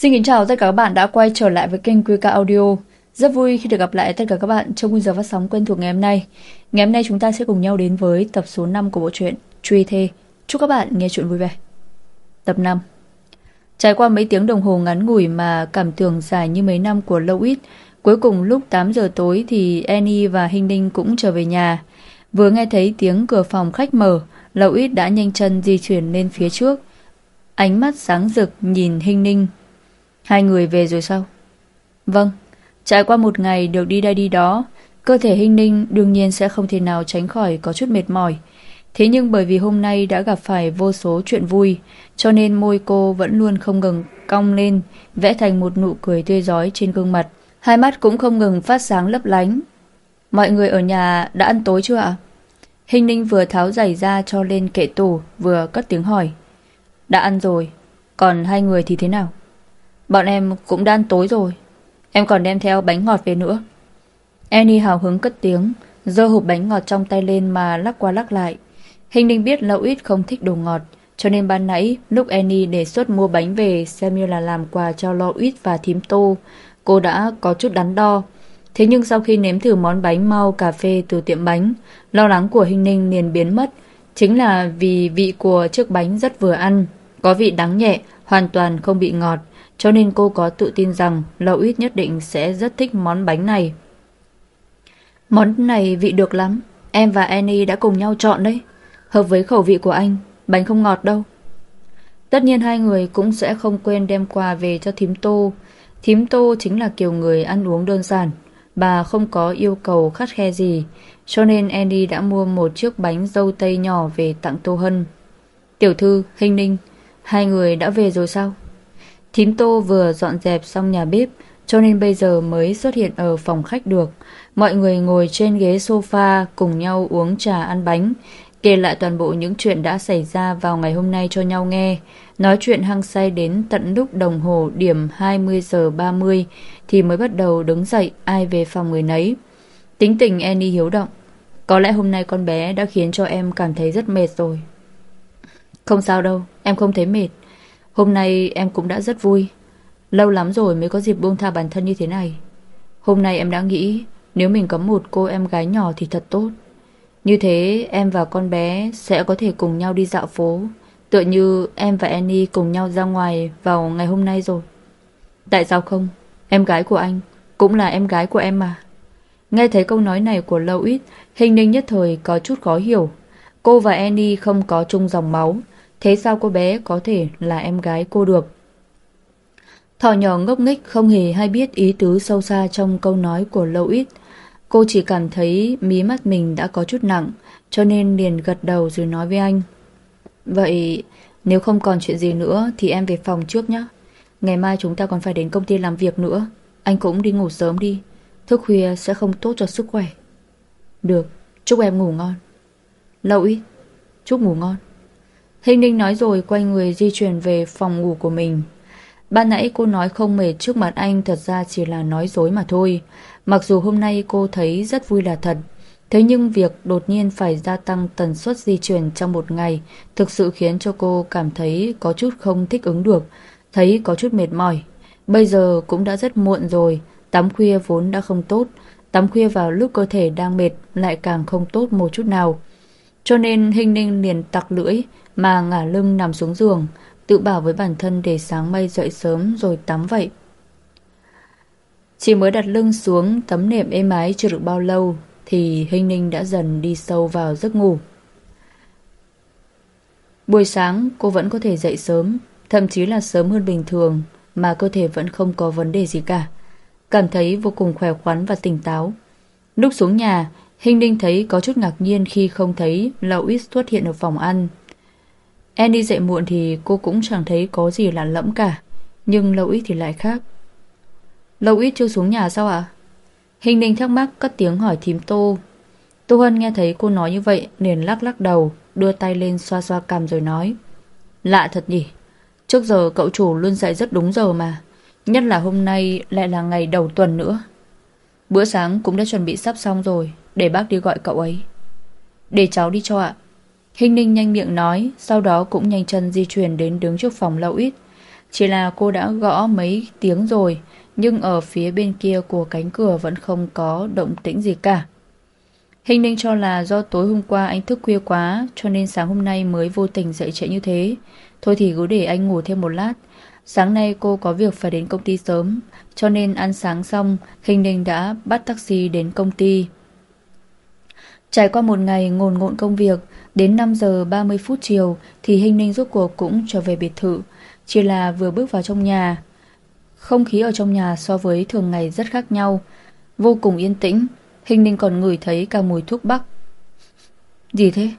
Xin kính chào tất cả các bạn đã quay trở lại với kênh QK Audio. Rất vui khi được gặp lại tất cả các bạn trong khung giờ phát sóng quen thuộc ngày hôm nay. Ngày hôm nay chúng ta sẽ cùng nhau đến với tập số 5 của bộ truyện Truy Thê. Chúc các bạn nghe chuyện vui vẻ. Tập 5 Trải qua mấy tiếng đồng hồ ngắn ngủi mà cảm tưởng dài như mấy năm của lâu ít, cuối cùng lúc 8 giờ tối thì Annie và Hinh Ninh cũng trở về nhà. Vừa nghe thấy tiếng cửa phòng khách mở, lâu ít đã nhanh chân di chuyển lên phía trước. Ánh mắt sáng rực nhìn Hinh Ninh Hai người về rồi sao? Vâng, trải qua một ngày được đi đây đi đó, cơ thể hình ninh đương nhiên sẽ không thể nào tránh khỏi có chút mệt mỏi. Thế nhưng bởi vì hôm nay đã gặp phải vô số chuyện vui, cho nên môi cô vẫn luôn không ngừng cong lên, vẽ thành một nụ cười tươi giói trên gương mặt. Hai mắt cũng không ngừng phát sáng lấp lánh. Mọi người ở nhà đã ăn tối chưa ạ? Hình ninh vừa tháo giày ra cho lên kệ tủ, vừa cất tiếng hỏi. Đã ăn rồi, còn hai người thì thế nào? Bọn em cũng đã ăn tối rồi. Em còn đem theo bánh ngọt về nữa. Annie hào hứng cất tiếng, giơ hộp bánh ngọt trong tay lên mà lắc qua lắc lại. Hình ninh biết Lâu ít không thích đồ ngọt, Cho nên ban nãy lúc Annie đề xuất mua bánh về Xem như là làm quà cho Lo ít và thím tô. Cô đã có chút đắn đo. Thế nhưng sau khi nếm thử món bánh mau cà phê từ tiệm bánh, Lo lắng của Hình ninh liền biến mất. Chính là vì vị của chiếc bánh rất vừa ăn, Có vị đắng nhẹ, Hoàn toàn không bị ngọt cho nên cô có tự tin rằng Lâu ít nhất định sẽ rất thích món bánh này. Món này vị được lắm. Em và Annie đã cùng nhau chọn đấy. Hợp với khẩu vị của anh. Bánh không ngọt đâu. Tất nhiên hai người cũng sẽ không quên đem quà về cho thím tô. Thím tô chính là kiểu người ăn uống đơn giản. Bà không có yêu cầu khắt khe gì. Cho nên Annie đã mua một chiếc bánh dâu tây nhỏ về tặng Tô Hân. Tiểu thư, Hình Ninh, hai người đã về rồi sao? Thím Tô vừa dọn dẹp xong nhà bếp cho nên bây giờ mới xuất hiện ở phòng khách được. Mọi người ngồi trên ghế sofa cùng nhau uống trà ăn bánh, kể lại toàn bộ những chuyện đã xảy ra vào ngày hôm nay cho nhau nghe. Nói chuyện hăng say đến tận lúc đồng hồ điểm 20 giờ 30 thì mới bắt đầu đứng dậy ai về phòng người nấy. Tính tình Annie hiếu động. Có lẽ hôm nay con bé đã khiến cho em cảm thấy rất mệt rồi. Không sao đâu, em không thấy mệt. Hôm nay em cũng đã rất vui. Lâu lắm rồi mới có dịp buông tha bản thân như thế này. Hôm nay em đã nghĩ, Nếu mình có một cô em gái nhỏ thì thật tốt. Như thế, em và con bé Sẽ có thể cùng nhau đi dạo phố, Tựa như em và Annie cùng nhau ra ngoài Vào ngày hôm nay rồi. Tại sao không? Em gái của anh Cũng là em gái của em mà. Nghe thấy câu nói này của Lâu Ít Hình ninh nhất thời có chút khó hiểu. Cô và Annie không có chung dòng máu. Thế sao cô bé có thể là em gái cô được? Thỏ nhỏ ngốc nghếch không hề hay biết ý tứ sâu xa trong câu nói của Lâu Ít. Cô chỉ cảm thấy mí mắt mình đã có chút nặng, cho nên liền gật đầu rồi nói với anh. Vậy nếu không còn chuyện gì nữa thì em về phòng trước nhé. Ngày mai chúng ta còn phải đến công ty làm việc nữa. Anh cũng đi ngủ sớm đi. Thức khuya sẽ không tốt cho sức khỏe. Được, chúc em ngủ ngon. Lâu ít, chúc ngủ ngon. Hình ninh nói rồi quay người di chuyển về phòng ngủ của mình. Ban nãy cô nói không mệt trước mặt anh thật ra chỉ là nói dối mà thôi. Mặc dù hôm nay cô thấy rất vui là thật. Thế nhưng việc đột nhiên phải gia tăng tần suất di chuyển trong một ngày thực sự khiến cho cô cảm thấy có chút không thích ứng được, thấy có chút mệt mỏi. Bây giờ cũng đã rất muộn rồi, tắm khuya vốn đã không tốt, tắm khuya vào lúc cơ thể đang mệt lại càng không tốt một chút nào. Cho nên Hình Ninh liền tặc lưỡi mà ngả lưng nằm xuống giường, tự bảo với bản thân để sáng mai dậy sớm rồi tắm vậy. Chỉ mới đặt lưng xuống tấm nệm êm ái chưa được bao lâu thì Hình Ninh đã dần đi sâu vào giấc ngủ. Buổi sáng cô vẫn có thể dậy sớm, thậm chí là sớm hơn bình thường mà cơ thể vẫn không có vấn đề gì cả. Cảm thấy vô cùng khỏe khoắn và tỉnh táo. Lúc xuống nhà, Hình Ninh thấy có chút ngạc nhiên khi không thấy Louis xuất hiện ở phòng ăn. Annie dậy muộn thì cô cũng chẳng thấy có gì lạ lẫm cả. Nhưng Louis thì lại khác. Louis chưa xuống nhà sao ạ? Hình Ninh thắc mắc cất tiếng hỏi thím Tô. Tô Hân nghe thấy cô nói như vậy liền lắc lắc đầu, đưa tay lên xoa xoa cằm rồi nói. Lạ thật nhỉ. Trước giờ cậu chủ luôn dậy rất đúng giờ mà. Nhất là hôm nay lại là ngày đầu tuần nữa. Bữa sáng cũng đã chuẩn bị sắp xong rồi để bác đi gọi cậu ấy Để cháu đi cho ạ Hình ninh nhanh miệng nói Sau đó cũng nhanh chân di chuyển đến đứng trước phòng lâu ít Chỉ là cô đã gõ mấy tiếng rồi, nhưng ở phía bên kia của cánh cửa vẫn không có động tĩnh gì cả. Hình ninh cho là do tối hôm qua anh thức khuya quá cho nên sáng hôm nay mới vô tình dậy trễ như thế. Thôi thì cứ để anh ngủ thêm một lát. Sáng nay cô có việc phải đến công ty sớm cho nên ăn sáng xong Hình ninh đã bắt taxi đến công ty. Trải qua một ngày ngồn ngộn công việc đến 5 giờ 30 phút chiều thì Hình ninh rốt cuộc cũng trở về biệt thự. Chỉ là vừa bước vào trong nhà không khí ở trong nhà so với thường ngày rất khác nhau Vô cùng yên tĩnh Hình ninh còn ngửi thấy cả mùi thuốc bắc Gì thế?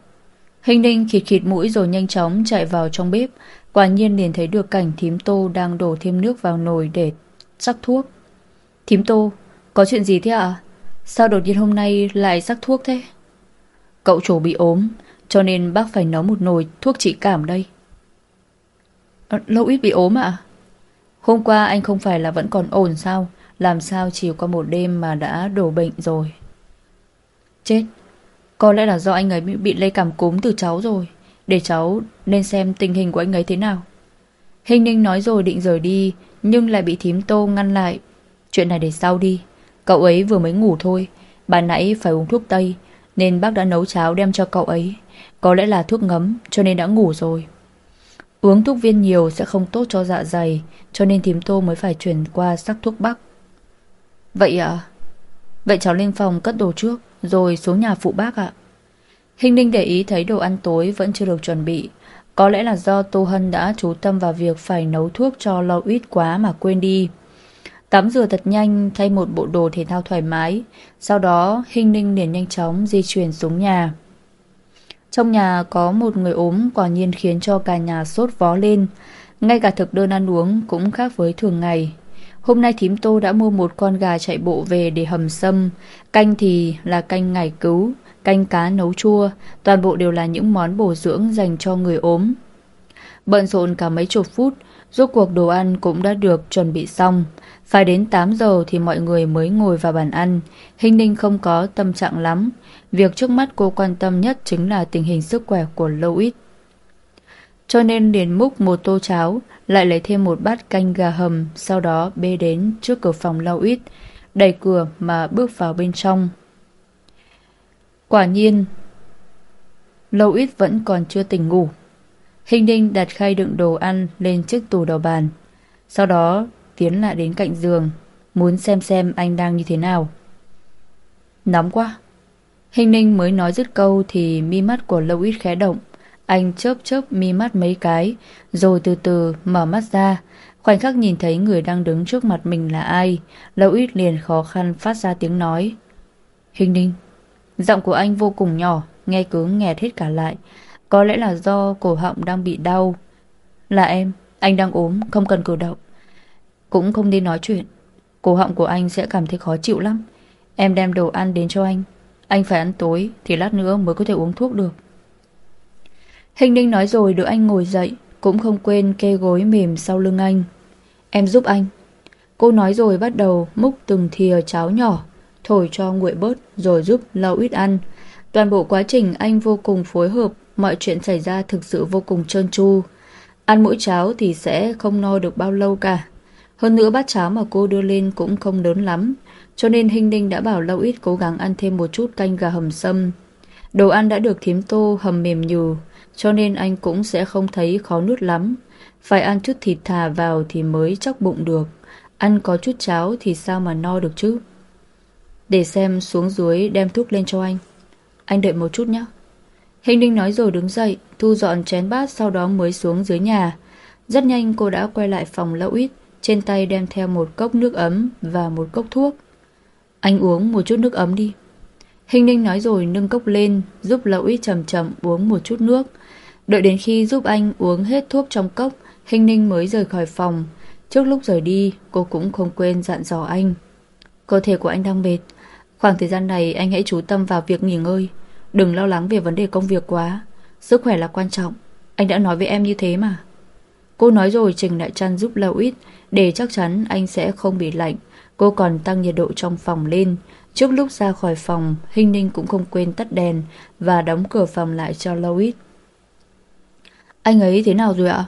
Hình ninh khịt khịt mũi rồi nhanh chóng chạy vào trong bếp Quả nhiên liền thấy được cảnh thím tô đang đổ thêm nước vào nồi để sắc thuốc Thím tô, có chuyện gì thế ạ? Sao đột nhiên hôm nay lại sắc thuốc thế? Cậu chủ bị ốm Cho nên bác phải nấu một nồi thuốc trị cảm đây. Ờ, Lâu ít bị ốm ạ? Hôm qua anh không phải là vẫn còn ổn sao? Làm sao chỉ qua một đêm mà đã đổ bệnh rồi? Chết Có lẽ là do anh ấy bị, bị lây cảm cúm từ cháu rồi. Để cháu nên xem tình hình của anh ấy thế nào. Hình ninh nói rồi định rời đi Nhưng lại bị thím tô ngăn lại. Chuyện này để sau đi. Cậu ấy vừa mới ngủ thôi. Bà nãy phải uống thuốc tây nên bác đã nấu cháo đem cho cậu ấy. Có lẽ là thuốc ngấm, cho nên đã ngủ rồi. Uống thuốc viên nhiều sẽ không tốt cho dạ dày, Cho nên thím tô mới phải chuyển qua sắc thuốc bắc. Vậy ạ Vậy cháu lên phòng cất đồ trước, Rồi xuống nhà phụ bác ạ. Hình ninh để ý thấy đồ ăn tối Vẫn chưa được chuẩn bị. Có lẽ là do Tô Hân đã chú tâm vào việc Phải nấu thuốc cho lâu ít quá mà quên đi. Tắm rửa thật nhanh Thay một bộ đồ thể thao thoải mái Sau đó Hình ninh liền nhanh chóng Di chuyển xuống nhà trong nhà có một người ốm quả nhiên khiến cho cả nhà sốt vó lên. Ngay cả thực đơn ăn uống cũng khác với thường ngày. Hôm nay thím tô đã mua một con gà chạy bộ về để hầm sâm. Canh thì là canh ngải cứu, canh cá nấu chua. Toàn bộ đều là những món bổ dưỡng dành cho người ốm. Bận rộn cả mấy chục phút, rốt cuộc đồ ăn cũng đã được chuẩn bị xong. Phải đến 8 giờ thì mọi người mới ngồi vào bàn ăn. Hình ninh không có tâm trạng lắm. Việc trước mắt cô quan tâm nhất chính là tình hình sức khỏe của Lâu Ít. Cho nên liền múc một tô cháo, lại lấy thêm một bát canh gà hầm, sau đó bê đến trước cửa phòng Lâu Ít, đẩy cửa mà bước vào bên trong. Quả nhiên, Lâu Ít vẫn còn chưa tỉnh ngủ. Hình ninh đặt khay đựng đồ ăn lên chiếc tủ đầu bàn. Sau đó tiến lại đến cạnh giường, muốn xem xem anh đang như thế nào. Nóng quá. Hình ninh mới nói dứt câu thì mi mắt của Lâu Ít khẽ động. Anh chớp chớp mi mắt mấy cái, rồi từ từ mở mắt ra. Khoảnh khắc nhìn thấy người đang đứng trước mặt mình là ai, Lâu Ít liền khó khăn phát ra tiếng nói. Hình ninh. Giọng của anh vô cùng nhỏ, nghe cứ nghẹt hết cả lại. Có lẽ là do cổ họng đang bị đau. Là em, anh đang ốm, không cần cử động. Cũng không đi nói chuyện. Cổ họng của anh sẽ cảm thấy khó chịu lắm. Em đem đồ ăn đến cho anh. Anh phải ăn tối Thì lát nữa mới có thể uống thuốc được. Hình ninh nói rồi đỡ anh ngồi dậy Cũng không quên kê gối mềm sau lưng anh. Em giúp anh. Cô nói rồi bắt đầu múc từng thìa cháo nhỏ Thổi cho nguội bớt Rồi giúp lau ít ăn. Toàn bộ quá trình anh vô cùng phối hợp. Mọi chuyện xảy ra thực sự vô cùng trơn tru Ăn mỗi cháo thì sẽ không no được bao lâu cả hơn nữa bát cháo mà cô đưa lên cũng không lớn lắm, cho nên Hinh Ninh đã bảo Lâu Ít cố gắng ăn thêm một chút canh gà hầm sâm. Đồ ăn đã được thím tô hầm mềm nhừ, cho nên anh cũng sẽ không thấy khó nuốt lắm. Phải ăn chút thịt thà vào thì mới chắc bụng được. Ăn có chút cháo thì sao mà no được chứ? Để xem xuống dưới đem thuốc lên cho anh. Anh đợi một chút nhé. Hình Ninh nói rồi đứng dậy, thu dọn chén bát sau đó mới xuống dưới nhà. Rất nhanh cô đã quay lại phòng Lậu Ít. Trên tay đem theo một cốc nước ấm Và một cốc thuốc. Anh uống một chút nước ấm đi. Hình ninh nói rồi nâng cốc lên Giúp Lậu ít chậm chậm uống một chút nước. Đợi đến khi giúp anh uống hết thuốc trong cốc Hình ninh mới rời khỏi phòng. Trước lúc rời đi Cô cũng không quên dặn dò anh. Cơ thể của anh đang mệt. Khoảng thời gian này anh hãy chú tâm vào việc nghỉ ngơi. Đừng lo lắng về vấn đề công việc quá Sức khỏe là quan trọng Anh đã nói với em như thế mà Cô nói rồi trình lại chăn giúp Lâu ít để chắc chắn anh sẽ không bị lạnh. Cô còn tăng nhiệt độ trong phòng lên. Trước lúc ra khỏi phòng, Hình Ninh cũng không quên tắt đèn và đóng cửa phòng lại cho Louis. Anh ấy thế nào rồi ạ?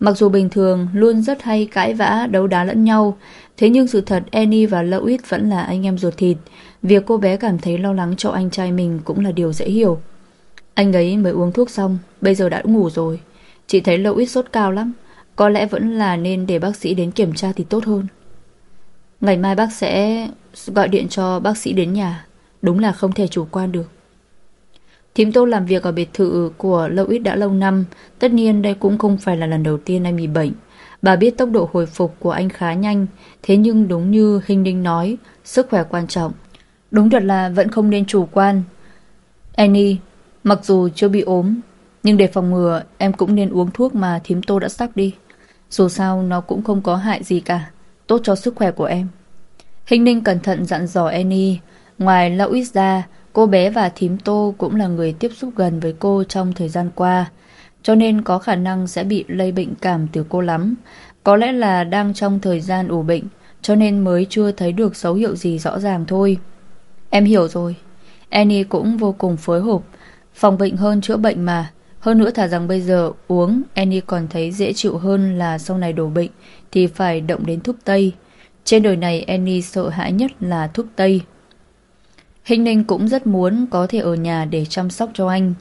Mặc dù bình thường luôn rất hay cãi vã, đấu đá lẫn nhau, thế nhưng sự thật Annie và Louis vẫn là anh em ruột thịt. Việc cô bé cảm thấy lo lắng cho anh trai mình cũng là điều dễ hiểu. Anh ấy mới uống thuốc xong, bây giờ đã ngủ rồi. Chị thấy Louis sốt cao lắm, có lẽ vẫn là nên để bác sĩ đến kiểm tra thì tốt hơn. Ngày mai bác sẽ gọi điện cho bác sĩ đến nhà. Đúng là không thể chủ quan được. Thím Tô làm việc ở biệt thự của Louis đã lâu năm, tất nhiên đây cũng không phải là lần đầu tiên anh bị bệnh. Bà biết tốc độ hồi phục của anh khá nhanh, thế nhưng đúng như Hình Đinh nói, sức khỏe quan trọng. Đúng thật là vẫn không nên chủ quan. Annie, mặc dù chưa bị ốm, nhưng để phòng ngừa em cũng nên uống thuốc mà thím Tô đã sắc đi. Dù sao nó cũng không có hại gì cả, tốt cho sức khỏe của em. Hình Ninh cẩn thận dặn dò Annie, ngoài Louis ra, Cô bé và thím Tô cũng là người tiếp xúc gần với cô trong thời gian qua, cho nên có khả năng sẽ bị lây bệnh cảm từ cô lắm. Có lẽ là đang trong thời gian ủ bệnh, cho nên mới chưa thấy được dấu hiệu gì rõ ràng thôi. Em hiểu rồi. Annie cũng vô cùng phối hợp, phòng bệnh hơn chữa bệnh mà. Hơn nữa thả rằng bây giờ uống Annie còn thấy dễ chịu hơn là sau này đổ bệnh thì phải động đến thuốc Tây. Trên đời này Annie sợ hãi nhất là thuốc Tây. Hình Ninh cũng rất muốn có thể ở nhà để chăm sóc cho anh.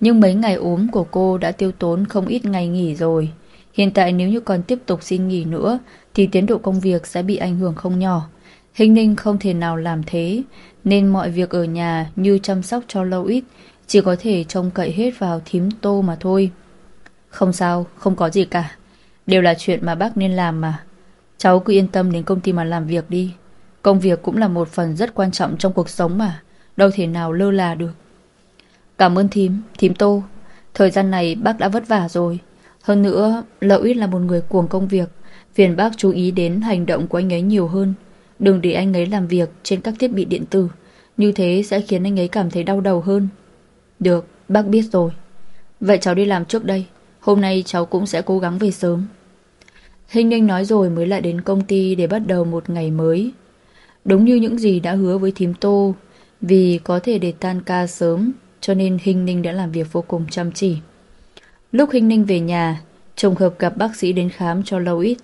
Nhưng mấy ngày ốm của cô đã tiêu tốn không ít ngày nghỉ rồi. Hiện tại nếu như còn tiếp tục xin nghỉ nữa thì tiến độ công việc sẽ bị ảnh hưởng không nhỏ. Hình Ninh không thể nào làm thế nên mọi việc ở nhà như chăm sóc cho lâu ít chỉ có thể trông cậy hết vào thím tô mà thôi. Không sao, không có gì cả. Đều là chuyện mà bác nên làm mà. Cháu cứ yên tâm đến công ty mà làm việc đi. Công việc cũng là một phần rất quan trọng trong cuộc sống mà, đâu thể nào lơ là được. Cảm ơn thím, thím Tô. Thời gian này bác đã vất vả rồi. Hơn nữa, Lợi Ít là một người cuồng công việc. Phiền bác chú ý đến hành động của anh ấy nhiều hơn. Đừng để anh ấy làm việc trên các thiết bị điện tử. Như thế sẽ khiến anh ấy cảm thấy đau đầu hơn. Được, bác biết rồi. Vậy cháu đi làm trước đây. Hôm nay cháu cũng sẽ cố gắng về sớm. Hình Ninh nói rồi mới lại đến công ty để bắt đầu một ngày mới. Đúng như những gì đã hứa với thím Tô, vì có thể để tan ca sớm, cho nên Hình Ninh đã làm việc vô cùng chăm chỉ. Lúc Hình Ninh về nhà, trùng hợp gặp bác sĩ đến khám cho lâu ít.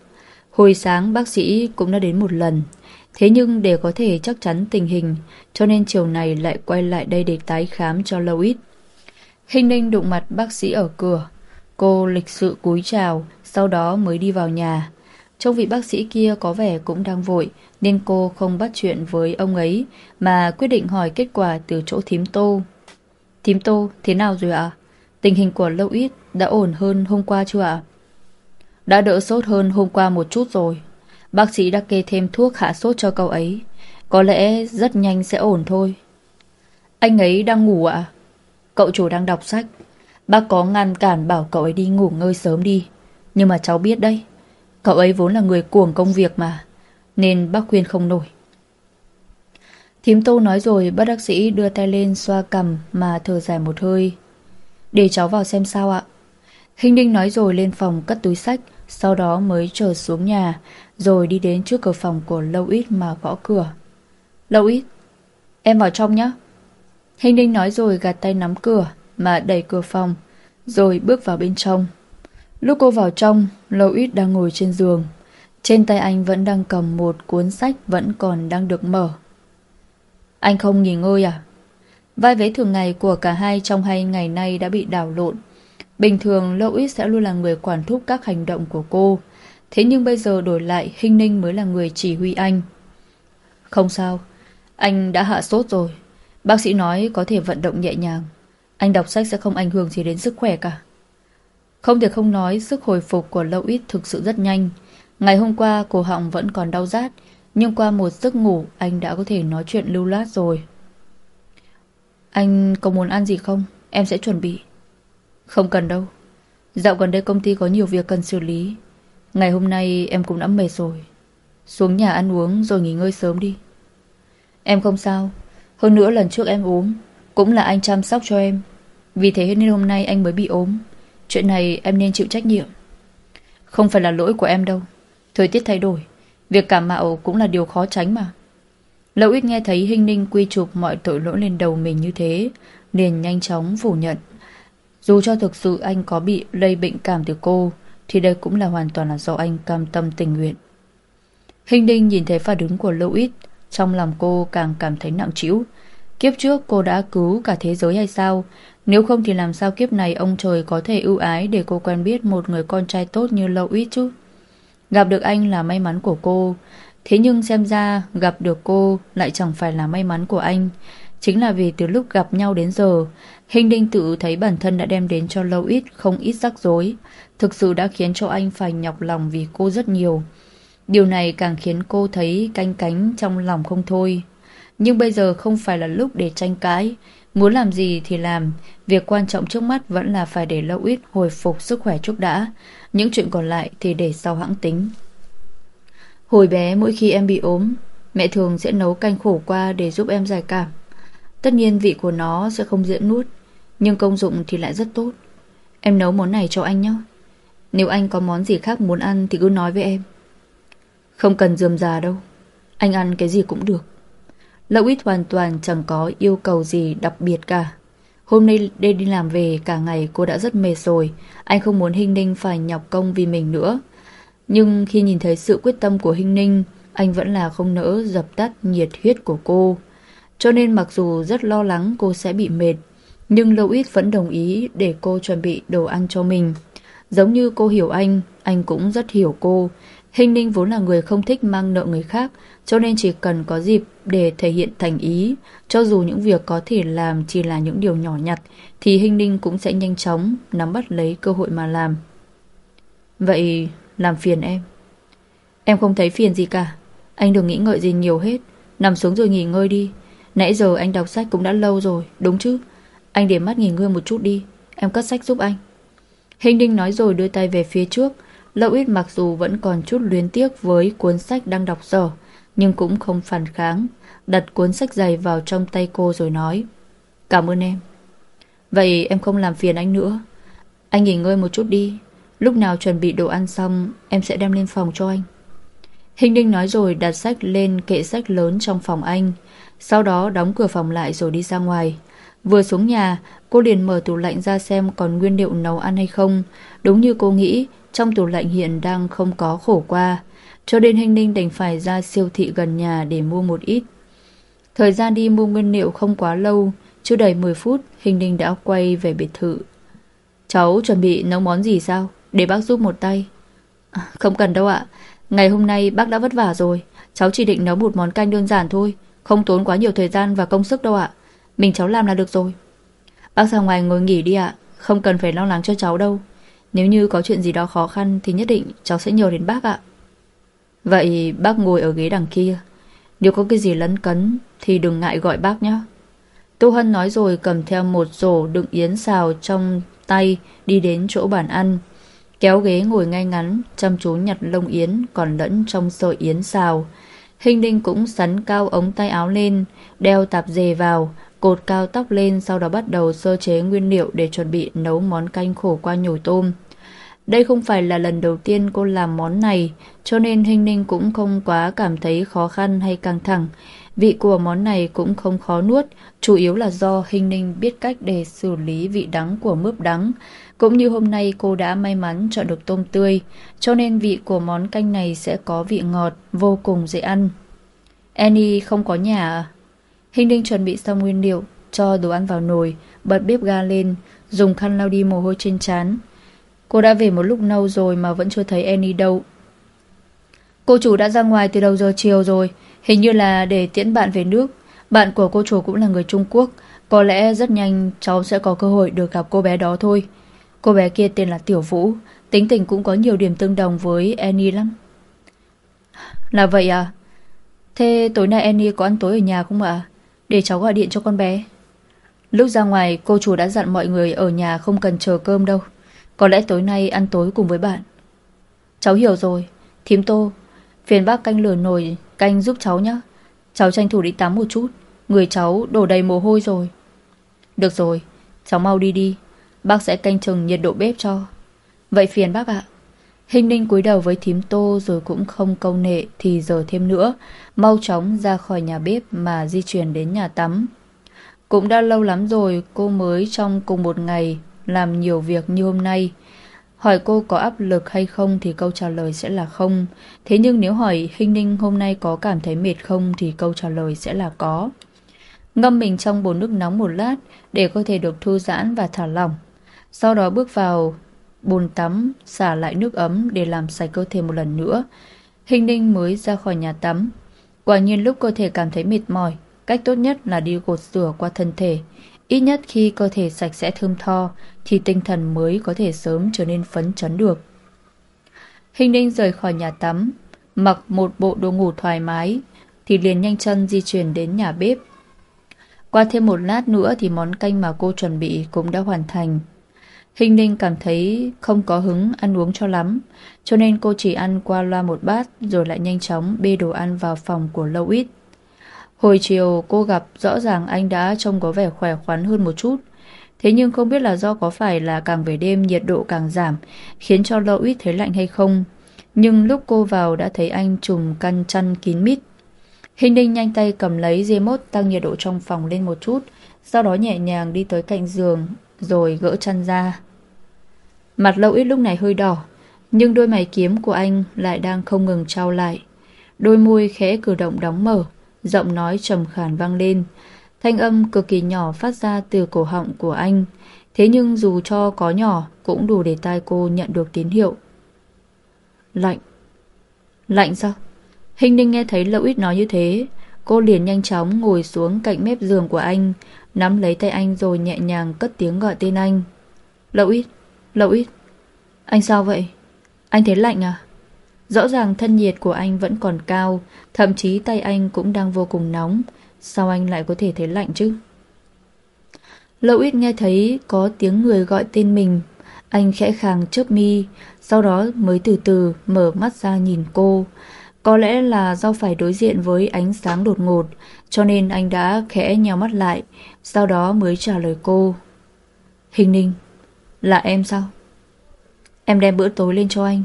Hồi sáng bác sĩ cũng đã đến một lần, thế nhưng để có thể chắc chắn tình hình, cho nên chiều này lại quay lại đây để tái khám cho Louis. Hình Ninh đụng mặt bác sĩ ở cửa. Cô lịch sự cúi chào, sau đó mới đi vào nhà. Trông vị bác sĩ kia có vẻ cũng đang vội, nên cô không bắt chuyện với ông ấy mà quyết định hỏi kết quả từ chỗ thím tô. Thím tô, thế nào rồi ạ? Tình hình của Louis đã ổn hơn hôm qua chưa ạ? Đã đỡ sốt hơn hôm qua một chút rồi. Bác sĩ đã kê thêm thuốc hạ sốt cho cậu ấy. Có lẽ rất nhanh sẽ ổn thôi. Anh ấy đang ngủ ạ? Cậu chủ đang đọc sách. Bác có ngăn cản bảo cậu ấy đi ngủ ngơi sớm đi. Nhưng mà cháu biết đấy. Cậu ấy vốn là người cuồng công việc mà nên bác khuyên không nổi. Thím tô nói rồi bác bác sĩ đưa tay lên xoa cầm mà thở dài một hơi. Để cháu vào xem sao ạ. Hình đinh nói rồi lên phòng cất túi sách, sau đó mới trở xuống nhà, rồi đi đến trước cửa phòng của Lâu Ít mà gõ cửa. Lâu Ít, em vào trong nhé. Hình Ninh nói rồi gạt tay nắm cửa mà đẩy cửa phòng, rồi bước vào bên trong. Lúc cô vào trong, Lâu Ít đang ngồi trên giường, trên tay anh vẫn đang cầm một cuốn sách vẫn còn đang được mở. Anh không nghỉ ngơi à? Vai vế thường ngày của cả hai trong hai ngày nay đã bị đảo lộn. Bình thường Louis sẽ luôn là người quản thúc các hành động của cô. Thế nhưng bây giờ đổi lại Hinh Ninh mới là người chỉ huy anh. Không sao, anh đã hạ sốt rồi. Bác sĩ nói có thể vận động nhẹ nhàng. Anh đọc sách sẽ không ảnh hưởng gì đến sức khỏe cả. Không thể không nói sức hồi phục của Louis thực sự rất nhanh. Ngày hôm qua cổ họng vẫn còn đau rát Nhưng qua một giấc ngủ Anh đã có thể nói chuyện lưu loát rồi Anh có muốn ăn gì không? Em sẽ chuẩn bị Không cần đâu Dạo gần đây công ty có nhiều việc cần xử lý Ngày hôm nay em cũng đã mệt rồi. Xuống nhà ăn uống rồi nghỉ ngơi sớm đi. Em không sao. Hơn nữa lần trước em ốm Cũng là anh chăm sóc cho em. Vì thế nên hôm nay anh mới bị ốm. Chuyện này em nên chịu trách nhiệm. Không phải là lỗi của em đâu. Thời tiết thay đổi, việc cảm mạo cũng là điều khó tránh mà. Lâu ít nghe thấy Hinh Ninh quy chụp mọi tội lỗi lên đầu mình như thế, liền nhanh chóng phủ nhận. Dù cho thực sự anh có bị lây bệnh cảm từ cô, thì đây cũng là hoàn toàn là do anh cam tâm tình nguyện. Hình đinh nhìn thấy phản ứng của Louis, trong lòng cô càng cảm thấy nặng trĩu. Kiếp trước cô đã cứu cả thế giới hay sao? Nếu không thì làm sao kiếp này ông trời có thể ưu ái để cô quen biết một người con trai tốt như Louis chứ? Gặp được anh là may mắn của cô. Thế nhưng xem ra gặp được cô lại chẳng phải là may mắn của anh. Chính là vì từ lúc gặp nhau đến giờ, Hình Đinh tự thấy bản thân đã đem đến cho Lâu Ít không ít rắc rối. Thực sự đã khiến cho anh phải nhọc lòng vì cô rất nhiều. Điều này càng khiến cô thấy canh cánh trong lòng không thôi. Nhưng bây giờ không phải là lúc để tranh cãi. Muốn làm gì thì làm. Việc quan trọng trước mắt vẫn là phải để Lâu Ít hồi phục sức khỏe trước đã. Những chuyện còn lại thì để sau hãng tính. Hồi bé mỗi khi em bị ốm, mẹ thường sẽ nấu canh khổ qua để giúp em giải cảm. Tất nhiên vị của nó sẽ không dễ nuốt, nhưng công dụng thì lại rất tốt. Em nấu món này cho anh nhé. Nếu anh có món gì khác muốn ăn thì cứ nói với em. Không cần dườm già đâu. Anh ăn cái gì cũng được. Lão ít hoàn toàn chẳng có yêu cầu gì đặc biệt cả. Hôm nay đây đi làm về cả ngày cô đã rất mệt rồi. Anh không muốn Hinh Ninh phải nhọc công vì mình nữa. Nhưng khi nhìn thấy sự quyết tâm của Hinh Ninh, anh vẫn là không nỡ dập tắt nhiệt huyết của cô. Cho nên mặc dù rất lo lắng cô sẽ bị mệt, nhưng lâu ít vẫn đồng ý để cô chuẩn bị đồ ăn cho mình. Giống như cô hiểu anh, anh cũng rất hiểu cô. Hình Ninh vốn là người không thích mang nợ người khác, cho nên chỉ cần có dịp để thể hiện thành ý, cho dù những việc có thể làm chỉ là những điều nhỏ nhặt, thì Hình Ninh cũng sẽ nhanh chóng nắm bắt lấy cơ hội mà làm. Vậy làm phiền em. Em không thấy phiền gì cả. Anh đừng nghĩ ngợi gì nhiều hết. Nằm xuống rồi nghỉ ngơi đi. Nãy giờ anh đọc sách cũng đã lâu rồi, đúng chứ? Anh để mắt nghỉ ngơi một chút đi. Em cất sách giúp anh. Hình đinh nói rồi đưa tay về phía trước. Lậu ít mặc dù vẫn còn chút luyến tiếc với cuốn sách đang đọc dở, nhưng cũng không phản kháng. Đặt cuốn sách dày vào trong tay cô rồi nói. Cảm ơn em. Vậy em không làm phiền anh nữa. Anh nghỉ ngơi một chút đi. Lúc nào chuẩn bị đồ ăn xong, em sẽ đem lên phòng cho anh. Hình đinh nói rồi đặt sách lên kệ sách lớn trong phòng anh. Sau đó đóng cửa phòng lại rồi đi ra ngoài. Vừa xuống nhà, cô liền mở tủ lạnh ra xem còn nguyên liệu nấu ăn hay không. Đúng như cô nghĩ, trong tủ lạnh hiện đang không có khổ qua. Cho nên Hình Ninh đành phải ra siêu thị gần nhà để mua một ít. Thời gian đi mua nguyên liệu không quá lâu, chưa đầy 10 phút, Hình Ninh đã quay về biệt thự. Cháu chuẩn bị nấu món gì sao? Để bác giúp một tay. À, không cần đâu ạ. Ngày hôm nay bác đã vất vả rồi. Cháu chỉ định nấu một món canh đơn giản thôi. Không tốn quá nhiều thời gian và công sức đâu ạ. Mình cháu làm là được rồi. Bác ra ngoài ngồi nghỉ đi ạ. Không cần phải lo lắng cho cháu đâu. Nếu như có chuyện gì đó khó khăn thì nhất định cháu sẽ nhờ đến bác ạ. Vậy bác ngồi ở ghế đằng kia. Nếu có cái gì lấn cấn thì đừng ngại gọi bác nhé. Tô Hân nói rồi cầm theo một rổ đựng yến xào trong tay đi đến chỗ bàn ăn. Kéo ghế ngồi ngay ngắn, chăm chú nhặt lông yến còn lẫn trong sợi yến xào. Hình đinh cũng sắn cao ống tay áo lên, đeo tạp dề vào, cột cao tóc lên sau đó bắt đầu sơ chế nguyên liệu để chuẩn bị nấu món canh khổ qua nhồi tôm. Đây không phải là lần đầu tiên cô làm món này, cho nên Hình Ninh cũng không quá cảm thấy khó khăn hay căng thẳng. Vị của món này cũng không khó nuốt, chủ yếu là do Hình Ninh biết cách để xử lý vị đắng của mướp đắng. Cũng như hôm nay cô đã may mắn chọn được tôm tươi, cho nên vị của món canh này sẽ có vị ngọt, vô cùng dễ ăn. Annie không có nhà à? Hình Ninh chuẩn bị xong nguyên liệu, cho đồ ăn vào nồi, bật bếp ga lên, dùng khăn lau đi mồ hôi trên trán. Cô đã về một lúc lâu rồi mà vẫn chưa thấy Annie đâu. Cô chủ đã ra ngoài từ đầu giờ chiều rồi, hình như là để tiễn bạn về nước. Bạn của cô chủ cũng là người Trung Quốc, có lẽ rất nhanh cháu sẽ có cơ hội được gặp cô bé đó thôi. Cô bé kia tên là Tiểu Vũ, tính tình cũng có nhiều điểm tương đồng với Annie lắm. Là vậy à? Thế tối nay Annie có ăn tối ở nhà không ạ? Để cháu gọi điện cho con bé. Lúc ra ngoài, cô chủ đã dặn mọi người ở nhà không cần chờ cơm đâu. Có lẽ tối nay ăn tối cùng với bạn. Cháu hiểu rồi. Thím tô, phiền bác canh lửa nồi canh giúp cháu nhé. Cháu tranh thủ đi tắm một chút. Người cháu đổ đầy mồ hôi rồi. Được rồi, cháu mau đi đi. Bác sẽ canh chừng nhiệt độ bếp cho Vậy phiền bác ạ Hình ninh cúi đầu với thím tô rồi cũng không câu nệ thì giờ thêm nữa, mau chóng ra khỏi nhà bếp mà di chuyển đến nhà tắm. Cũng đã lâu lắm rồi cô mới trong cùng một ngày làm nhiều việc như hôm nay. Hỏi cô có áp lực hay không thì câu trả lời sẽ là không. Thế nhưng nếu hỏi Hình Ninh hôm nay có cảm thấy mệt không thì câu trả lời sẽ là có. Ngâm mình trong bồn nước nóng một lát để cơ thể được thư giãn và thả lỏng. Sau đó bước vào bồn tắm, xả lại nước ấm để làm sạch cơ thể một lần nữa. Hình Ninh mới ra khỏi nhà tắm. Quả nhiên lúc cơ thể cảm thấy mệt mỏi, cách tốt nhất là đi gột rửa qua thân thể. Ít nhất khi cơ thể sạch sẽ thơm tho thì tinh thần mới có thể sớm trở nên phấn chấn được. Hình Ninh rời khỏi nhà tắm, mặc một bộ đồ ngủ thoải mái thì liền nhanh chân di chuyển đến nhà bếp. Qua thêm một lát nữa thì món canh mà cô chuẩn bị cũng đã hoàn thành. Hình Ninh cảm thấy không có hứng ăn uống cho lắm, cho nên cô chỉ ăn qua loa một bát rồi lại nhanh chóng bê đồ ăn vào phòng của Lâu Ít. Hồi chiều cô gặp rõ ràng anh đã trông có vẻ khỏe khoắn hơn một chút. Thế nhưng không biết là do có phải là càng về đêm nhiệt độ càng giảm, khiến cho Lâu Ít thấy lạnh hay không. Nhưng lúc cô vào đã thấy anh trùm căn chăn kín mít. Hình Ninh nhanh tay cầm lấy dây mốt tăng nhiệt độ trong phòng lên một chút, sau đó nhẹ nhàng đi tới cạnh giường, rồi gỡ chăn ra. Mặt Lâu Ít lúc này hơi đỏ, nhưng đôi mày kiếm của anh lại đang không ngừng trao lại. Đôi môi khẽ cử động đóng mở, giọng nói trầm khàn vang lên. Thanh âm cực kỳ nhỏ phát ra từ cổ họng của anh. Thế nhưng dù cho có nhỏ cũng đủ để tai cô nhận được tín hiệu. Lạnh. Lạnh sao? Hình ninh nghe thấy Lâu Ít nói như thế. Cô liền nhanh chóng ngồi xuống cạnh mép giường của anh, nắm lấy tay anh rồi nhẹ nhàng cất tiếng gọi tên anh. lậu Ít, lậu Ít. Anh sao vậy? Anh thấy lạnh à? Rõ ràng thân nhiệt của anh vẫn còn cao, thậm chí tay anh cũng đang vô cùng nóng. Sao anh lại có thể thấy lạnh chứ? lậu ít nghe thấy có tiếng người gọi tên mình. Anh khẽ khàng chớp mi, sau đó mới từ từ mở mắt ra nhìn cô. Có lẽ là do phải đối diện với ánh sáng đột ngột, cho nên anh đã khẽ nhào mắt lại, sau đó mới trả lời cô. Hình ninh, là em sao? Em đem bữa tối lên cho anh.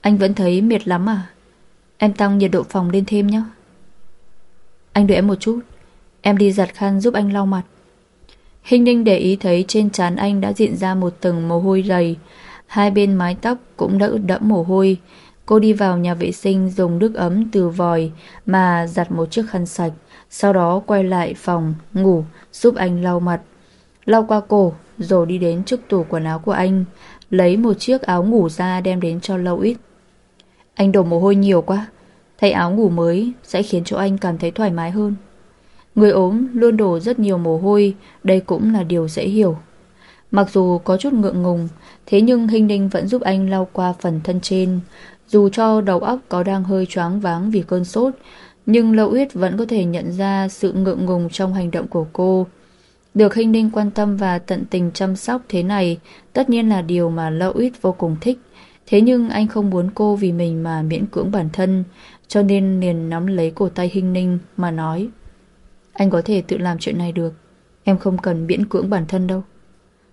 Anh vẫn thấy mệt lắm à? Em tăng nhiệt độ phòng lên thêm nhé. Anh đợi em một chút. Em đi giặt khăn giúp anh lau mặt. Hình ninh để ý thấy trên trán anh đã diện ra một tầng mồ hôi dày. Hai bên mái tóc cũng đã ướt đẫm mồ hôi. Cô đi vào nhà vệ sinh dùng nước ấm từ vòi mà giặt một chiếc khăn sạch. Sau đó quay lại phòng, ngủ, giúp anh lau mặt. Lau qua cổ, rồi đi đến trước tủ quần áo của anh. Lấy một chiếc áo ngủ ra đem đến cho Lâu Ít. Anh đổ mồ hôi nhiều quá Thay áo ngủ mới sẽ khiến cho anh cảm thấy thoải mái hơn Người ốm luôn đổ rất nhiều mồ hôi Đây cũng là điều dễ hiểu Mặc dù có chút ngượng ngùng Thế nhưng Hình Ninh vẫn giúp anh lau qua phần thân trên dù cho đầu óc có đang hơi choáng váng vì cơn sốt Nhưng Lâu Uyết vẫn có thể nhận ra sự ngượng ngùng trong hành động của cô Được Hình Ninh quan tâm và tận tình chăm sóc thế này Tất nhiên là điều mà Lâu Uyết vô cùng thích Thế nhưng anh không muốn cô vì mình mà miễn cưỡng bản thân, cho nên liền nắm lấy cổ tay Hinh Ninh mà nói. Anh có thể tự làm chuyện này được, em không cần miễn cưỡng bản thân đâu.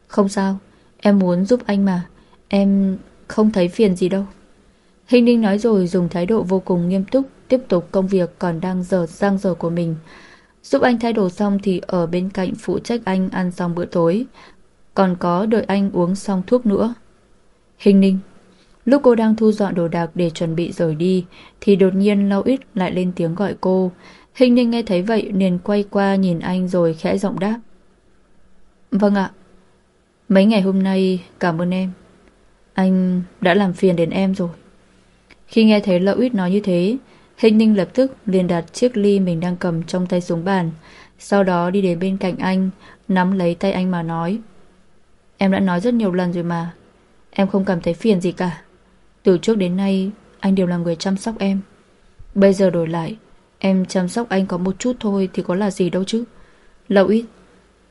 Không sao, em muốn giúp anh mà, em không thấy phiền gì đâu. Hình Ninh nói rồi dùng thái độ vô cùng nghiêm túc tiếp tục công việc còn đang dở sang dở của mình. Giúp anh thay đồ xong thì ở bên cạnh phụ trách anh ăn xong bữa tối, còn có đợi anh uống xong thuốc nữa. Hình Ninh Lúc cô đang thu dọn đồ đạc để chuẩn bị rời đi Thì đột nhiên lâu ít lại lên tiếng gọi cô. Hình ninh nghe thấy vậy liền quay qua nhìn anh rồi khẽ giọng đáp. Vâng ạ. Mấy ngày hôm nay cảm ơn em. Anh đã làm phiền đến em rồi. Khi nghe thấy Lậu ít nói như thế Hình ninh lập tức liền đặt chiếc ly mình đang cầm trong tay xuống bàn. Sau đó đi đến bên cạnh anh, Nắm lấy tay anh mà nói, Em đã nói rất nhiều lần rồi mà, Em không cảm thấy phiền gì cả. Từ trước đến nay, Anh đều là người chăm sóc em. Bây giờ đổi lại, Em chăm sóc anh có một chút thôi Thì có là gì đâu chứ. Lậu ít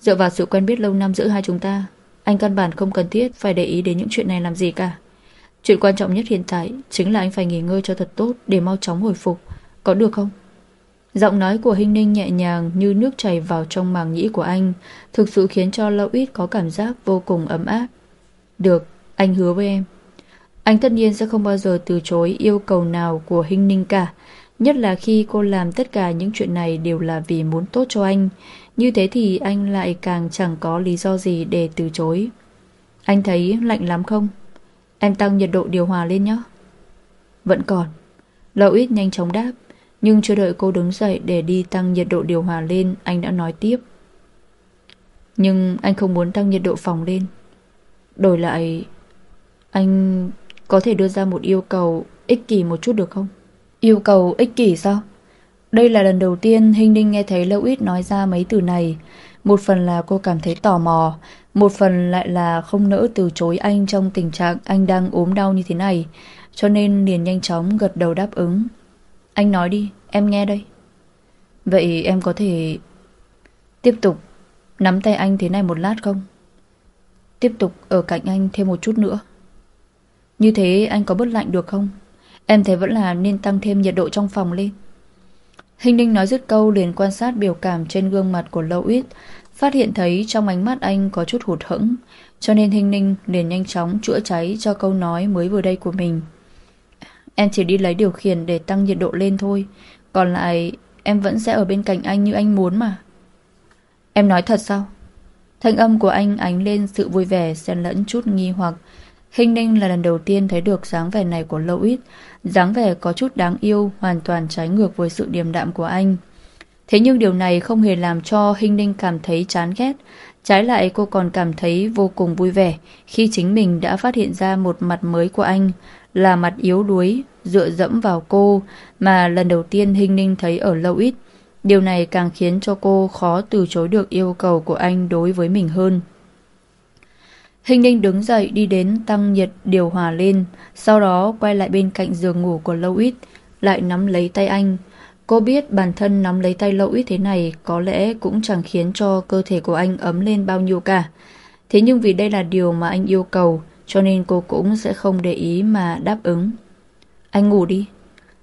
Dựa vào sự quen biết lâu năm giữa hai chúng ta, Anh căn bản không cần thiết Phải để ý đến những chuyện này làm gì cả. Chuyện quan trọng nhất hiện tại Chính là anh phải nghỉ ngơi cho thật tốt Để mau chóng hồi phục. Có được không? Giọng nói của Hinh Ninh nhẹ nhàng như nước chảy vào trong màng nhĩ của anh Thực sự khiến cho Lâu Ít có cảm giác vô cùng ấm áp. Được, anh hứa với em. Anh tất nhiên sẽ không bao giờ từ chối yêu cầu nào của Hinh Ninh cả Nhất là khi cô làm tất cả những chuyện này đều là vì muốn tốt cho anh. Như thế thì anh lại càng chẳng có lý do gì để từ chối. Anh thấy lạnh lắm không? Em tăng nhiệt độ điều hòa lên nhé. Vẫn còn. Lâu ít nhanh chóng đáp. Nhưng chưa đợi cô đứng dậy để đi tăng nhiệt độ điều hòa lên, anh đã nói tiếp. Nhưng anh không muốn tăng nhiệt độ phòng lên. Đổi lại, anh có thể đưa ra một yêu cầu ích kỷ một chút được không? Yêu cầu ích kỷ sao? Đây là lần đầu tiên Hình Ninh nghe thấy Lâu Ít nói ra mấy từ này. Một phần là cô cảm thấy tò mò, một phần lại là không nỡ từ chối anh trong tình trạng anh đang ốm đau như thế này, cho nên liền nhanh chóng gật đầu đáp ứng. Anh nói đi, em nghe đây. Vậy em có thể tiếp tục nắm tay anh thế này một lát không? Tiếp tục ở cạnh anh thêm một chút nữa. Như thế anh có bớt lạnh được không? Em thấy vẫn là nên tăng thêm nhiệt độ trong phòng lên. Hình ninh nói dứt câu liền quan sát biểu cảm trên gương mặt của Lâu Ít, phát hiện thấy trong ánh mắt anh có chút hụt hẫng, cho nên Hình ninh liền nhanh chóng chữa cháy cho câu nói mới vừa đây của mình. Em chỉ đi lấy điều khiển để tăng nhiệt độ lên thôi, còn lại em vẫn sẽ ở bên cạnh anh như anh muốn mà. Em nói thật sao? Thanh âm của anh ánh lên sự vui vẻ xen lẫn chút nghi hoặc. Hình ninh là lần đầu tiên thấy được dáng vẻ này của Lâu Ít, dáng vẻ có chút đáng yêu, hoàn toàn trái ngược với sự điềm đạm của anh. Thế nhưng điều này không hề làm cho Hình Ninh cảm thấy chán ghét. Trái lại cô còn cảm thấy vô cùng vui vẻ khi chính mình đã phát hiện ra một mặt mới của anh, là mặt yếu đuối, dựa dẫm vào cô mà lần đầu tiên Hình Ninh thấy ở lâu ít. Điều này càng khiến cho cô khó từ chối được yêu cầu của anh đối với mình hơn. Hình ninh đứng dậy đi đến tăng nhiệt điều hòa lên, sau đó quay lại bên cạnh giường ngủ của Lâu Ít, lại nắm lấy tay anh. Cô biết bản thân nắm lấy tay Lâu Ít thế này có lẽ cũng chẳng khiến cho cơ thể của anh ấm lên bao nhiêu cả. Thế nhưng vì đây là điều mà anh yêu cầu, cho nên cô cũng sẽ không để ý mà đáp ứng. Anh ngủ đi.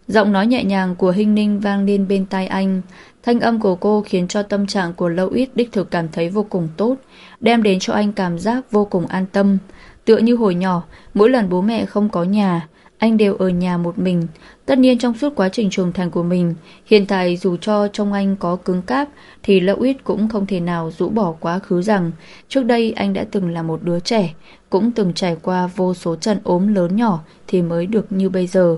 Giọng nói nhẹ nhàng của Hinh Ninh vang lên bên tai anh. Thanh âm của cô khiến cho tâm trạng của Lâu Ít đích thực cảm thấy vô cùng tốt, đem đến cho anh cảm giác vô cùng an tâm. Tựa như hồi nhỏ, mỗi lần bố mẹ không có nhà, anh đều ở nhà một mình. Tất nhiên trong suốt quá trình trưởng thành của mình, hiện tại dù cho trong anh có cứng cáp, thì Lâu Ít cũng không thể nào rũ bỏ quá khứ rằng trước đây anh đã từng là một đứa trẻ, cũng từng trải qua vô số trận ốm lớn nhỏ thì mới được như bây giờ.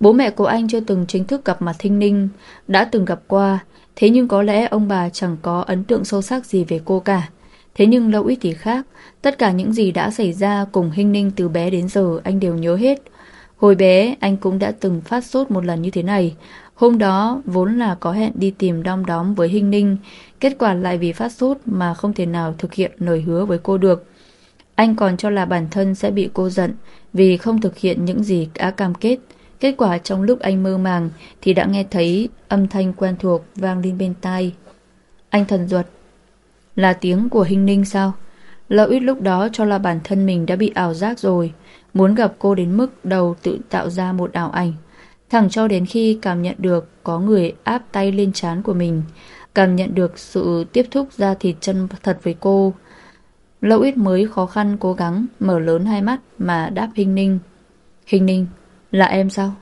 Bố mẹ của anh chưa từng chính thức gặp mặt Thinh Ninh, đã từng gặp qua, thế nhưng có lẽ ông bà chẳng có ấn tượng sâu sắc gì về cô cả. Thế nhưng lâu ít thì khác, tất cả những gì đã xảy ra cùng Hinh Ninh từ bé đến giờ anh đều nhớ hết. Hồi bé anh cũng đã từng phát sốt một lần như thế này. Hôm đó vốn là có hẹn đi tìm đom đóm với Hinh Ninh, kết quả lại vì phát sốt mà không thể nào thực hiện lời hứa với cô được. Anh còn cho là bản thân sẽ bị cô giận vì không thực hiện những gì đã cam kết. Kết quả trong lúc anh mơ màng thì đã nghe thấy âm thanh quen thuộc vang lên bên tai. Anh thần ruột. Là tiếng của Hinh ninh sao? Lão ít lúc đó cho là bản thân mình đã bị ảo giác rồi, muốn gặp cô đến mức đầu tự tạo ra một ảo ảnh. Thẳng cho đến khi cảm nhận được có người áp tay lên trán của mình, cảm nhận được sự tiếp thúc da thịt chân thật với cô. Lâu ít mới khó khăn cố gắng mở lớn hai mắt mà đáp Hinh ninh. Hình ninh, là em sao?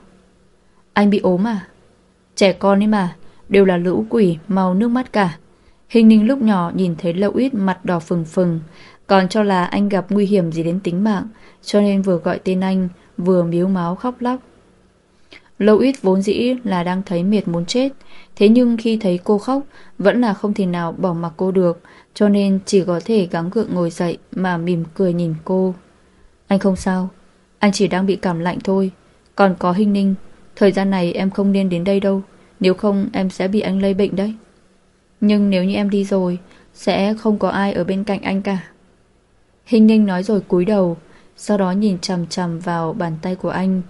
Anh bị ốm à? Trẻ con ấy mà, đều là lũ quỷ màu nước mắt cả. Hình ninh lúc nhỏ nhìn thấy Lâu Ít mặt đỏ phừng phừng, còn cho là anh gặp nguy hiểm gì đến tính mạng, cho nên vừa gọi tên anh, vừa miếu máu khóc lóc. Lâu Ít vốn dĩ là đang thấy mệt muốn chết, thế nhưng khi thấy cô khóc, vẫn là không thể nào bỏ mặc cô được, cho nên chỉ có thể gắng gượng ngồi dậy mà mỉm cười nhìn cô. Anh không sao, anh chỉ đang bị cảm lạnh thôi. Còn có hình ninh, Thời gian này em không nên đến đây đâu, Nếu không em sẽ bị anh lây bệnh đấy. Nhưng nếu như em đi rồi, Sẽ không có ai ở bên cạnh anh cả. Hình ninh nói rồi cúi đầu, Sau đó nhìn chằm chằm vào bàn tay của anh.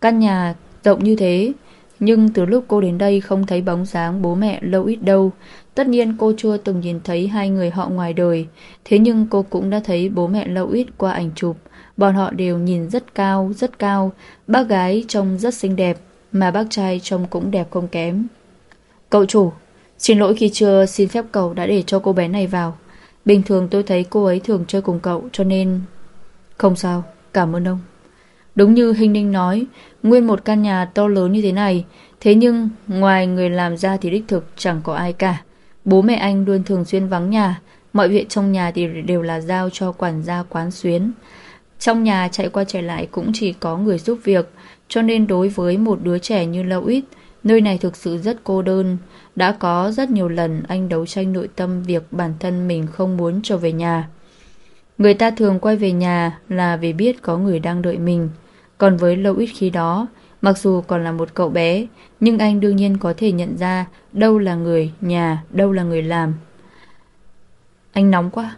Căn nhà rộng như thế, Nhưng từ lúc cô đến đây không thấy bóng dáng bố mẹ lâu ít đâu. Tất nhiên cô chưa từng nhìn thấy hai người họ ngoài đời, Thế nhưng cô cũng đã thấy bố mẹ lâu ít qua ảnh chụp. Bọn họ đều nhìn rất cao, rất cao. Bác gái trông rất xinh đẹp Mà bác trai trông cũng đẹp không kém. Cậu chủ Xin lỗi khi chưa xin phép cậu đã để cho cô bé này vào. Bình thường tôi thấy cô ấy thường chơi cùng cậu Cho nên Không sao, cảm ơn ông. Đúng như Hình Ninh nói Nguyên một căn nhà to lớn như thế này Thế nhưng ngoài người làm ra thì đích thực chẳng có ai cả. Bố mẹ anh luôn thường xuyên vắng nhà Mọi việc trong nhà thì đều là giao cho quản gia quán xuyến. Trong nhà chạy qua chạy lại cũng chỉ có người giúp việc, cho nên đối với một đứa trẻ như Lâu Ít, nơi này thực sự rất cô đơn. Đã có rất nhiều lần anh đấu tranh nội tâm việc bản thân mình không muốn trở về nhà. Người ta thường quay về nhà là vì biết có người đang đợi mình. Còn với Lâu Ít khi đó, mặc dù còn là một cậu bé, nhưng anh đương nhiên có thể nhận ra đâu là người nhà, đâu là người làm. Anh nóng quá.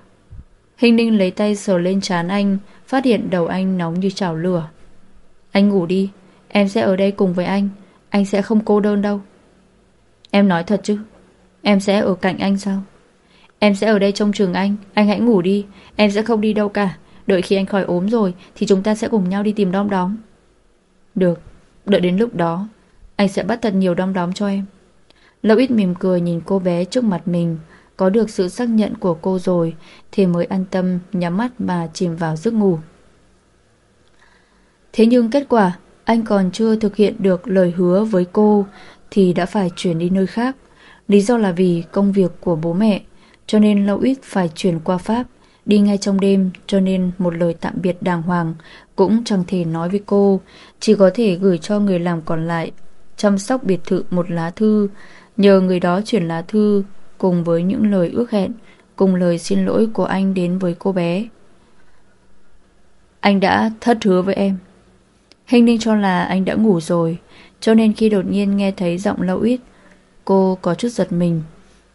Hình ninh lấy tay sờ lên trán anh, phát hiện đầu anh nóng như chảo lửa. Anh ngủ đi, em sẽ ở đây cùng với anh, anh sẽ không cô đơn đâu. Em nói thật chứ, em sẽ ở cạnh anh sao? Em sẽ ở đây trông trường anh, anh hãy ngủ đi, em sẽ không đi đâu cả. Đợi khi anh khỏi ốm rồi thì chúng ta sẽ cùng nhau đi tìm đom đóm. Được, đợi đến lúc đó, anh sẽ bắt thật nhiều đom đóm cho em. Lâu ít mỉm cười nhìn cô bé trước mặt mình, có được sự xác nhận của cô rồi thì mới an tâm nhắm mắt mà chìm vào giấc ngủ. Thế nhưng kết quả, anh còn chưa thực hiện được lời hứa với cô thì đã phải chuyển đi nơi khác. Lý do là vì công việc của bố mẹ, cho nên Lâu Ít phải chuyển qua Pháp, đi ngay trong đêm, cho nên một lời tạm biệt đàng hoàng cũng chẳng thể nói với cô chỉ có thể gửi cho người làm còn lại, chăm sóc biệt thự một lá thư, nhờ người đó chuyển lá thư cùng với những lời ước hẹn, cùng lời xin lỗi của anh đến với cô bé. Anh đã thất hứa với em. Hình ninh cho là anh đã ngủ rồi, cho nên khi đột nhiên nghe thấy giọng lâu ít, cô có chút giật mình,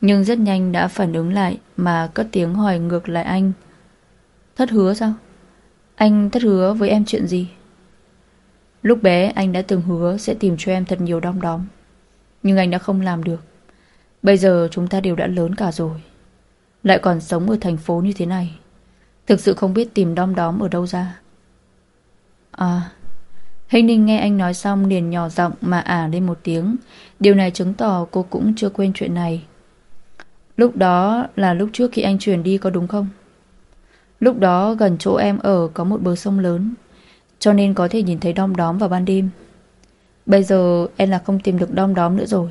nhưng rất nhanh đã phản ứng lại mà cất tiếng hỏi ngược lại anh. Thất hứa sao? Anh thất hứa với em chuyện gì? Lúc bé anh đã từng hứa sẽ tìm cho em thật nhiều đom đóm, nhưng anh đã không làm được. Bây giờ chúng ta đều đã lớn cả rồi. Lại còn sống ở thành phố như thế này. Thực sự không biết tìm đom đóm ở đâu ra. À Hình ninh nghe anh nói xong liền nhỏ giọng mà ả lên một tiếng. Điều này chứng tỏ cô cũng chưa quên chuyện này. Lúc đó là lúc trước khi anh chuyển đi có đúng không? Lúc đó gần chỗ em ở có một bờ sông lớn, Cho nên có thể nhìn thấy đom đóm vào ban đêm. Bây giờ em là không tìm được đom đóm nữa rồi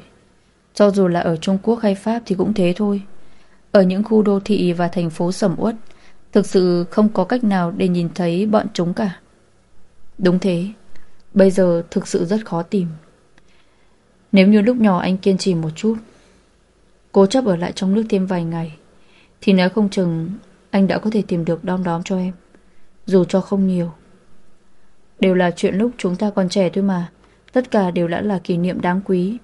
cho dù là ở Trung Quốc hay Pháp thì cũng thế thôi. Ở những khu đô thị và thành phố sầm uất, thực sự không có cách nào để nhìn thấy bọn chúng cả. Đúng thế, bây giờ thực sự rất khó tìm. Nếu như lúc nhỏ anh kiên trì một chút, cố chấp ở lại trong nước thêm vài ngày, thì nếu không chừng anh đã có thể tìm được đom đóm cho em, dù cho không nhiều. Đều là chuyện lúc chúng ta còn trẻ thôi mà, tất cả đều đã là kỷ niệm đáng quý.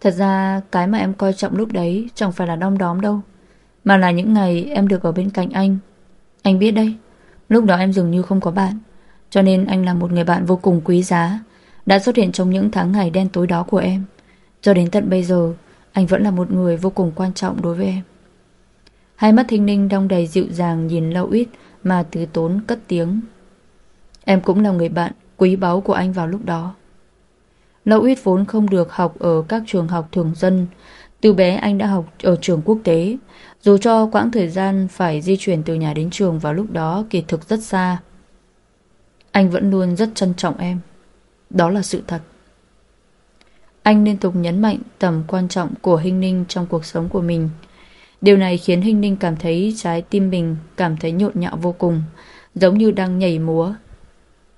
Thật ra, cái mà em coi trọng lúc đấy Chẳng phải là đom đóm đâu, Mà là những ngày em được ở bên cạnh anh. Anh biết đấy, Lúc đó em dường như không có bạn, Cho nên anh là một người bạn vô cùng quý giá, Đã xuất hiện trong những tháng ngày đen tối đó của em. Cho đến tận bây giờ, Anh vẫn là một người vô cùng quan trọng đối với em. Hai mắt thinh ninh đong đầy dịu dàng Nhìn lâu ít Mà từ tốn cất tiếng. Em cũng là người bạn quý báu của anh vào lúc đó. Lâu ít vốn không được học ở các trường học thường dân. Từ bé anh đã học ở trường quốc tế. Dù cho quãng thời gian phải di chuyển từ nhà đến trường vào lúc đó kỳ thực rất xa. Anh vẫn luôn rất trân trọng em. Đó là sự thật. Anh liên tục nhấn mạnh tầm quan trọng của Hinh Ninh trong cuộc sống của mình. Điều này khiến Hinh Ninh cảm thấy trái tim mình cảm thấy nhộn nhạo vô cùng, giống như đang nhảy múa.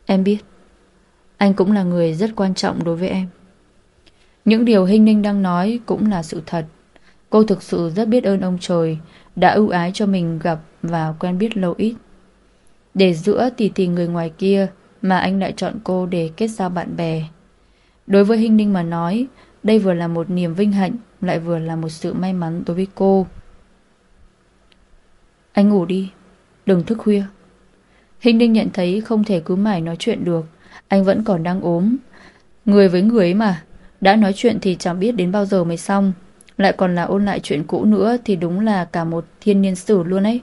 Em biết, anh cũng là người rất quan trọng đối với em. Những điều Hinh Ninh đang nói Cũng là sự thật. Cô thực sự rất biết ơn ông trời, Đã ưu ái cho mình gặp Và quen biết lâu ít. Để giữa tỷ tỷ người ngoài kia Mà anh lại chọn cô để kết giao bạn bè. Đối với Hinh Ninh mà nói, Đây vừa là một niềm vinh hạnh, Lại vừa là một sự may mắn đối với cô. Anh ngủ đi, Đừng thức khuya. Hinh Ninh nhận thấy không thể cứ mãi nói chuyện được anh vẫn còn đang ốm. Người với người ấy mà. Đã nói chuyện thì chẳng biết đến bao giờ mới xong. Lại còn là ôn lại chuyện cũ nữa Thì đúng là cả một thiên niên sử luôn ấy.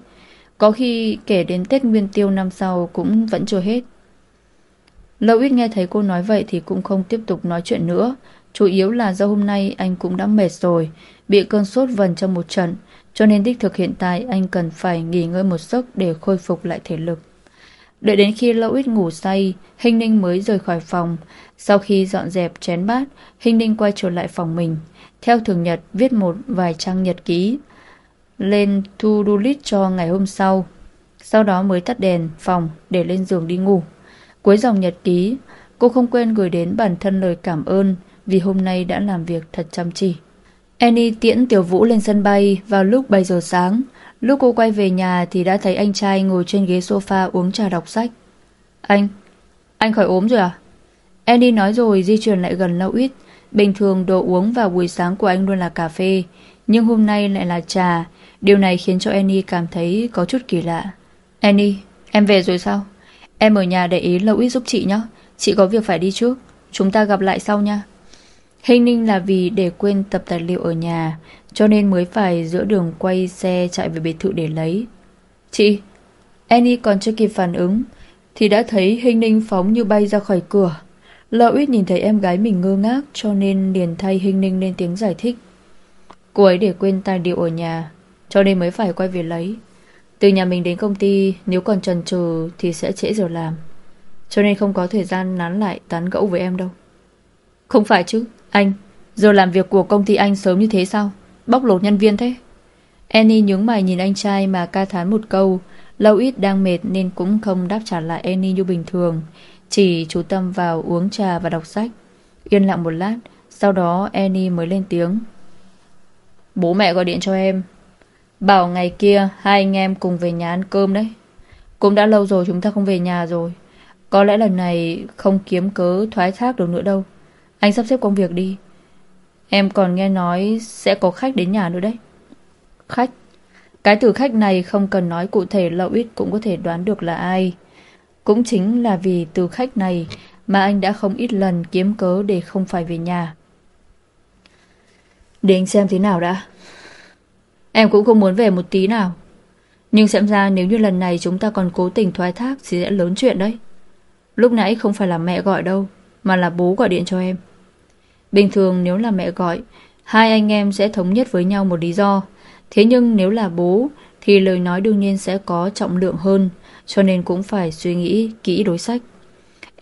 Có khi kể đến Tết Nguyên Tiêu năm sau Cũng vẫn chưa hết. Lâu ít nghe thấy cô nói vậy Thì cũng không tiếp tục nói chuyện nữa. Chủ yếu là do hôm nay anh cũng đã mệt rồi, Bị cơn sốt vần trong một trận. Cho nên đích thực hiện tại anh cần phải nghỉ ngơi một giấc Để khôi phục lại thể lực. Đợi đến khi Lâu Ít ngủ say, Hình Ninh mới rời khỏi phòng. Sau khi dọn dẹp chén bát, Hình Ninh quay trở lại phòng mình. Theo thường nhật, viết một vài trang nhật ký. Lên to-do list cho ngày hôm sau. Sau đó mới tắt đèn phòng để lên giường đi ngủ. Cuối dòng nhật ký, cô không quên gửi đến bản thân lời cảm ơn vì hôm nay đã làm việc thật chăm chỉ. Annie tiễn Tiểu Vũ lên sân bay vào lúc 7 giờ sáng. Lúc cô quay về nhà thì đã thấy anh trai ngồi trên ghế sofa uống trà đọc sách. Anh, anh khỏi ốm rồi à? Andy nói rồi di chuyển lại gần lâu ít. Bình thường đồ uống vào buổi sáng của anh luôn là cà phê, nhưng hôm nay lại là trà. Điều này khiến cho Annie cảm thấy có chút kỳ lạ. Annie, em về rồi sao? Em ở nhà để ý lâu ít giúp chị nhé. Chị có việc phải đi trước. Chúng ta gặp lại sau nha. Hình ninh là vì để quên tập tài liệu ở nhà, cho nên mới phải giữa đường quay xe chạy về biệt thự để lấy. Chị, Annie còn chưa kịp phản ứng, thì đã thấy hình ninh phóng như bay ra khỏi cửa. Lão ít nhìn thấy em gái mình ngơ ngác cho nên liền thay hình ninh lên tiếng giải thích. Cô ấy để quên tài liệu ở nhà, cho nên mới phải quay về lấy. Từ nhà mình đến công ty, nếu còn chần chừ thì sẽ trễ giờ làm. Cho nên không có thời gian nán lại tán gẫu với em đâu. Không phải chứ, anh, giờ làm việc của công ty anh sớm như thế sao? Bóc lột nhân viên thế? Annie nhướng mày nhìn anh trai mà ca thán một câu. Lâu ít đang mệt nên cũng không đáp trả lại Annie như bình thường. Chỉ chú tâm vào uống trà và đọc sách. Yên lặng một lát, sau đó Annie mới lên tiếng. Bố mẹ gọi điện cho em. Bảo ngày kia hai anh em cùng về nhà ăn cơm đấy. Cũng đã lâu rồi chúng ta không về nhà rồi. Có lẽ lần này không kiếm cớ thoái thác được nữa đâu. Anh sắp xếp công việc đi. Em còn nghe nói sẽ có khách đến nhà nữa đấy. Khách? Cái từ khách này không cần nói cụ thể lão ít cũng có thể đoán được là ai. Cũng chính là vì từ khách này mà anh đã không ít lần kiếm cớ để không phải về nhà. Để anh xem thế nào đã. Em cũng không muốn về một tí nào. Nhưng xem ra nếu như lần này chúng ta còn cố tình thoái thác thì sẽ lớn chuyện đấy. Lúc nãy không phải là mẹ gọi đâu, mà là bố gọi điện cho em. Bình thường nếu là mẹ gọi, hai anh em sẽ thống nhất với nhau một lý do. Thế nhưng nếu là bố, thì lời nói đương nhiên sẽ có trọng lượng hơn, cho nên cũng phải suy nghĩ kỹ đối sách.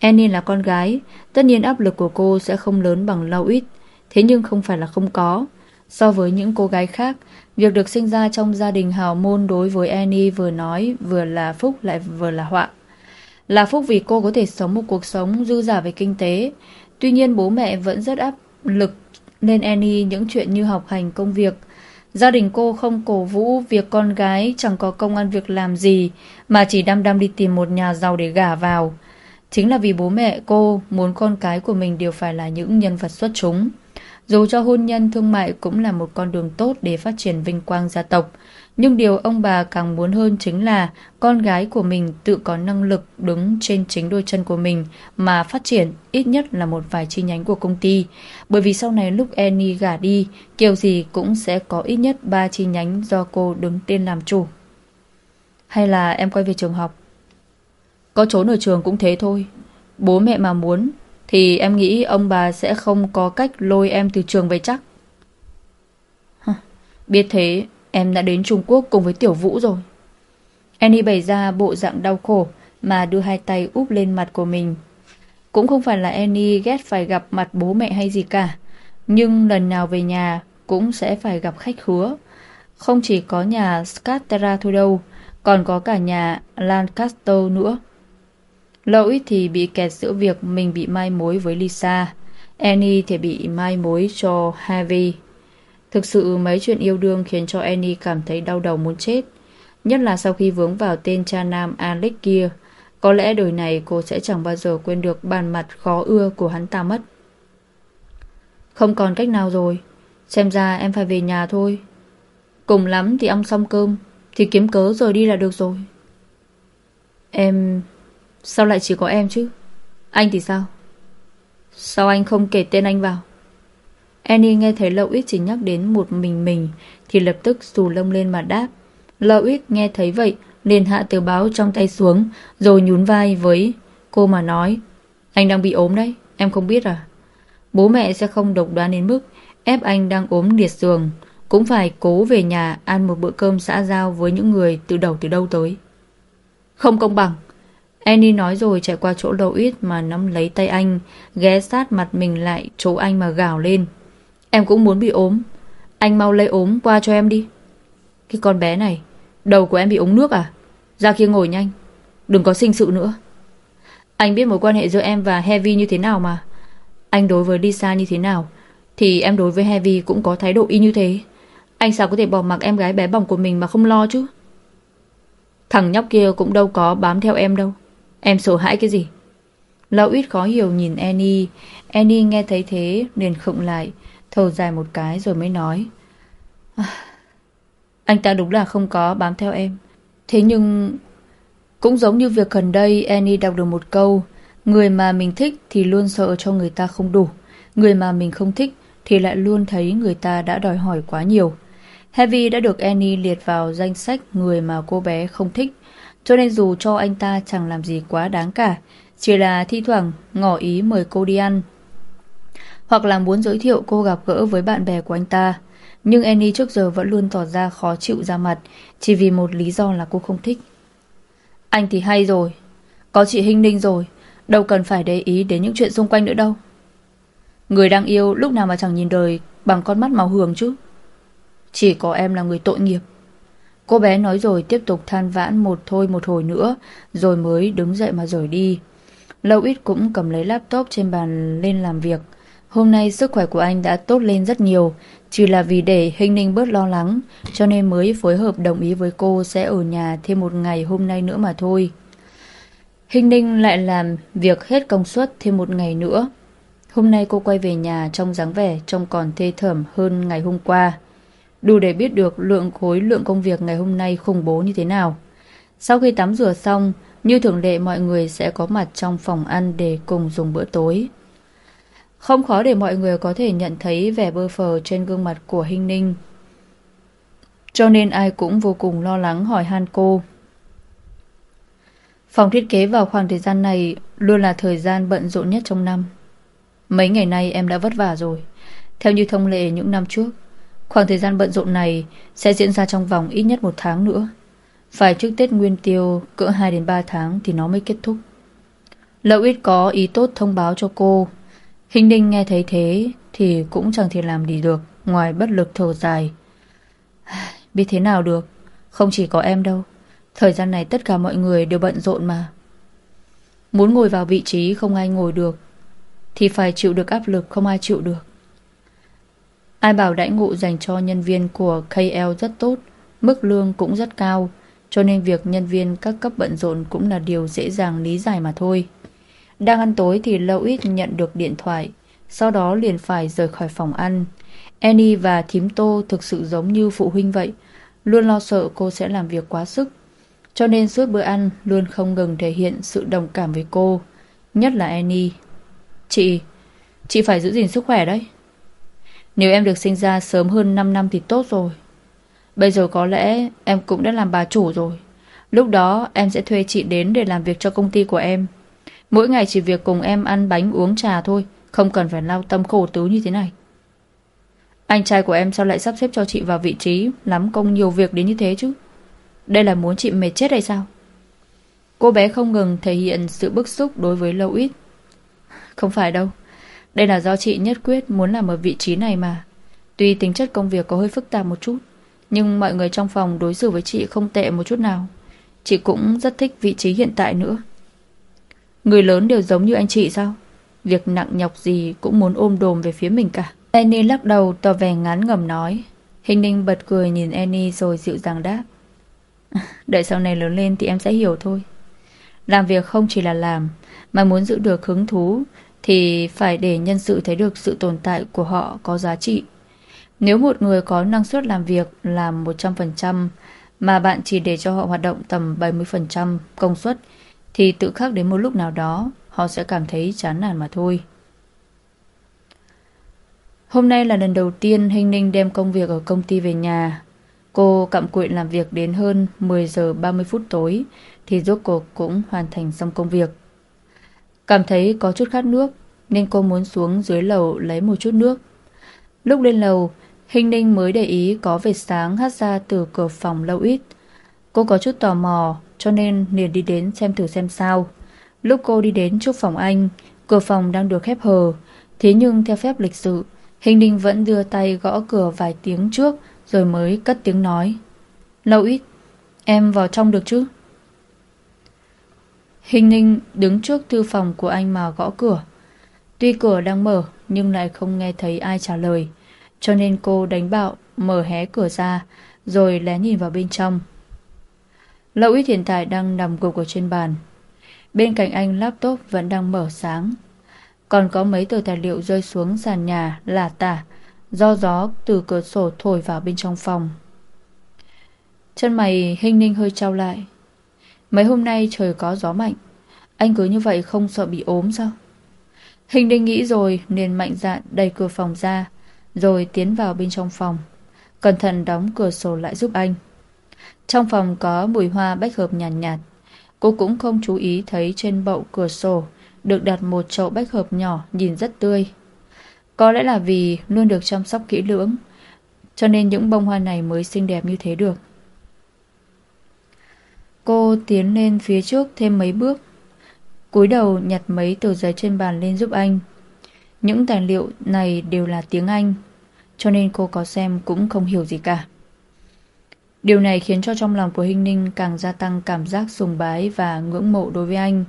Annie là con gái, tất nhiên áp lực của cô sẽ không lớn bằng lau ít, thế nhưng không phải là không có. So với những cô gái khác, việc được sinh ra trong gia đình hào môn đối với Annie vừa nói vừa là phúc lại vừa là họa. Là phúc vì cô có thể sống một cuộc sống dư giả về kinh tế, tuy nhiên bố mẹ vẫn rất áp lực nên Annie những chuyện như học hành công việc. Gia đình cô không cổ vũ việc con gái chẳng có công ăn việc làm gì mà chỉ đam đam đi tìm một nhà giàu để gả vào. Chính là vì bố mẹ cô muốn con cái của mình đều phải là những nhân vật xuất chúng. Dù cho hôn nhân thương mại cũng là một con đường tốt để phát triển vinh quang gia tộc, nhưng điều ông bà càng muốn hơn chính là con gái của mình tự có năng lực đứng trên chính đôi chân của mình mà phát triển ít nhất là một vài chi nhánh của công ty. Bởi vì sau này lúc Annie gả đi, kiểu gì cũng sẽ có ít nhất 3 chi nhánh do cô đứng tên làm chủ. Hay là em quay về trường học? Có trốn ở trường cũng thế thôi. Bố mẹ mà muốn thì em nghĩ ông bà sẽ không có cách lôi em từ trường về chắc. Biết thế, em đã đến Trung Quốc cùng với Tiểu Vũ rồi. Annie bày ra bộ dạng đau khổ mà đưa hai tay úp lên mặt của mình. Cũng không phải là Annie ghét phải gặp mặt bố mẹ hay gì cả, nhưng lần nào về nhà cũng sẽ phải gặp khách khứa. Không chỉ có nhà Scatera thôi đâu, còn có cả nhà Lancaster nữa. Louis thì bị kẹt giữa việc mình bị mai mối với Lisa. Annie thì bị mai mối cho Harvey. Thực sự mấy chuyện yêu đương khiến cho Annie cảm thấy đau đầu muốn chết. Nhất là sau khi vướng vào tên cha nam Alex kia. Có lẽ đời này cô sẽ chẳng bao giờ quên được bàn mặt khó ưa của hắn ta mất. Không còn cách nào rồi. Xem ra em phải về nhà thôi. Cùng lắm thì ăn xong cơm, thì kiếm cớ rồi đi là được rồi. Em, Sao lại chỉ có em chứ Anh thì sao Sao anh không kể tên anh vào Annie nghe thấy Lâu Ít chỉ nhắc đến một mình mình Thì lập tức xù lông lên mà đáp. Lâu Ít nghe thấy vậy liền hạ tờ báo trong tay xuống Rồi nhún vai với cô mà nói Anh đang bị ốm đấy Em không biết à? Bố mẹ sẽ không độc đoán đến mức Ép anh đang ốm liệt giường Cũng phải cố về nhà ăn một bữa cơm xã giao Với những người từ đầu từ đâu tới. Không công bằng. Annie nói rồi chạy qua chỗ đầu ít mà nắm lấy tay anh, ghé sát mặt mình lại chỗ anh mà gào lên. Em cũng muốn bị ốm. Anh mau lấy ốm qua cho em đi. Cái con bé này, đầu của em bị ống nước à? Ra kia ngồi nhanh. Đừng có sinh sự nữa. Anh biết mối quan hệ giữa em và Heavy như thế nào mà. Anh đối với Lisa như thế nào Thì em đối với Heavy cũng có thái độ y như thế. Anh sao có thể bỏ mặc em gái bé bỏng của mình mà không lo chứ? Thằng nhóc kia cũng đâu có bám theo em đâu. Em sợ hãi cái gì? Lão ít khó hiểu nhìn Annie. Annie nghe thấy thế liền khựng lại. Thở dài một cái rồi mới nói. À, Anh ta đúng là không có bám theo em. Thế nhưng Cũng giống như việc gần đây Annie đọc được một câu Người mà mình thích thì luôn sợ cho người ta không đủ Người mà mình không thích Thì lại luôn thấy người ta đã đòi hỏi quá nhiều. Heavy đã được Annie liệt vào danh sách Người mà cô bé không thích Cho nên dù cho anh ta chẳng làm gì quá đáng cả Chỉ là thi thoảng ngỏ ý mời cô đi ăn hoặc là muốn giới thiệu cô gặp gỡ với bạn bè của anh ta. Nhưng Annie trước giờ vẫn luôn tỏ ra khó chịu ra mặt, Chỉ vì một lý do là cô không thích. Anh thì hay rồi, Có chị Hinh Ninh rồi, Đâu cần phải để ý đến những chuyện xung quanh nữa đâu. Người đang yêu lúc nào mà chẳng nhìn đời Bằng con mắt màu hường chứ. Chỉ có em là người tội nghiệp. Cô bé nói rồi tiếp tục than vãn một thôi một hồi nữa, Rồi mới đứng dậy mà rời đi. Lâu ít cũng cầm lấy laptop trên bàn lên làm việc. Hôm nay sức khỏe của anh đã tốt lên rất nhiều, Chỉ là vì để Hình Ninh bớt lo lắng, Cho nên mới phối hợp đồng ý với cô sẽ ở nhà thêm một ngày hôm nay nữa mà thôi. Hình Ninh lại làm việc hết công suất thêm một ngày nữa. Hôm nay cô quay về nhà trong dáng vẻ trông còn thê thởm hơn ngày hôm qua. Đủ để biết được lượng khối lượng công việc ngày hôm nay khủng bố như thế nào. Sau khi tắm rửa xong, Như thường lệ mọi người sẽ có mặt trong phòng ăn để cùng dùng bữa tối. Không khó để mọi người có thể nhận thấy vẻ bơ phờ trên gương mặt của Hinh Ninh Cho nên ai cũng vô cùng lo lắng hỏi han cô Phòng thiết kế vào khoảng thời gian này luôn là thời gian bận rộn nhất trong năm. Mấy ngày nay em đã vất vả rồi. Theo như thông lệ những năm trước, khoảng thời gian bận rộn này sẽ diễn ra trong vòng ít nhất một tháng nữa. Phải trước Tết Nguyên Tiêu cỡ 2 đến 3 tháng thì nó mới kết thúc. Lậu ít có ý tốt thông báo cho cô. Hình Ninh nghe thấy thế thì cũng chẳng thể làm gì được ngoài bất lực thở dài. Biết thế nào được, không chỉ có em đâu. Thời gian này tất cả mọi người đều bận rộn mà. Muốn ngồi vào vị trí không ai ngồi được thì phải chịu được áp lực không ai chịu được. Ai bảo đãi ngộ dành cho nhân viên của KL rất tốt, mức lương cũng rất cao, cho nên việc nhân viên các cấp bận rộn cũng là điều dễ dàng lý giải mà thôi. Đang ăn tối thì Lâu ít nhận được điện thoại, sau đó liền phải rời khỏi phòng ăn. Annie và thím Tô thực sự giống như phụ huynh vậy, luôn lo sợ cô sẽ làm việc quá sức. Cho nên suốt bữa ăn luôn không ngừng thể hiện sự đồng cảm với cô, nhất là Annie. Chị, chị phải giữ gìn sức khỏe đấy. Nếu em được sinh ra sớm hơn 5 năm thì tốt rồi. Bây giờ có lẽ em cũng đã làm bà chủ rồi. Lúc đó em sẽ thuê chị đến để làm việc cho công ty của em. Mỗi ngày chỉ việc cùng em ăn bánh uống trà thôi, không cần phải lao tâm khổ tứ như thế này. Anh trai của em sao lại sắp xếp cho chị vào vị trí lắm công nhiều việc đến như thế chứ? Đây là muốn chị mệt chết hay sao? Cô bé không ngừng thể hiện sự bức xúc đối với Lâu Ít. Không phải đâu. Đây là do chị nhất quyết muốn làm ở vị trí này mà. Tuy tính chất công việc có hơi phức tạp một chút, nhưng mọi người trong phòng đối xử với chị không tệ một chút nào. Chị cũng rất thích vị trí hiện tại nữa. Người lớn đều giống như anh chị sao? Việc nặng nhọc gì cũng muốn ôm đồm về phía mình cả. Annie lắc đầu tỏ vẻ ngán ngầm nói. Hình ninh bật cười nhìn Annie rồi dịu dàng đáp. Đợi sau này lớn lên thì em sẽ hiểu thôi. Làm việc không chỉ là làm, mà muốn giữ được hứng thú thì phải để nhân sự thấy được sự tồn tại của họ có giá trị. Nếu một người có năng suất làm việc làm 100% mà bạn chỉ để cho họ hoạt động tầm 70% công suất thì tự khắc đến một lúc nào đó họ sẽ cảm thấy chán nản mà thôi. Hôm nay là lần đầu tiên Hình Ninh đem công việc ở công ty về nhà. Cô cặm cụi làm việc đến hơn 10 giờ 30 phút tối thì rốt cuộc cũng hoàn thành xong công việc. Cảm thấy có chút khát nước nên cô muốn xuống dưới lầu lấy một chút nước. Lúc lên lầu, Hình Ninh mới để ý có vệt sáng hắt ra từ cửa phòng lâu ít. Cô có chút tò mò cho nên liền đi đến xem thử xem sao. Lúc cô đi đến trước phòng anh, cửa phòng đang được khép hờ. Thế nhưng theo phép lịch sự, Hình Ninh vẫn đưa tay gõ cửa vài tiếng trước rồi mới cất tiếng nói. Lâu ít, em vào trong được chứ? Hình ninh đứng trước thư phòng của anh mà gõ cửa. Tuy cửa đang mở nhưng lại không nghe thấy ai trả lời. Cho nên cô đánh bạo mở hé cửa ra rồi lén nhìn vào bên trong. Lão ít hiện tại đang nằm gục ở trên bàn. Bên cạnh anh, laptop vẫn đang mở sáng. Còn có mấy tờ tài liệu rơi xuống sàn nhà là tả, do gió từ cửa sổ thổi vào bên trong phòng. Chân mày hình ninh hơi trao lại. Mấy hôm nay trời có gió mạnh. Anh cứ như vậy không sợ bị ốm sao? Hình ninh nghĩ rồi nên mạnh dạn đẩy cửa phòng ra, rồi tiến vào bên trong phòng. Cẩn thận đóng cửa sổ lại giúp anh. Trong phòng có mùi hoa bách hợp nhàn nhạt, nhạt. Cô cũng không chú ý thấy trên bậu cửa sổ được đặt một chậu bách hợp nhỏ nhìn rất tươi. Có lẽ là vì luôn được chăm sóc kỹ lưỡng, cho nên những bông hoa này mới xinh đẹp như thế được. Cô tiến lên phía trước thêm mấy bước, cúi đầu nhặt mấy tờ giấy trên bàn lên giúp anh. Những tài liệu này đều là tiếng Anh, cho nên cô có xem cũng không hiểu gì cả. Điều này khiến cho trong lòng của Hinh Ninh càng gia tăng cảm giác sùng bái và ngưỡng mộ đối với anh.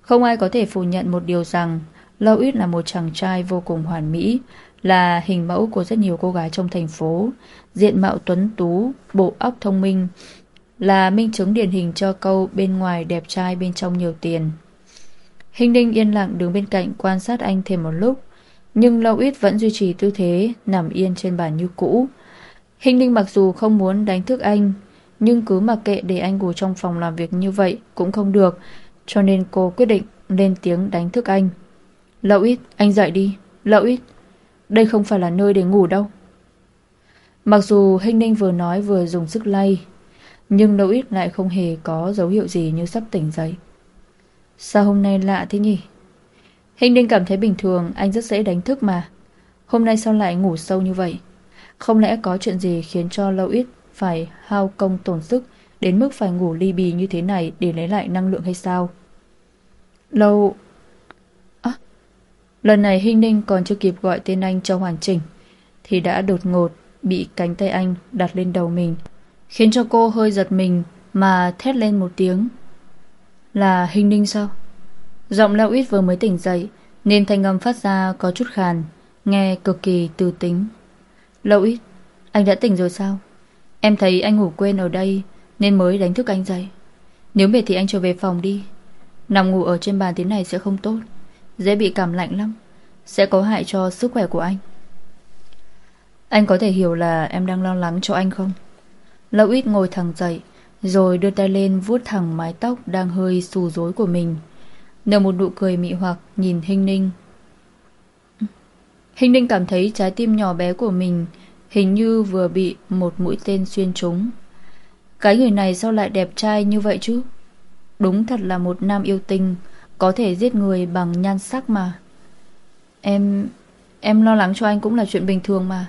Không ai có thể phủ nhận một điều rằng Lâu Ít là một chàng trai vô cùng hoàn mỹ, là hình mẫu của rất nhiều cô gái trong thành phố, diện mạo tuấn tú, bộ óc thông minh, là minh chứng điển hình cho câu bên ngoài đẹp trai bên trong nhiều tiền. Hình Ninh yên lặng đứng bên cạnh quan sát anh thêm một lúc, nhưng Lâu Ít vẫn duy trì tư thế nằm yên trên bàn như cũ. Hình Ninh mặc dù không muốn đánh thức anh, nhưng cứ mặc kệ để anh ngủ trong phòng làm việc như vậy cũng không được, cho nên cô quyết định lên tiếng đánh thức anh. Lậu ít, anh dậy đi. Lậu ít, đây không phải là nơi để ngủ đâu. Mặc dù Hình Ninh vừa nói vừa dùng sức lay, nhưng Lậu ít lại không hề có dấu hiệu gì như sắp tỉnh dậy. Sao hôm nay lạ thế nhỉ? Hình Ninh cảm thấy bình thường, anh rất dễ đánh thức mà. Hôm nay sao lại ngủ sâu như vậy? Không lẽ có chuyện gì khiến cho Lâu Ít phải hao công tổn sức đến mức phải ngủ ly bì như thế này để lấy lại năng lượng hay sao? Lâu... À, lần này Hinh Ninh còn chưa kịp gọi tên anh cho hoàn chỉnh thì đã đột ngột bị cánh tay anh đặt lên đầu mình khiến cho cô hơi giật mình mà thét lên một tiếng. Là Hinh Ninh sao? Giọng Lâu Ít vừa mới tỉnh dậy nên thanh âm phát ra có chút khàn nghe cực kỳ từ tính. Lâu Ít, anh đã tỉnh rồi sao? Em thấy anh ngủ quên ở đây Nên mới đánh thức anh dậy. Nếu mệt thì anh trở về phòng đi. Nằm ngủ ở trên bàn thế này sẽ không tốt Dễ bị cảm lạnh lắm Sẽ có hại cho sức khỏe của anh. Anh có thể hiểu là em đang lo lắng cho anh không? Lâu ít ngồi thẳng dậy Rồi đưa tay lên vuốt thẳng mái tóc Đang hơi xù rối của mình. Nở một nụ cười mị hoặc nhìn Hinh Ninh. Hình Ninh cảm thấy trái tim nhỏ bé của mình Hình như vừa bị một mũi tên xuyên trúng. Cái người này sao lại đẹp trai như vậy chứ? Đúng thật là một nam yêu tinh, Có thể giết người bằng nhan sắc mà. Em... Em lo lắng cho anh cũng là chuyện bình thường mà.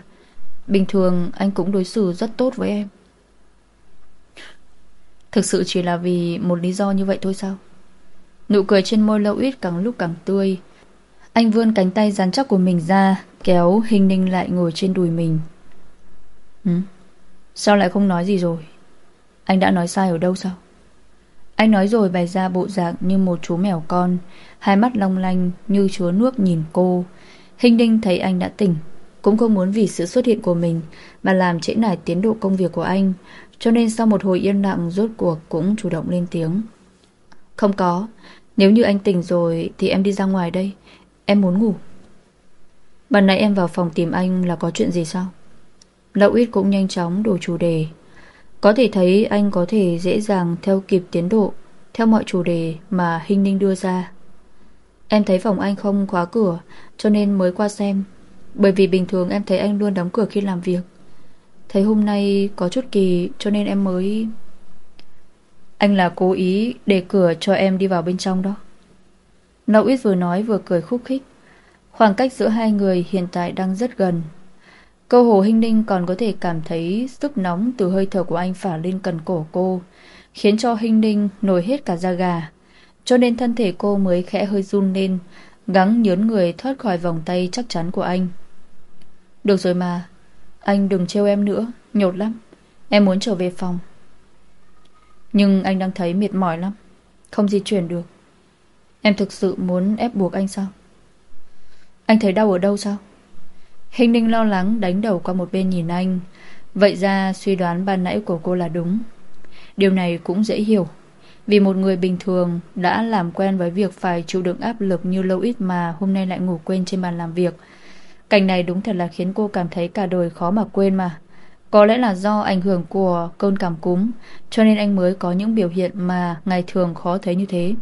Bình thường anh cũng đối xử rất tốt với em. Thực sự chỉ là vì một lý do như vậy thôi sao? Nụ cười trên môi lâu ít càng lúc càng tươi anh vươn cánh tay rắn chắc của mình ra, Kéo hình ninh lại ngồi trên đùi mình. Ừ? Sao lại không nói gì rồi? Anh đã nói sai ở đâu sao? Anh nói rồi bày ra bộ dạng như một chú mèo con, Hai mắt long lanh như chúa nước nhìn cô. Hình ninh thấy anh đã tỉnh, Cũng không muốn vì sự xuất hiện của mình Mà làm trễ nải tiến độ công việc của anh, Cho nên sau một hồi yên lặng Rốt cuộc cũng chủ động lên tiếng. Không có, Nếu như anh tỉnh rồi thì em đi ra ngoài đây Em muốn ngủ. Bạn nãy em vào phòng tìm anh là có chuyện gì sao? Lậu ít cũng nhanh chóng đổi chủ đề. Có thể thấy anh có thể dễ dàng theo kịp tiến độ, Theo mọi chủ đề mà Hinh Ninh đưa ra. Em thấy phòng anh không khóa cửa, Cho nên mới qua xem. Bởi vì bình thường em thấy anh luôn đóng cửa khi làm việc. Thấy hôm nay có chút kỳ, Cho nên em mới Anh là cố ý để cửa cho em đi vào bên trong đó. Lão ít vừa nói vừa cười khúc khích Khoảng cách giữa hai người hiện tại đang rất gần Câu hồ hình ninh còn có thể cảm thấy sức nóng từ hơi thở của anh phả lên cần cổ cô, khiến cho hình ninh nổi hết cả da gà. Cho nên thân thể cô mới khẽ hơi run lên, gắng nhớn người thoát khỏi vòng tay chắc chắn của anh. Được rồi mà, anh đừng trêu em nữa, nhột lắm. Em muốn trở về phòng. Nhưng anh đang thấy mệt mỏi lắm, không di chuyển được. Em thực sự muốn ép buộc anh sao? Anh thấy đau ở đâu sao? Hình ninh lo lắng đánh đầu qua một bên nhìn anh. Vậy ra suy đoán ban nãy của cô là đúng. Điều này cũng dễ hiểu, Vì một người bình thường đã làm quen với việc phải chịu đựng áp lực như lâu ít mà hôm nay lại ngủ quên trên bàn làm việc. Cảnh này đúng thật là khiến cô cảm thấy cả đời khó mà quên mà. Có lẽ là do ảnh hưởng của cơn cảm cúm, Cho nên anh mới có những biểu hiện mà ngày thường khó thấy như thế.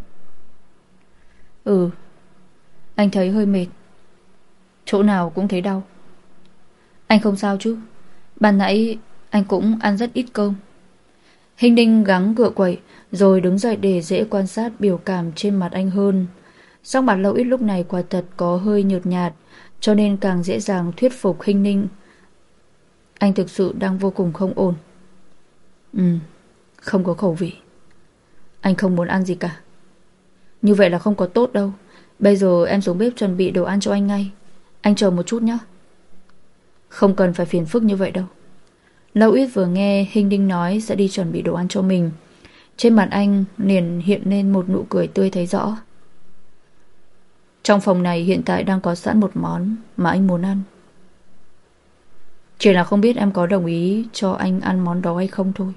Ừ. Anh thấy hơi mệt. Chỗ nào cũng thấy đau. Anh không sao chứ? Ban nãy anh cũng ăn rất ít cơm. Hình đinh gắng gựa quậy, Rồi đứng dậy để dễ quan sát biểu cảm trên mặt anh hơn. Sắc mặt lâu ít lúc này quả thật có hơi nhợt nhạt, Cho nên càng dễ dàng thuyết phục hình ninh. Anh thực sự đang vô cùng không ổn. Ừ Không có khẩu vị. Anh không muốn ăn gì cả. Như vậy là không có tốt đâu. Bây giờ em xuống bếp chuẩn bị đồ ăn cho anh ngay. Anh chờ một chút nhé Không cần phải phiền phức như vậy đâu. Lâu ít vừa nghe Hình Đinh nói sẽ đi chuẩn bị đồ ăn cho mình. Trên mặt anh liền hiện lên một nụ cười tươi thấy rõ. Trong phòng này hiện tại đang có sẵn một món mà anh muốn ăn. Chỉ là không biết em có đồng ý cho anh ăn món đó hay không thôi.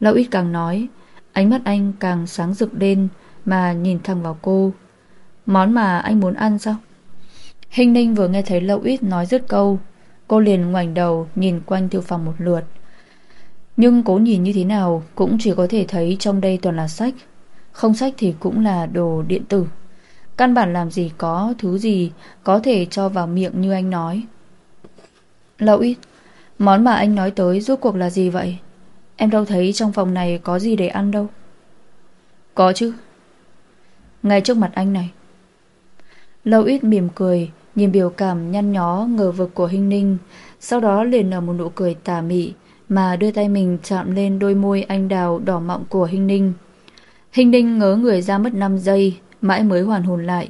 Lâu ít càng nói, Ánh mắt anh càng sáng rực lên mà nhìn thẳng vào cô. Món mà anh muốn ăn sao? Hình ninh vừa nghe thấy Lâu ít nói dứt câu, Cô liền ngoảnh đầu nhìn quanh thư phòng một lượt. Nhưng cố nhìn như thế nào Cũng chỉ có thể thấy trong đây toàn là sách. Không sách thì cũng là đồ điện tử. Căn bản làm gì có thứ gì Có thể cho vào miệng như anh nói. Lâu ít, Món mà anh nói tới rốt cuộc là gì vậy? Em đâu thấy trong phòng này có gì để ăn đâu. Có chứ. Ngay trước mặt anh này. Lâu ít mỉm cười, Nhìn biểu cảm nhăn nhó, ngờ vực của Hinh Ninh. Sau đó liền nở một nụ cười tà mị, Mà đưa tay mình chạm lên đôi môi anh đào đỏ mọng của Hinh Ninh. Hinh Ninh ngớ người ra mất 5 giây, Mãi mới hoàn hồn lại.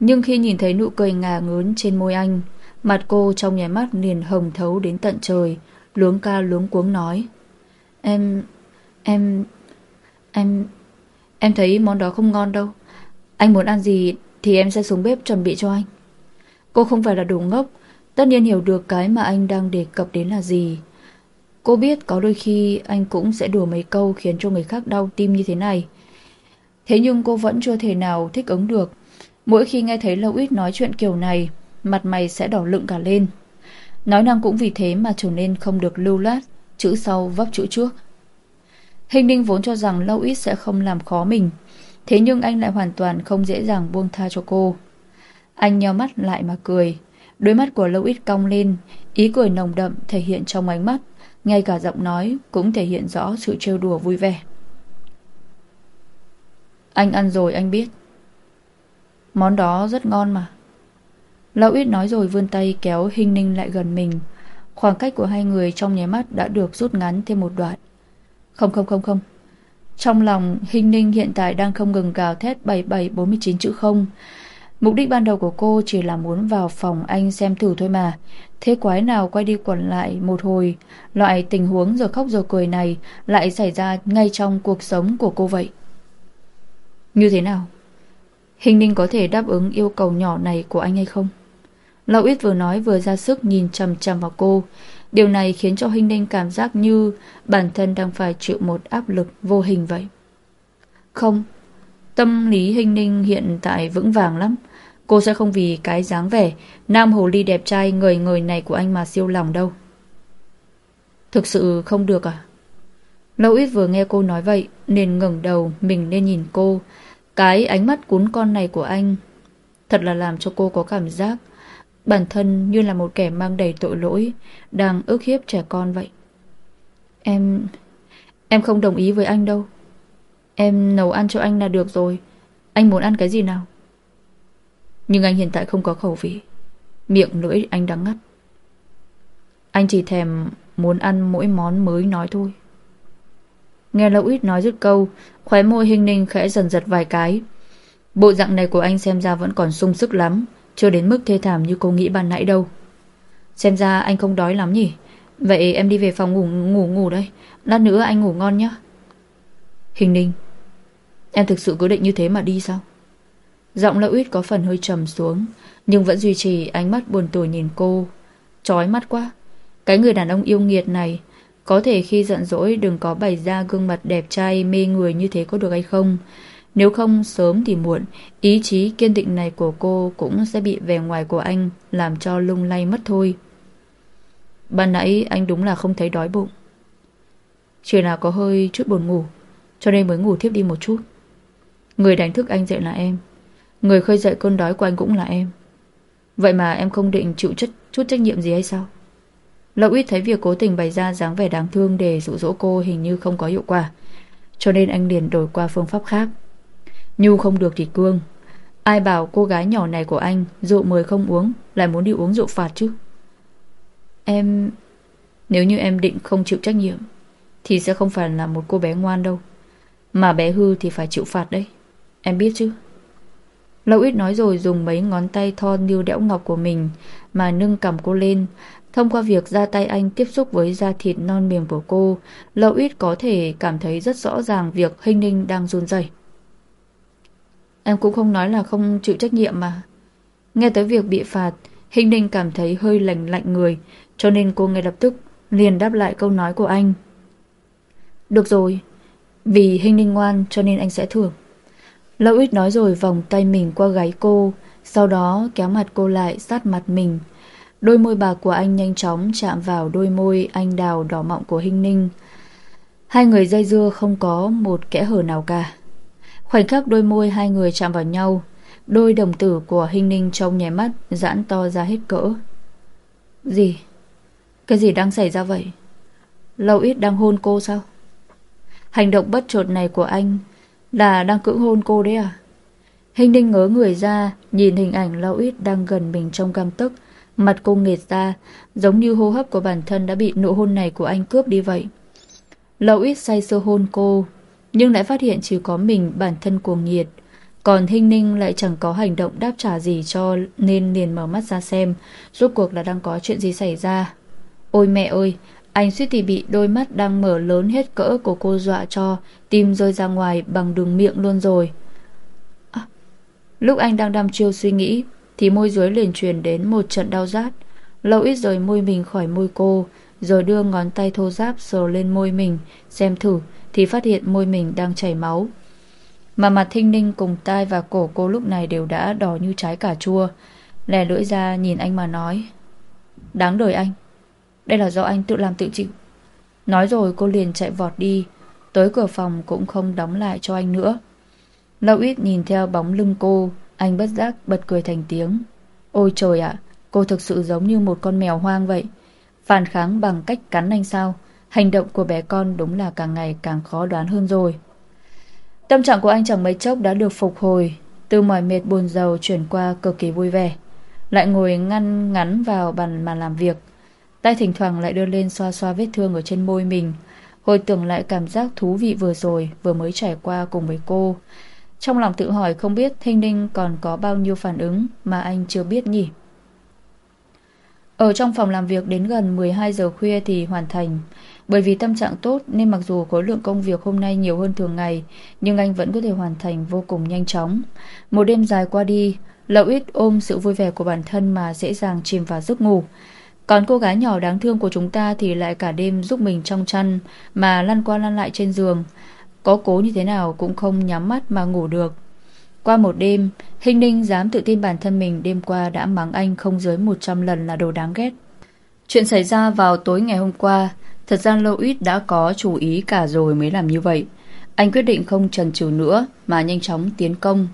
Nhưng khi nhìn thấy nụ cười ngà ngớn trên môi anh, Mặt cô trong nháy mắt liền hồng thấu đến tận trời, Luống ca luống cuống nói. Em... em... em... em thấy món đó không ngon đâu. Anh muốn ăn gì thì em sẽ xuống bếp chuẩn bị cho anh. Cô không phải là đồ ngốc, Tất nhiên hiểu được cái mà anh đang đề cập đến là gì. Cô biết có đôi khi anh cũng sẽ đùa mấy câu khiến cho người khác đau tim như thế này. Thế nhưng cô vẫn chưa thể nào thích ứng được. Mỗi khi nghe thấy Lâu Ít nói chuyện kiểu này, Mặt mày sẽ đỏ lựng cả lên. Nói năng cũng vì thế mà trở nên không được lưu lát Chữ sau vấp chữ trước. Hình ninh vốn cho rằng Lâu Ít sẽ không làm khó mình Thế nhưng anh lại hoàn toàn không dễ dàng buông tha cho cô. Anh nheo mắt lại mà cười. Đôi mắt của Lâu Ít cong lên, Ý cười nồng đậm thể hiện trong ánh mắt, Ngay cả giọng nói cũng thể hiện rõ sự trêu đùa vui vẻ. Anh ăn rồi anh biết. Món đó rất ngon mà. Lâu Ít nói rồi vươn tay kéo Hinh Ninh lại gần mình. Khoảng cách của hai người trong nháy mắt đã được rút ngắn thêm một đoạn. Không không không không. Trong lòng, Hinh Ninh hiện tại đang không ngừng gào thét 7749 chữ không Mục đích ban đầu của cô chỉ là muốn vào phòng anh xem thử thôi mà Thế quái nào quay đi quẩn lại một hồi, Loại tình huống rồi khóc rồi cười này Lại xảy ra ngay trong cuộc sống của cô vậy Như thế nào? Hình ninh có thể đáp ứng yêu cầu nhỏ này của anh hay không? Lão ít vừa nói vừa ra sức nhìn chầm chầm vào cô Điều này khiến cho Hình ninh cảm giác như Bản thân đang phải chịu một áp lực vô hình vậy. Không, Tâm lý Hình ninh hiện tại vững vàng lắm. Cô sẽ không vì cái dáng vẻ Nam hồ ly đẹp trai người người này của anh mà siêu lòng đâu. Thực sự không được à? Lâu ít vừa nghe cô nói vậy, Nên ngẩng đầu mình nên nhìn cô. Cái ánh mắt cún con này của anh Thật là làm cho cô có cảm giác Bản thân như là một kẻ mang đầy tội lỗi, Đang ức hiếp trẻ con vậy. Em... Em không đồng ý với anh đâu. Em nấu ăn cho anh là được rồi. Anh muốn ăn cái gì nào? Nhưng anh hiện tại không có khẩu vị. Miệng lưỡi anh đắng ngắt. Anh chỉ thèm muốn ăn mỗi món mới nói thôi. Nghe lâu ít nói dứt câu, Khóe môi hình ninh khẽ dần giật vài cái. Bộ dạng này của anh xem ra vẫn còn sung sức lắm. Chưa đến mức thê thảm như cô nghĩ ban nãy đâu Xem ra anh không đói lắm nhỉ Vậy em đi về phòng ngủ ngủ ngủ đây Lát nữa anh ngủ ngon nhé Hình ninh Em thực sự quyết định như thế mà đi sao Giọng Lão Uyết có phần hơi trầm xuống, nhưng vẫn duy trì ánh mắt buồn tủi nhìn cô. Chói mắt quá. Cái người đàn ông yêu nghiệt này, có thể khi giận dỗi đừng có bày ra gương mặt đẹp trai mê người như thế có được hay không? Nếu không sớm thì muộn, ý chí kiên định này của cô cũng sẽ bị vẻ ngoài của anh làm cho lung lay mất thôi. Ban nãy anh đúng là không thấy đói bụng. Chỉ là có hơi chút buồn ngủ, cho nên mới ngủ thiếp đi một chút. Người đánh thức anh dậy là em. Người khơi dậy cơn đói của anh cũng là em. Vậy mà em không định chịu chất, chút trách nhiệm gì hay sao? Lậu ít thấy việc cố tình bày ra dáng vẻ đáng thương để dụ dỗ cô hình như không có hiệu quả. Cho nên anh liền đổi qua phương pháp khác. Nhu không được thì cương. Ai bảo cô gái nhỏ này của anh rượu mời không uống lại muốn đi uống rượu phạt chứ? Em... Nếu như em định không chịu trách nhiệm thì sẽ không phải là một cô bé ngoan đâu. Mà bé hư thì phải chịu phạt đấy. Em biết chứ? Lâu ít nói rồi dùng mấy ngón tay thon như đẽo ngọc của mình mà nâng cầm cô lên. Thông qua việc ra tay anh tiếp xúc với da thịt non mềm của cô, Lâu ít có thể cảm thấy rất rõ ràng việc hình ninh đang run rẩy. Em cũng không nói là không chịu trách nhiệm mà. Nghe tới việc bị phạt, hình ninh cảm thấy hơi lạnh lạnh người, cho nên cô ngay lập tức liền đáp lại câu nói của anh. Được rồi, vì hình ninh ngoan cho nên anh sẽ thưởng. Lâu ít nói rồi vòng tay mình qua gáy cô, sau đó kéo mặt cô lại sát mặt mình. Đôi môi bạc của anh nhanh chóng chạm vào đôi môi anh đào đỏ mọng của Hinh Ninh. Hai người dây dưa không có một kẽ hở nào cả. Khoảnh khắc đôi môi hai người chạm vào nhau, đôi đồng tử của Hinh Ninh trong nháy mắt giãn to ra hết cỡ. Gì? Cái gì đang xảy ra vậy? Lâu ít đang hôn cô sao? Hành động bất chợt này của anh là đang cưỡng hôn cô đấy à? Hình ninh ngớ người ra, nhìn hình ảnh Lâu ít đang gần mình trong cam tức. Mặt cô nghệt ra, giống như hô hấp của bản thân đã bị nụ hôn này của anh cướp đi vậy. Lâu ít say sưa hôn cô, nhưng lại phát hiện chỉ có mình bản thân cuồng nhiệt. Còn Hinh Ninh lại chẳng có hành động đáp trả gì cho nên liền mở mắt ra xem rốt cuộc là đang có chuyện gì xảy ra. Ôi mẹ ơi, anh suýt thì bị đôi mắt đang mở lớn hết cỡ của cô dọa cho tim rơi ra ngoài bằng đường miệng luôn rồi. À, lúc anh đang đăm chiêu suy nghĩ thì môi dưới liền truyền đến một trận đau rát. Lâu ít rời môi mình khỏi môi cô rồi đưa ngón tay thô ráp sờ lên môi mình xem thử thì phát hiện môi mình đang chảy máu. Mà mặt thinh ninh cùng tai và cổ cô lúc này đều đã đỏ như trái cà chua. Lè lưỡi ra nhìn anh mà nói. Đáng đời anh. Đây là do anh tự làm tự chịu. Nói rồi cô liền chạy vọt đi. Tới cửa phòng cũng không đóng lại cho anh nữa. Lâu ít nhìn theo bóng lưng cô. Anh bất giác bật cười thành tiếng. Ôi trời ạ, cô thực sự giống như một con mèo hoang vậy. Phản kháng bằng cách cắn anh sao? Hành động của bé con đúng là càng ngày càng khó đoán hơn rồi. Tâm trạng của anh chẳng mấy chốc đã được phục hồi, từ mỏi mệt buồn rầu chuyển qua cực kỳ vui vẻ. Lại ngồi ngăn ngắn vào bàn mà làm việc, tay thỉnh thoảng lại đưa lên xoa xoa vết thương ở trên môi mình, hồi tưởng lại cảm giác thú vị vừa rồi vừa mới trải qua cùng với cô. Trong lòng tự hỏi không biết Thanh Ninh còn có bao nhiêu phản ứng mà anh chưa biết nhỉ. Ở trong phòng làm việc đến gần 12 giờ khuya thì hoàn thành. Bởi vì tâm trạng tốt nên mặc dù khối lượng công việc hôm nay nhiều hơn thường ngày, nhưng anh vẫn có thể hoàn thành vô cùng nhanh chóng. Một đêm dài qua đi, Lậu ít ôm sự vui vẻ của bản thân mà dễ dàng chìm vào giấc ngủ. Còn cô gái nhỏ đáng thương của chúng ta thì lại cả đêm giúp mình trong chăn mà lăn qua lăn lại trên giường. Có cố như thế nào cũng không nhắm mắt mà ngủ được. Qua một đêm, Hình Ninh dám tự tin bản thân mình đêm qua đã mắng anh không dưới 100 lần là đồ đáng ghét. Chuyện xảy ra vào tối ngày hôm qua, thật ra Louis đã có chủ ý cả rồi mới làm như vậy. Anh quyết định không chần chừ nữa mà nhanh chóng tiến công.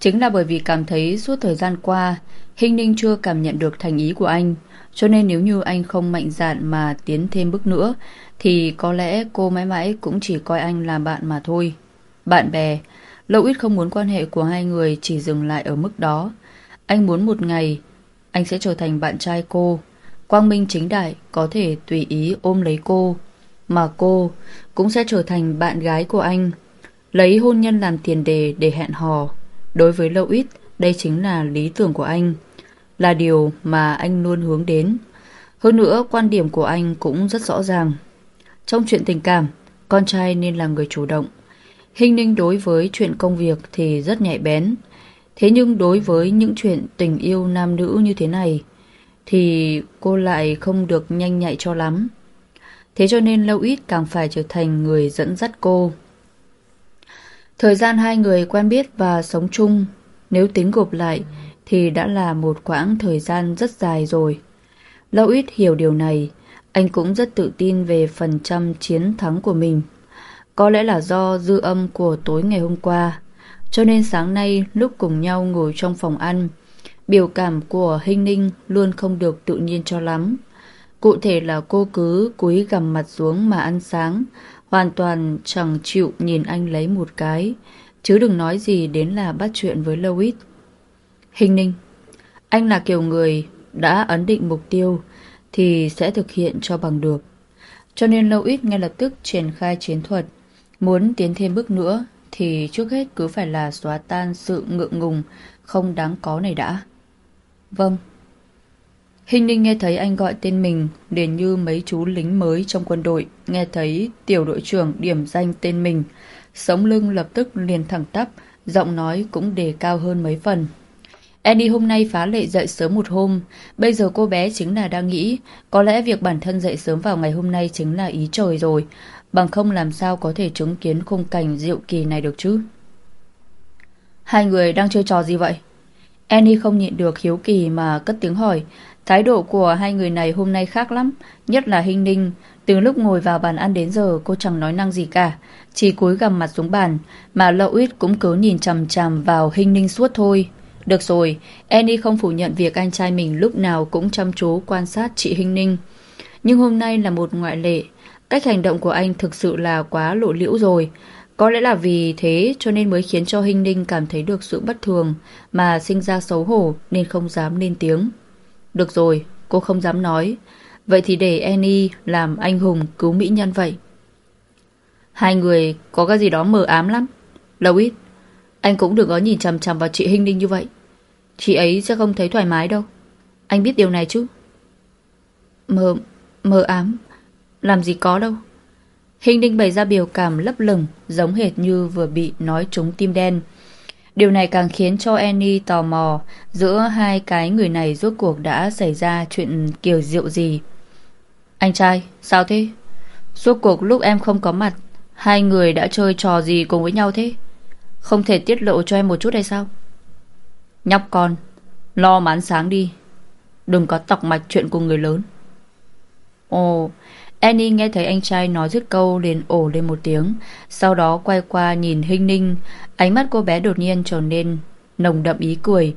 Chính là bởi vì cảm thấy suốt thời gian qua, Hình Ninh chưa cảm nhận được thành ý của anh. Cho nên nếu như anh không mạnh dạn mà tiến thêm bước nữa, thì có lẽ cô mãi mãi cũng chỉ coi anh là bạn mà thôi. Bạn bè, Lâu ít không muốn quan hệ của hai người chỉ dừng lại ở mức đó. Anh muốn một ngày, anh sẽ trở thành bạn trai cô. Quang Minh chính đại có thể tùy ý ôm lấy cô. Mà cô cũng sẽ trở thành bạn gái của anh. Lấy hôn nhân làm tiền đề để hẹn hò. Đối với Lâu ít, đây chính là lý tưởng của anh. Là điều mà anh luôn hướng đến. Hơn nữa, quan điểm của anh cũng rất rõ ràng. Trong chuyện tình cảm, con trai nên là người chủ động. Hình ninh đối với chuyện công việc thì rất nhạy bén. Thế nhưng đối với những chuyện tình yêu nam nữ như thế này thì cô lại không được nhanh nhạy cho lắm. Thế cho nên Lâu Ít càng phải trở thành người dẫn dắt cô. Thời gian hai người quen biết và sống chung, nếu tính gộp lại thì đã là một quãng thời gian rất dài rồi. Lâu Ít hiểu điều này, anh cũng rất tự tin về phần trăm chiến thắng của mình. Có lẽ là do dư âm của tối ngày hôm qua, cho nên sáng nay lúc cùng nhau ngồi trong phòng ăn, biểu cảm của Hinh Ninh luôn không được tự nhiên cho lắm. Cụ thể là cô cứ cúi gằm mặt xuống mà ăn sáng, hoàn toàn chẳng chịu nhìn anh lấy một cái, chứ đừng nói gì đến là bắt chuyện với Louis. Hình ninh, anh là kiểu người đã ấn định mục tiêu thì sẽ thực hiện cho bằng được. Cho nên Louis ngay lập tức triển khai chiến thuật, muốn tiến thêm bước nữa thì trước hết cứ phải là xóa tan sự ngượng ngùng không đáng có này đã. Vâng. Hình ninh nghe thấy anh gọi tên mình liền như mấy chú lính mới trong quân đội nghe thấy tiểu đội trưởng điểm danh tên mình. Sống lưng lập tức liền thẳng tắp, giọng nói cũng đề cao hơn mấy phần. Annie hôm nay phá lệ dậy sớm một hôm, bây giờ cô bé chính là đang nghĩ có lẽ việc bản thân dậy sớm vào ngày hôm nay chính là ý trời rồi, bằng không làm sao có thể chứng kiến khung cảnh diệu kỳ này được chứ. Hai người đang chơi trò gì vậy? Annie không nhịn được hiếu kỳ mà cất tiếng hỏi, Thái độ của hai người này hôm nay khác lắm, nhất là Hinh Ninh. Từ lúc ngồi vào bàn ăn đến giờ cô chẳng nói năng gì cả, chỉ cúi gằm mặt xuống bàn, mà Lậu Ít cũng cứ nhìn chằm chằm vào Hinh Ninh suốt thôi. Được rồi, Annie không phủ nhận việc anh trai mình lúc nào cũng chăm chú quan sát chị Hinh Ninh. Nhưng hôm nay là một ngoại lệ, cách hành động của anh thực sự là quá lộ liễu rồi. Có lẽ là vì thế cho nên mới khiến cho Hinh Ninh cảm thấy được sự bất thường mà sinh ra xấu hổ nên không dám lên tiếng. Được rồi, cô không dám nói. Vậy thì để Annie làm anh hùng cứu mỹ nhân vậy. Hai người có cái gì đó mờ ám lắm. Lâu ít, anh cũng đừng có nhìn chằm chằm vào chị Hinh Ninh như vậy. Chị ấy sẽ không thấy thoải mái đâu. Anh biết điều này chứ? Mờ, mờ ám, làm gì có đâu. Hình Ninh bày ra biểu cảm lấp lửng, giống hệt như vừa bị nói trúng tim đen. Điều này càng khiến cho Annie tò mò giữa hai cái người này rốt cuộc đã xảy ra chuyện kiểu diệu gì. Anh trai, sao thế? Suốt cuộc lúc em không có mặt, hai người đã chơi trò gì cùng với nhau thế? Không thể tiết lộ cho em một chút hay sao? Nhóc con, lo mán sáng đi. Đừng có tọc mạch chuyện của người lớn. Ồ, Annie nghe thấy anh trai nói dứt câu liền ổ lên một tiếng, sau đó quay qua nhìn Hinh Ninh, ánh mắt cô bé đột nhiên trở nên nồng đậm ý cười,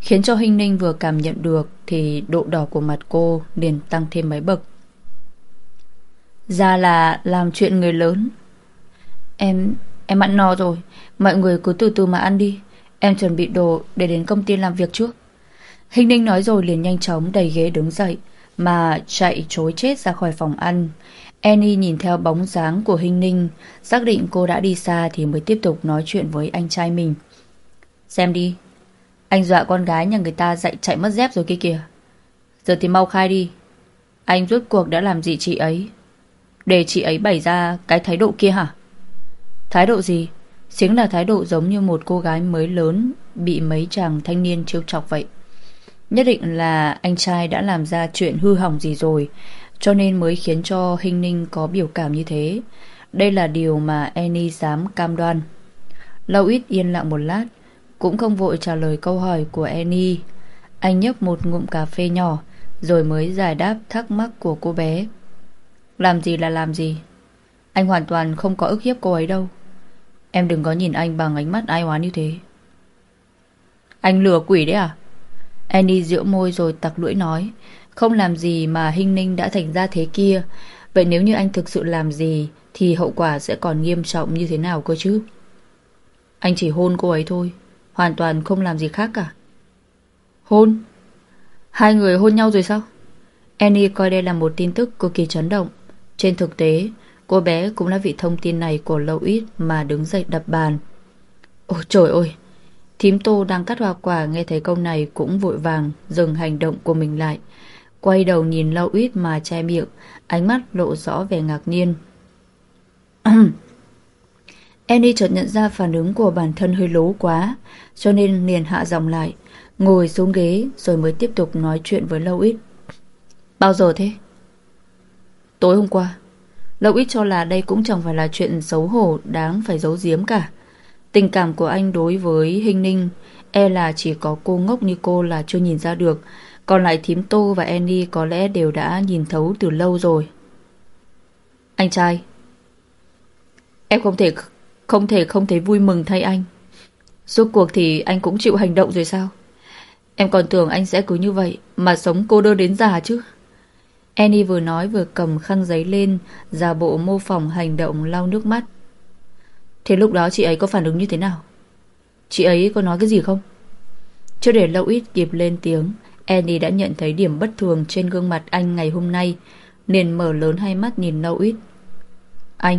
khiến cho Hinh Ninh vừa cảm nhận được thì độ đỏ của mặt cô liền tăng thêm mấy bậc. Ra là làm chuyện người lớn. Em, em ăn no rồi, mọi người cứ từ từ mà ăn đi, em chuẩn bị đồ để đến công ty làm việc trước. Hinh Ninh nói rồi liền nhanh chóng đầy ghế đứng dậy, mà chạy chối chết ra khỏi phòng ăn. Annie nhìn theo bóng dáng của Hinh Ninh, xác định cô đã đi xa thì mới tiếp tục nói chuyện với anh trai mình. Xem đi, anh dọa con gái nhà người ta dạy chạy mất dép rồi kia kìa. Giờ thì mau khai đi, anh rốt cuộc đã làm gì chị ấy? Để chị ấy bày ra cái thái độ kia hả? Thái độ gì? Chính là thái độ giống như một cô gái mới lớn bị mấy chàng thanh niên trêu chọc vậy. Nhất định là anh trai đã làm ra chuyện hư hỏng gì rồi, Cho nên mới khiến cho Hinh Ninh có biểu cảm như thế. Đây là điều mà Annie dám cam đoan. Lâu ít yên lặng một lát, Cũng không vội trả lời câu hỏi của Annie. Anh nhấp một ngụm cà phê nhỏ, Rồi mới giải đáp thắc mắc của cô bé. Làm gì là làm gì? Anh hoàn toàn không có ức hiếp cô ấy đâu. Em đừng có nhìn anh bằng ánh mắt ai oán như thế. Anh lừa quỷ đấy à? Annie rượu môi rồi tặc lưỡi nói, Không làm gì mà Hinh Ninh đã thành ra thế kia. Vậy nếu như anh thực sự làm gì, Thì hậu quả sẽ còn nghiêm trọng như thế nào cơ chứ? Anh chỉ hôn cô ấy thôi, Hoàn toàn không làm gì khác cả. Hôn? Hai người hôn nhau rồi sao? Annie coi đây là một tin tức cực kỳ chấn động. Trên thực tế, Cô bé cũng là vị thông tin này của Lâu Ít Mà đứng dậy đập bàn. Ôi trời ơi Thím Tô đang cắt hoa quả nghe thấy câu này cũng vội vàng dừng hành động của mình lại. Quay đầu nhìn lâu ít mà che miệng, ánh mắt lộ rõ vẻ ngạc nhiên. Annie chợt nhận ra phản ứng của bản thân hơi lố quá, cho nên liền hạ giọng lại, ngồi xuống ghế rồi mới tiếp tục nói chuyện với Lâu Ít. Bao giờ thế? Tối hôm qua. Lâu Ít cho là đây cũng chẳng phải là chuyện xấu hổ đáng phải giấu giếm cả. Tình cảm của anh đối với Hình Ninh e là chỉ có cô ngốc như cô là chưa nhìn ra được, còn lại thím Tô và Annie có lẽ đều đã nhìn thấu từ lâu rồi. Anh trai, em không thể không thể không thấy vui mừng thay anh. Suốt cuộc thì anh cũng chịu hành động rồi sao? Em còn tưởng anh sẽ cứ như vậy mà sống cô đơn đến già chứ. Annie vừa nói vừa cầm khăn giấy lên, giả bộ mô phỏng hành động lau nước mắt. Thế lúc đó chị ấy có phản ứng như thế nào? Chị ấy có nói cái gì không? Chưa để lâu ít kịp lên tiếng, Annie đã nhận thấy điểm bất thường trên gương mặt anh ngày hôm nay, liền mở lớn hai mắt nhìn lâu ít. Anh,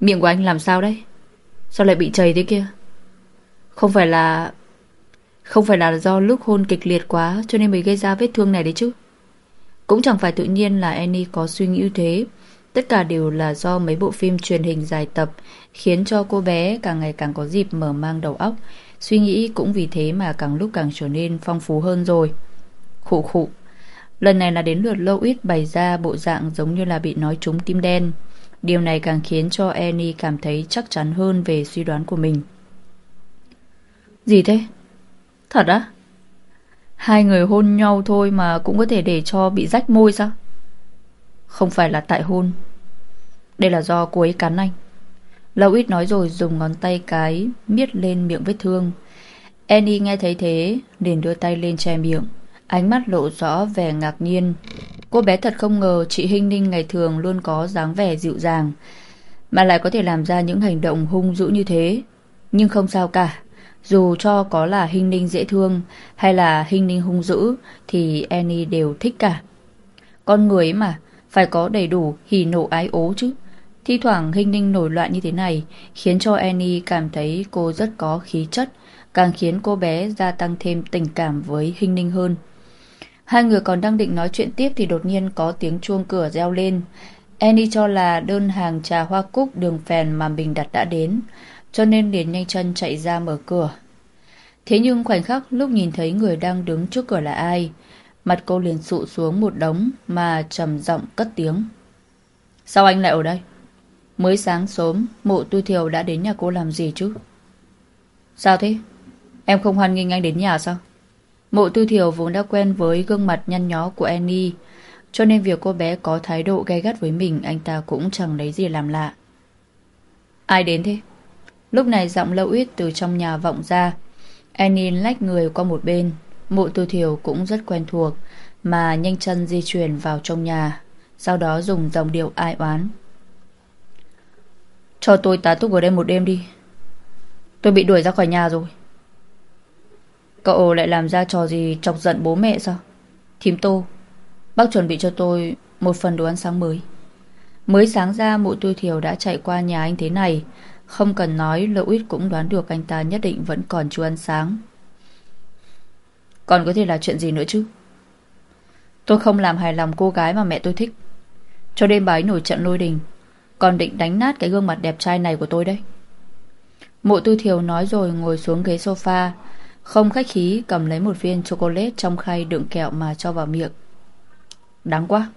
miệng của anh làm sao đấy? Sao lại bị chảy thế kia? Không phải là... Không phải là do lúc hôn kịch liệt quá cho nên mới gây ra vết thương này đấy chứ? Cũng chẳng phải tự nhiên là Annie có suy nghĩ thế. Tất cả đều là do mấy bộ phim truyền hình dài tập khiến cho cô bé càng ngày càng có dịp mở mang đầu óc. Suy nghĩ cũng vì thế mà càng lúc càng trở nên phong phú hơn rồi. Khụ khụ. Lần này là đến lượt ít bày ra bộ dạng giống như là bị nói trúng tim đen. Điều này càng khiến cho Annie cảm thấy chắc chắn hơn về suy đoán của mình. Gì thế? Thật á? Hai người hôn nhau thôi mà cũng có thể để cho bị rách môi sao? Không phải là tại hôn. Đây là do cô ấy cắn anh. Lâu ít nói rồi dùng ngón tay cái miết lên miệng vết thương. Annie nghe thấy thế, liền đưa tay lên che miệng. Ánh mắt lộ rõ vẻ ngạc nhiên. Cô bé thật không ngờ chị Hinh Ninh ngày thường luôn có dáng vẻ dịu dàng, mà lại có thể làm ra những hành động hung dữ như thế. Nhưng không sao cả. Dù cho có là Hinh Ninh dễ thương hay là Hinh Ninh hung dữ thì Annie đều thích cả. Con người mà, phải có đầy đủ hỉ nộ ái ố chứ. Thi thoảng hình Ninh nổi loạn như thế này khiến cho Annie cảm thấy cô rất có khí chất, càng khiến cô bé gia tăng thêm tình cảm với hình Ninh hơn. Hai người còn đang định nói chuyện tiếp thì đột nhiên có tiếng chuông cửa reo lên. Annie cho là đơn hàng trà hoa cúc đường phèn mà mình đặt đã đến, cho nên liền nhanh chân chạy ra mở cửa. Thế nhưng khoảnh khắc lúc nhìn thấy người đang đứng trước cửa là ai, mặt cô liền sụ xuống một đống mà trầm giọng cất tiếng. Sao anh lại ở đây? Mới sáng sớm, mộ tu thiều đã đến nhà cô làm gì chứ? Sao thế? Em không hoan nghênh anh đến nhà sao? Mộ Tu Thiều vốn đã quen với gương mặt nhăn nhó của Annie, cho nên việc cô bé có thái độ gay gắt với mình anh ta cũng chẳng lấy gì làm lạ. Ai đến thế? Lúc này giọng lâu ít từ trong nhà vọng ra. Annie lách người qua một bên. Mộ tư thiểu cũng rất quen thuộc, mà nhanh chân di chuyển vào trong nhà, sau đó dùng dòng điệu ai oán. Cho tôi tá túc ở đây một đêm đi. Tôi bị đuổi ra khỏi nhà rồi. Cậu lại làm ra trò gì chọc giận bố mẹ sao? Thím tô, bác chuẩn bị cho tôi một phần đồ ăn sáng mới. Mới sáng ra mụ tôi thiểu đã chạy qua nhà anh thế này. Không cần nói, lỗ Ít cũng đoán được anh ta nhất định vẫn còn chưa ăn sáng. Còn có thể là chuyện gì nữa chứ? Tôi không làm hài lòng cô gái mà mẹ tôi thích. Cho đêm bà ấy nổi trận lôi đình. Còn định đánh nát cái gương mặt đẹp trai này của tôi đấy. Mụ tư thiều nói rồi ngồi xuống ghế sofa, không khách khí, cầm lấy một viên chocolate trong khay đựng kẹo mà cho vào miệng. Đáng quá.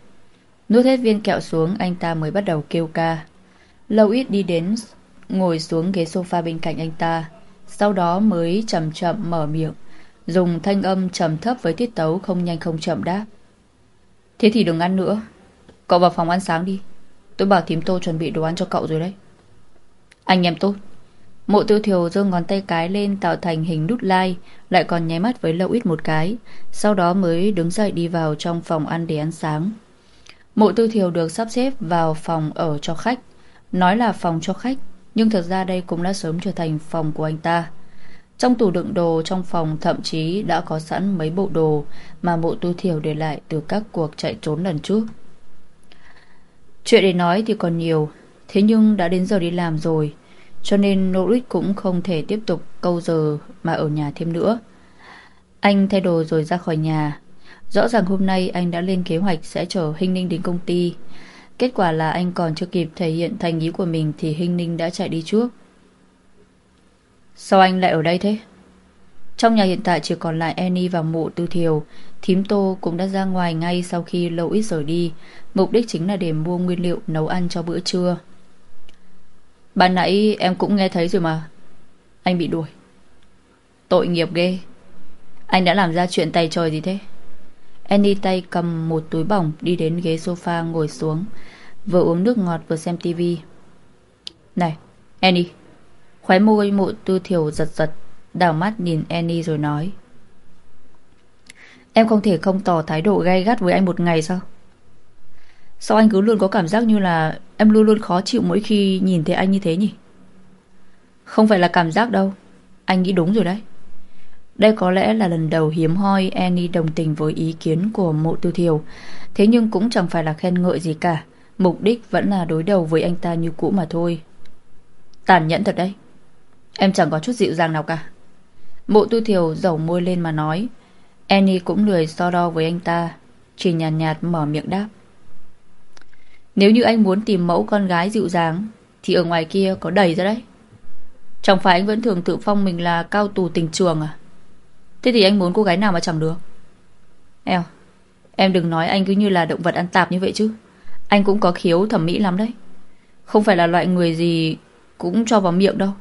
Nuốt hết viên kẹo xuống, anh ta mới bắt đầu kêu ca. Lâu ít đi đến, ngồi xuống ghế sofa bên cạnh anh ta. Sau đó mới chậm chậm mở miệng. Dùng thanh âm trầm thấp với tiết tấu không nhanh không chậm đáp. Thế thì đừng ăn nữa. Cậu vào phòng ăn sáng đi. Tôi bảo thím tô chuẩn bị đồ ăn cho cậu rồi đấy. Anh em tốt. Mộ tiêu thiều giơ ngón tay cái lên tạo thành hình nút like, lại còn nháy mắt với lâu ít một cái, sau đó mới đứng dậy đi vào trong phòng ăn để ăn sáng. Mộ tiêu thiều được sắp xếp vào phòng ở cho khách. Nói là phòng cho khách, nhưng thực ra đây cũng đã sớm trở thành phòng của anh ta. Trong tủ đựng đồ trong phòng thậm chí đã có sẵn mấy bộ đồ mà bộ tu thiểu để lại từ các cuộc chạy trốn lần trước. Chuyện để nói thì còn nhiều, thế nhưng đã đến giờ đi làm rồi, cho nên Norwich cũng không thể tiếp tục câu giờ mà ở nhà thêm nữa. Anh thay đồ rồi ra khỏi nhà. Rõ ràng hôm nay anh đã lên kế hoạch sẽ chở Hinh Ninh đến công ty. Kết quả là anh còn chưa kịp thể hiện thành ý của mình thì Hinh Ninh đã chạy đi trước. Sao anh lại ở đây thế? Trong nhà hiện tại chỉ còn lại Annie và mụ tư thiều. Thím Tô cũng đã ra ngoài ngay sau khi lâu ít rời đi. Mục đích chính là để mua nguyên liệu nấu ăn cho bữa trưa. Ban nãy em cũng nghe thấy rồi mà. Anh bị đuổi. Tội nghiệp ghê. Anh đã làm ra chuyện tay trời gì thế? Annie tay cầm một túi bỏng đi đến ghế sofa ngồi xuống. Vừa uống nước ngọt vừa xem tivi. Này, Annie. Khóe môi mụ tư thiểu giật giật Đào mắt nhìn Annie rồi nói. Em không thể không tỏ thái độ gay gắt với anh một ngày sao? Sao anh cứ luôn có cảm giác như là Em luôn luôn khó chịu mỗi khi nhìn thấy anh như thế nhỉ? Không phải là cảm giác đâu, Anh nghĩ đúng rồi đấy. Đây có lẽ là lần đầu hiếm hoi Annie đồng tình với ý kiến của mộ tư thiều Thế nhưng cũng chẳng phải là khen ngợi gì cả. Mục đích vẫn là đối đầu với anh ta như cũ mà thôi. Tàn nhẫn thật đấy. Em chẳng có chút dịu dàng nào cả. Mộ tu thiều dầu môi lên mà nói. Annie cũng lười so đo với anh ta Chỉ nhàn nhạt, nhạt mở miệng đáp. Nếu như anh muốn tìm mẫu con gái dịu dàng Thì ở ngoài kia có đầy ra đấy. Chẳng phải anh vẫn thường tự phong mình là cao tù tình trường à? Thế thì anh muốn cô gái nào mà chẳng được? Eo Em đừng nói anh cứ như là động vật ăn tạp như vậy chứ. Anh cũng có khiếu thẩm mỹ lắm đấy. Không phải là loại người gì Cũng cho vào miệng đâu.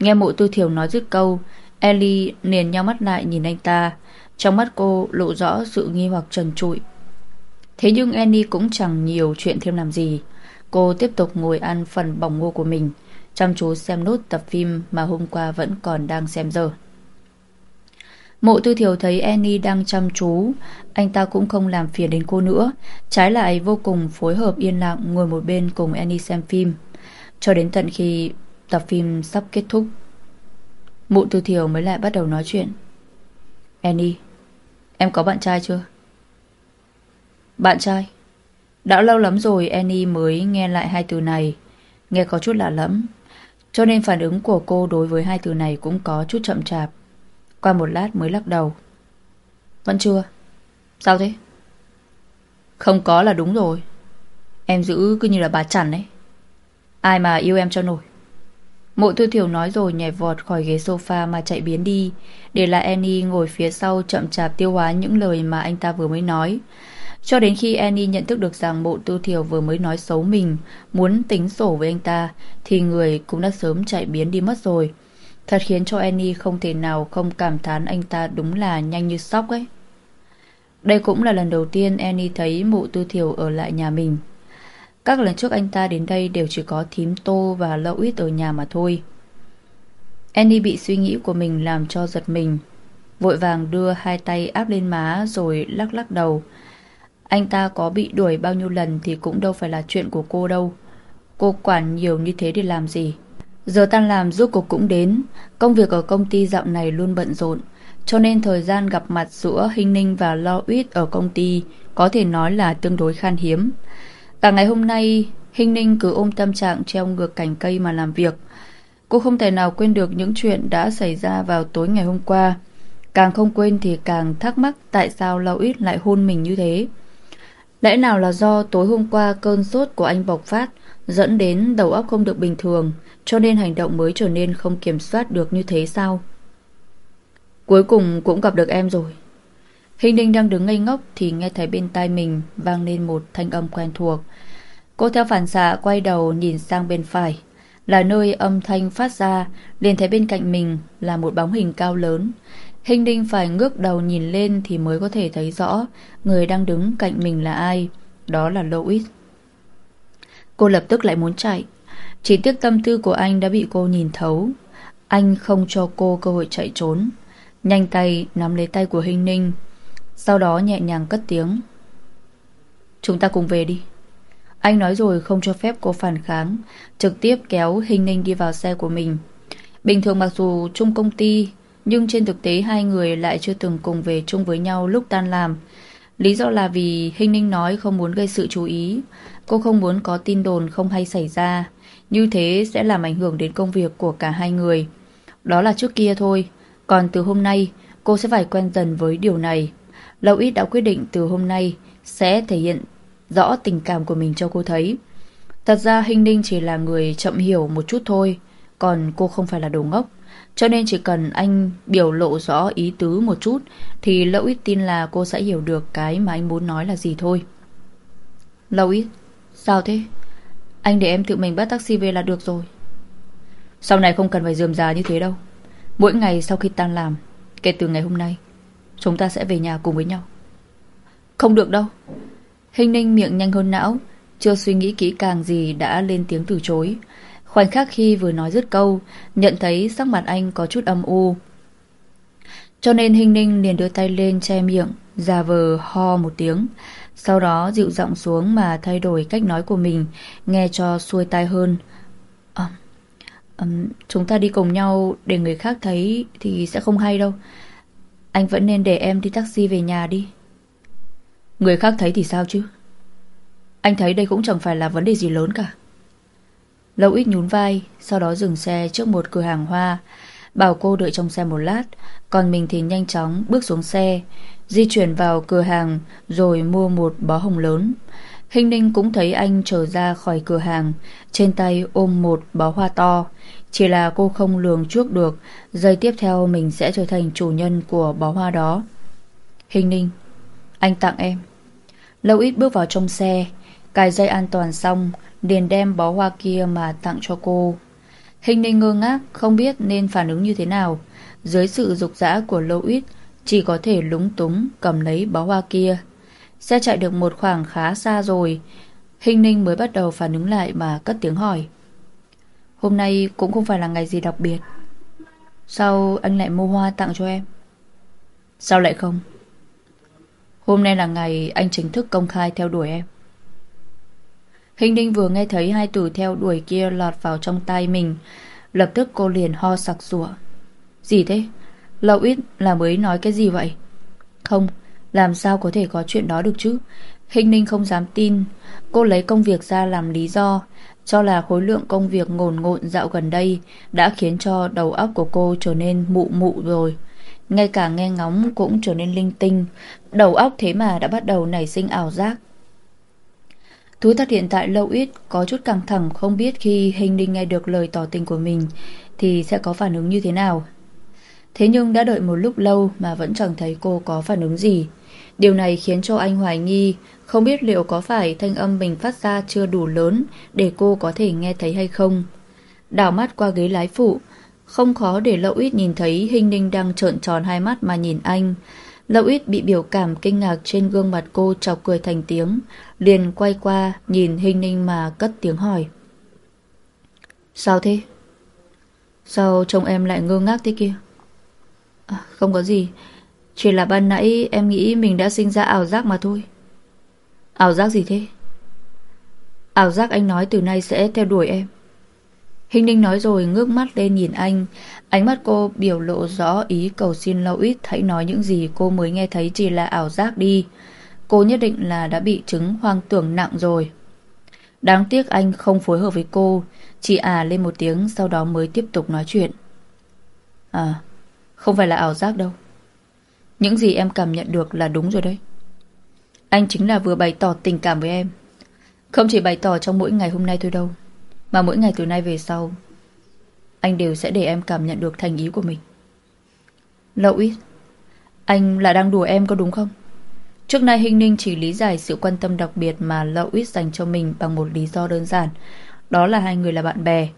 Nghe mụ tư thiểu nói dứt câu, Ellie liền nhau mắt lại nhìn anh ta. Trong mắt cô lộ rõ sự nghi hoặc trần trụi. Thế nhưng Annie cũng chẳng nhiều chuyện thêm làm gì. Cô tiếp tục ngồi ăn phần bỏng ngô của mình, Chăm chú xem nốt tập phim mà hôm qua vẫn còn đang xem giờ. Mộ tư thiểu thấy Annie đang chăm chú, Anh ta cũng không làm phiền đến cô nữa. Trái lại vô cùng phối hợp yên lặng Ngồi một bên cùng Annie xem phim. Cho đến tận khi Tập phim sắp kết thúc. Mụ từ thiểu mới lại bắt đầu nói chuyện. Annie, Em có bạn trai chưa? Bạn trai? Đã lâu lắm rồi Annie mới nghe lại hai từ này. Nghe có chút lạ lẫm, Cho nên phản ứng của cô đối với hai từ này Cũng có chút chậm chạp. Qua một lát mới lắc đầu. Vẫn chưa. Sao thế? Không có là đúng rồi. Em giữ cứ như là bà chằn ấy Ai mà yêu em cho nổi? Mộ tư thiểu nói rồi nhảy vọt khỏi ghế sofa mà chạy biến đi, để lại Annie ngồi phía sau chậm chạp tiêu hóa những lời mà anh ta vừa mới nói. Cho đến khi Annie nhận thức được rằng mộ tư thiểu vừa mới nói xấu mình, muốn tính sổ với anh ta, thì người cũng đã sớm chạy biến đi mất rồi. Thật khiến cho Annie không thể nào không cảm thán anh ta đúng là nhanh như sóc ấy. Đây cũng là lần đầu tiên Annie thấy mộ tư thiểu ở lại nhà mình. Các lần trước anh ta đến đây đều chỉ có thím tô và lậu ít ở nhà mà thôi. Annie bị suy nghĩ của mình làm cho giật mình. Vội vàng đưa hai tay áp lên má rồi lắc lắc đầu. Anh ta có bị đuổi bao nhiêu lần thì cũng đâu phải là chuyện của cô đâu. Cô quản nhiều như thế để làm gì? Giờ tan làm rốt cuộc cũng đến. Công việc ở công ty dạo này luôn bận rộn. Cho nên thời gian gặp mặt giữa Hinh Ninh và Lo Uyết ở công ty có thể nói là tương đối khan hiếm. Cả ngày hôm nay, Hinh Ninh cứ ôm tâm trạng treo ngược cành cây mà làm việc. Cô không thể nào quên được những chuyện đã xảy ra vào tối ngày hôm qua. Càng không quên thì càng thắc mắc tại sao Lao Ít lại hôn mình như thế. Lẽ nào là do tối hôm qua cơn sốt của anh bộc phát dẫn đến đầu óc không được bình thường cho nên hành động mới trở nên không kiểm soát được như thế sao? Cuối cùng cũng gặp được em rồi. Hình Ninh đang đứng ngây ngốc thì nghe thấy bên tai mình vang lên một thanh âm quen thuộc. Cô theo phản xạ quay đầu nhìn sang bên phải. Là nơi âm thanh phát ra, liền thấy bên cạnh mình là một bóng hình cao lớn. Hình Ninh phải ngước đầu nhìn lên thì mới có thể thấy rõ người đang đứng cạnh mình là ai. Đó là Louis. Cô lập tức lại muốn chạy. Chỉ tiếc tâm tư của anh đã bị cô nhìn thấu. Anh không cho cô cơ hội chạy trốn. Nhanh tay nắm lấy tay của Hình Ninh sau đó nhẹ nhàng cất tiếng. Chúng ta cùng về đi. Anh nói rồi không cho phép cô phản kháng, Trực tiếp kéo Hình Ninh đi vào xe của mình. Bình thường mặc dù chung công ty, Nhưng trên thực tế hai người lại chưa từng cùng về chung với nhau lúc tan làm. Lý do là vì Hình Ninh nói không muốn gây sự chú ý. Cô không muốn có tin đồn không hay xảy ra. Như thế sẽ làm ảnh hưởng đến công việc của cả hai người. Đó là trước kia thôi. Còn từ hôm nay, Cô sẽ phải quen dần với điều này. Lâu ít đã quyết định từ hôm nay sẽ thể hiện rõ tình cảm của mình cho cô thấy. Thật ra Hình Ninh chỉ là người chậm hiểu một chút thôi, còn cô không phải là đồ ngốc. Cho nên chỉ cần anh biểu lộ rõ ý tứ một chút thì Lâu Ít tin là cô sẽ hiểu được cái mà anh muốn nói là gì thôi. Lâu Ít, sao thế? Anh để em tự mình bắt taxi về là được rồi. Sau này không cần phải dườm già như thế đâu. Mỗi ngày sau khi tan làm, kể từ ngày hôm nay, chúng ta sẽ về nhà cùng với nhau. Không được đâu. Hình ninh miệng nhanh hơn não, chưa suy nghĩ kỹ càng gì đã lên tiếng từ chối. Khoảnh khắc khi vừa nói dứt câu, nhận thấy sắc mặt anh có chút âm u. Cho nên Hình Ninh liền đưa tay lên che miệng, giả vờ ho một tiếng. Sau đó dịu giọng xuống mà thay đổi cách nói của mình, nghe cho xuôi tai hơn. À, um, chúng ta đi cùng nhau để người khác thấy thì sẽ không hay đâu. Anh vẫn nên để em đi taxi về nhà đi. Người khác thấy thì sao chứ? Anh thấy đây cũng chẳng phải là vấn đề gì lớn cả. Lâu ít nhún vai, sau đó dừng xe trước một cửa hàng hoa, bảo cô đợi trong xe một lát, còn mình thì nhanh chóng bước xuống xe, di chuyển vào cửa hàng rồi mua một bó hồng lớn. Hình ninh cũng thấy anh trở ra khỏi cửa hàng, trên tay ôm một bó hoa to. Chỉ là cô không lường trước được, giây tiếp theo mình sẽ trở thành chủ nhân của bó hoa đó. Hình ninh, anh tặng em. Lâu ít bước vào trong xe, cài dây an toàn xong, liền đem bó hoa kia mà tặng cho cô. Hình ninh ngơ ngác, không biết nên phản ứng như thế nào. Dưới sự dục dã của lâu ít, chỉ có thể lúng túng cầm lấy bó hoa kia. Xe chạy được một khoảng khá xa rồi, Hình ninh mới bắt đầu phản ứng lại mà cất tiếng hỏi. Hôm nay cũng không phải là ngày gì đặc biệt. Sao anh lại mua hoa tặng cho em? Sao lại không? Hôm nay là ngày anh chính thức công khai theo đuổi em. Hình ninh vừa nghe thấy hai từ theo đuổi kia lọt vào trong tay mình, lập tức cô liền ho sặc sủa. Gì thế? Lâu ít là mới nói cái gì vậy? Không, làm sao có thể có chuyện đó được chứ? Hình ninh không dám tin. Cô lấy công việc ra làm lý do, cho là khối lượng công việc ngổn ngộn dạo gần đây đã khiến cho đầu óc của cô trở nên mụ mụ rồi. Ngay cả nghe ngóng cũng trở nên linh tinh, đầu óc thế mà đã bắt đầu nảy sinh ảo giác. Thú thật hiện tại lâu ít có chút căng thẳng không biết khi hình đinh nghe được lời tỏ tình của mình thì sẽ có phản ứng như thế nào. Thế nhưng đã đợi một lúc lâu mà vẫn chẳng thấy cô có phản ứng gì. Điều này khiến cho anh hoài nghi không biết liệu có phải thanh âm mình phát ra chưa đủ lớn để cô có thể nghe thấy hay không. Đảo mắt qua ghế lái phụ, không khó để Lậu Ít nhìn thấy Hình Ninh đang trợn tròn hai mắt mà nhìn anh. Lậu Ít bị biểu cảm kinh ngạc trên gương mặt cô chọc cười thành tiếng, liền quay qua nhìn Hình Ninh mà cất tiếng hỏi. Sao thế? Sao trông em lại ngơ ngác thế kia? À, không có gì, chỉ là ban nãy em nghĩ mình đã sinh ra ảo giác mà thôi. Ảo giác gì thế? Ảo giác anh nói từ nay sẽ theo đuổi em. Hình ninh nói rồi ngước mắt lên nhìn anh Ánh mắt cô biểu lộ rõ ý cầu xin lâu ít Hãy nói những gì cô mới nghe thấy chỉ là ảo giác đi Cô nhất định là đã bị chứng hoang tưởng nặng rồi Đáng tiếc anh không phối hợp với cô Chỉ à lên một tiếng Sau đó mới tiếp tục nói chuyện À Không phải là ảo giác đâu những gì em cảm nhận được là đúng rồi đấy. Anh chính là vừa bày tỏ tình cảm với em. Không chỉ bày tỏ trong mỗi ngày hôm nay thôi đâu, mà mỗi ngày từ nay về sau, Anh đều sẽ để em cảm nhận được thành ý của mình. Lậu ít Anh là đang đùa em có đúng không? Trước nay Hình Ninh chỉ lý giải sự quan tâm đặc biệt mà Lậu ít dành cho mình bằng một lý do đơn giản, Đó là hai người là bạn bè.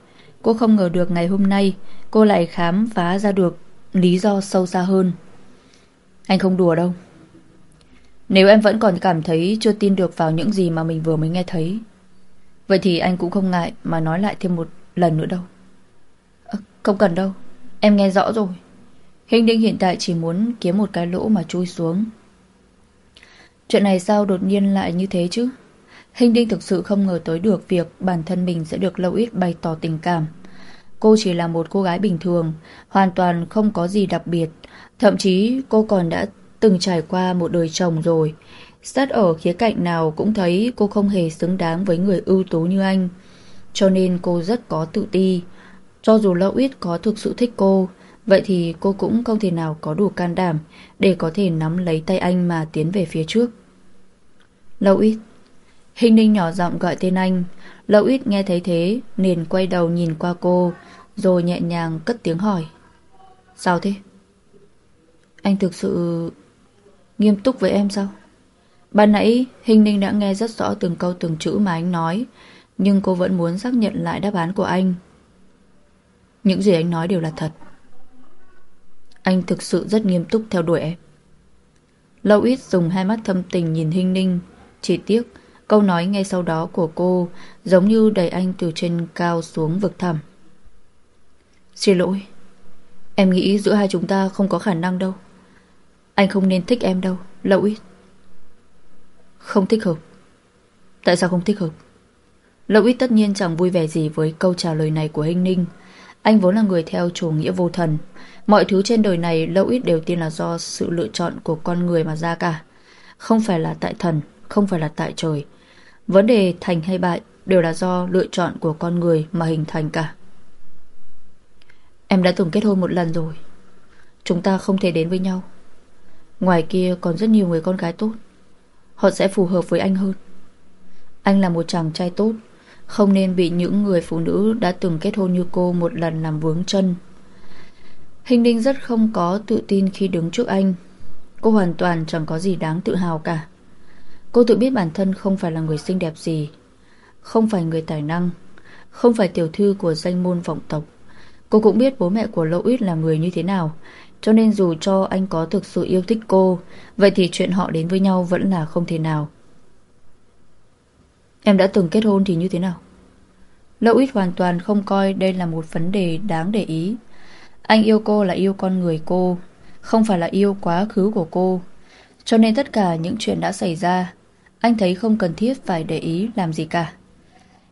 Cô không ngờ được ngày hôm nay Cô lại khám phá ra được lý do sâu xa hơn. Anh không đùa đâu Nếu em vẫn còn cảm thấy chưa tin được vào những gì mà mình vừa mới nghe thấy Vậy thì anh cũng không ngại mà nói lại thêm một lần nữa đâu. À, không cần đâu, em nghe rõ rồi. Hình định hiện tại chỉ muốn kiếm một cái lỗ mà chui xuống. Chuyện này sao đột nhiên lại như thế chứ? Hình đinh thực sự không ngờ tới được việc bản thân mình sẽ được lâu ít bày tỏ tình cảm. Cô chỉ là một cô gái bình thường, hoàn toàn không có gì đặc biệt. Thậm chí cô còn đã từng trải qua một đời chồng rồi. Xét ở khía cạnh nào cũng thấy cô không hề xứng đáng với người ưu tú như anh. Cho nên cô rất có tự ti. Cho dù lão Ít có thực sự thích cô, vậy thì cô cũng không thể nào có đủ can đảm để có thể nắm lấy tay anh mà tiến về phía trước. lão Ít, Hình ninh nhỏ giọng gọi tên anh lão ít nghe thấy thế Liền quay đầu nhìn qua cô Rồi nhẹ nhàng cất tiếng hỏi Sao thế? Anh thực sự nghiêm túc với em sao? Ban nãy, Hình ninh đã nghe rất rõ từng câu từng chữ mà anh nói, Nhưng cô vẫn muốn xác nhận lại đáp án của anh Những gì anh nói đều là thật Anh thực sự rất nghiêm túc theo đuổi em Lâu ít dùng hai mắt thâm tình nhìn Hình ninh, Chỉ tiếc Câu nói ngay sau đó của cô giống như đẩy anh từ trên cao xuống vực thẳm. Xin lỗi. Em nghĩ giữa hai chúng ta không có khả năng đâu. Anh không nên thích em đâu, Lậu ít. Không thích hợp. Tại sao không thích hợp? Lậu ít tất nhiên chẳng vui vẻ gì với câu trả lời này của Hinh Ninh. Anh vốn là người theo chủ nghĩa vô thần. Mọi thứ trên đời này Lậu ít đều tin là do sự lựa chọn của con người mà ra cả. Không phải là tại thần, không phải là tại trời. Vấn đề thành hay bại đều là do lựa chọn của con người mà hình thành cả. Em đã từng kết hôn một lần rồi. Chúng ta không thể đến với nhau. Ngoài kia còn rất nhiều người con gái tốt. Họ sẽ phù hợp với anh hơn. Anh là một chàng trai tốt, không nên bị những người phụ nữ đã từng kết hôn như cô một lần làm vướng chân. Hình Đinh rất không có tự tin khi đứng trước anh. Cô hoàn toàn chẳng có gì đáng tự hào cả. Cô tự biết bản thân không phải là người xinh đẹp gì Không phải người tài năng Không phải tiểu thư của danh môn vọng tộc Cô cũng biết bố mẹ của lô Ít là người như thế nào cho nên dù cho anh có thực sự yêu thích cô, Vậy thì chuyện họ đến với nhau vẫn là không thể nào. Em đã từng kết hôn thì như thế nào? Lâu Ít hoàn toàn không coi đây là một vấn đề đáng để ý. Anh yêu cô là yêu con người cô, Không phải là yêu quá khứ của cô. Cho nên tất cả những chuyện đã xảy ra, anh thấy không cần thiết phải để ý làm gì cả.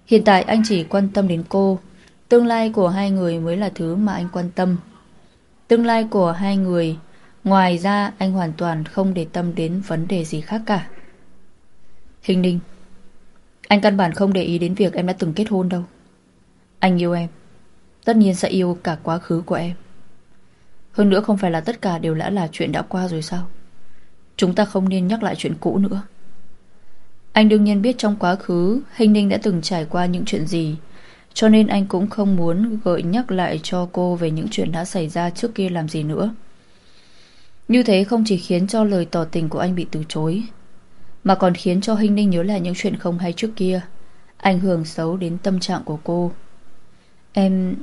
Hiện tại anh chỉ quan tâm đến cô, Tương lai của hai người mới là thứ mà anh quan tâm. Tương lai của hai người, Ngoài ra anh hoàn toàn không để tâm đến vấn đề gì khác cả. Hình ninh Anh căn bản không để ý đến việc em đã từng kết hôn đâu. Anh yêu em, Tất nhiên sẽ yêu cả quá khứ của em. Hơn nữa không phải là tất cả đều đã là chuyện đã qua rồi sao? Chúng ta không nên nhắc lại chuyện cũ nữa. Anh đương nhiên biết trong quá khứ Hình Ninh đã từng trải qua những chuyện gì cho nên anh cũng không muốn gợi nhắc lại cho cô về những chuyện đã xảy ra trước kia làm gì nữa. Như thế không chỉ khiến cho lời tỏ tình của anh bị từ chối, Mà còn khiến cho Hinh Ninh nhớ lại những chuyện không hay trước kia, Ảnh hưởng xấu đến tâm trạng của cô. Em...